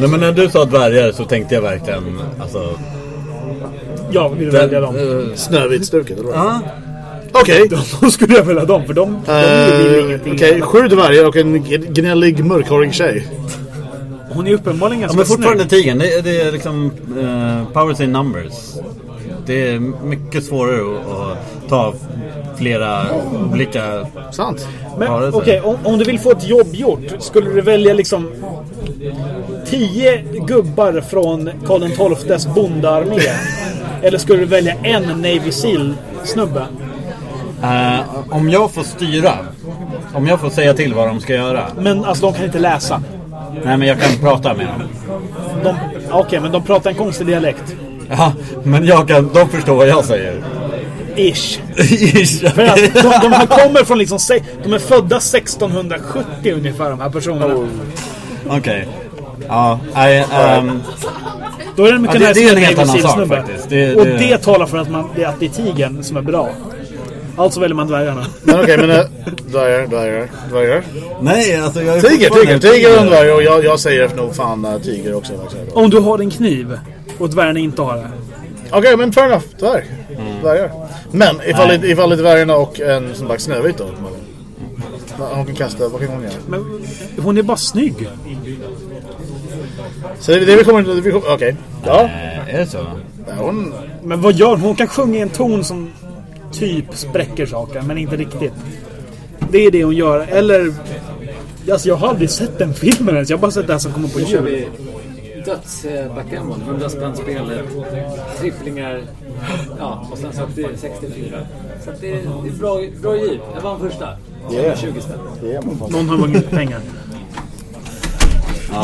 Speaker 1: Nej, men när du sa dvärgar så tänkte jag verkligen... Alltså...
Speaker 2: Jag vill välja dem.
Speaker 1: eh,
Speaker 3: Snövit-stuket, eller vad?
Speaker 1: Ja.
Speaker 3: Okej.
Speaker 2: Då skulle jag välja dem, för de, de vill ju
Speaker 3: Eh,
Speaker 2: ingenting.
Speaker 3: Okej, sju dvärgar och en gnällig mörkhårig tjej.
Speaker 2: Hon är uppenbarligen
Speaker 1: Ja,
Speaker 2: ganska
Speaker 1: men fortfarande
Speaker 2: snygg.
Speaker 1: tigern. Det, det är liksom uh, powers in numbers. Det är mycket svårare att, att ta flera olika...
Speaker 3: Sant.
Speaker 2: Men okej, om, om du vill få ett jobb gjort, skulle du välja liksom tio gubbar från Karl XIIs bondarmé? Eller skulle du välja en Navy Seal-snubbe?
Speaker 1: Eh, om jag får styra, om jag får säga till vad de ska göra.
Speaker 2: Men alltså de kan inte läsa.
Speaker 1: Nej, men jag kan prata med dem.
Speaker 2: De, Okej, men de pratar en konstig dialekt.
Speaker 1: Ja, men jag kan, de förstår vad jag säger.
Speaker 2: Ish. För att de, de här kommer från liksom, se- de är födda 1670 ungefär de här personerna.
Speaker 1: Okej. Ja, nej, ehm,
Speaker 2: Då är det mycket
Speaker 1: Ja, det- det är en helt annan sak faktiskt. Det-
Speaker 2: Och
Speaker 1: det-
Speaker 2: det talar för att, man, det- att det är tigern som är bra. Alltså väljer man dvärgarna.
Speaker 3: Men okej, men äh, dvärgar, dvärgar, dvärgar.
Speaker 1: nej, alltså jag är
Speaker 3: Tiger, tiger, tiger och en dvärg. Och jag, jag säger nog fan äh, tiger också.
Speaker 2: Om du har en kniv och dvärgarna inte har det.
Speaker 3: Okej, men fair enough. Dvärg. Dvärgar. Men ifall, det- ifall det är dvärgarna och en som sagt Snövit då? Hon kan kasta, vad kan hon göra?
Speaker 2: Men hon är bara snygg.
Speaker 3: Så det, det vi kommer... Okej. Ja.
Speaker 1: Eh, är det så?
Speaker 3: Hon...
Speaker 2: Men vad gör hon? Hon kan sjunga i en ton som typ spräcker saker, men inte riktigt. Det är det hon gör. Eller... Alltså jag har aldrig sett den filmen ens. Jag har bara sett det här som kommer på
Speaker 5: Nu kör
Speaker 2: jul.
Speaker 5: vi dödsbackgammon, 100 spänn spelet, tripplingar, ja, och sen så att det är 64. Så att det är, det är bra, bra giv. Jag vann första. 20 spänn.
Speaker 2: Någon har vunnit pengar.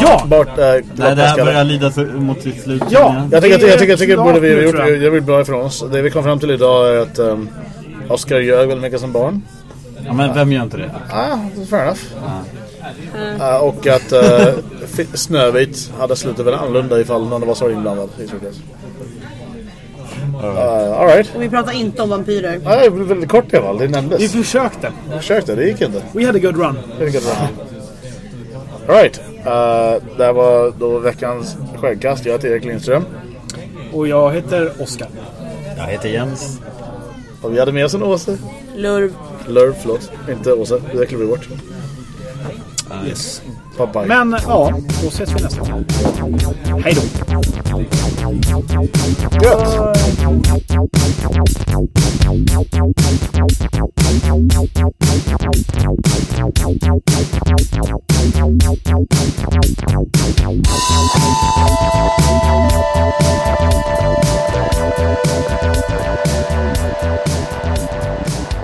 Speaker 2: Ja!
Speaker 3: Bart... Äh,
Speaker 1: Nej, det här börjar lida mot sitt slut.
Speaker 2: Ja.
Speaker 1: jag.
Speaker 3: Jag tycker, att- jag tycker, jag tycker borde vi gjort
Speaker 2: jag.
Speaker 3: det blir bra ifrån oss. Det vi kom fram till idag är att um, Oscar ljög väldigt mycket som barn.
Speaker 1: Ja, men vem gör inte det?
Speaker 3: Ah, fair enough. Ah, och att uh, Snövit hade slutat väldigt annorlunda ifall någon var så inblandad i Uh, Alright.
Speaker 4: Och vi pratar inte om vampyrer.
Speaker 3: Ah, det blev väldigt kort i alla fall, det
Speaker 2: Vi
Speaker 3: nämndes.
Speaker 2: försökte.
Speaker 3: Jag försökte, det gick inte.
Speaker 2: We had a good run.
Speaker 3: Det gick inte bra. Alright. Uh, det här var då veckans skäggkast. Jag heter Erik Lindström.
Speaker 2: Och jag heter Oskar.
Speaker 1: Jag heter Jens.
Speaker 3: Och vi hade med oss en Åse.
Speaker 4: Lurv.
Speaker 3: Lurv, förlåt. Inte Åse. Det klipper vi bort.
Speaker 2: Yes.
Speaker 3: Bye bye.
Speaker 2: Men ja, då ses vi nästa gång. Hej då.
Speaker 3: Gött! Thank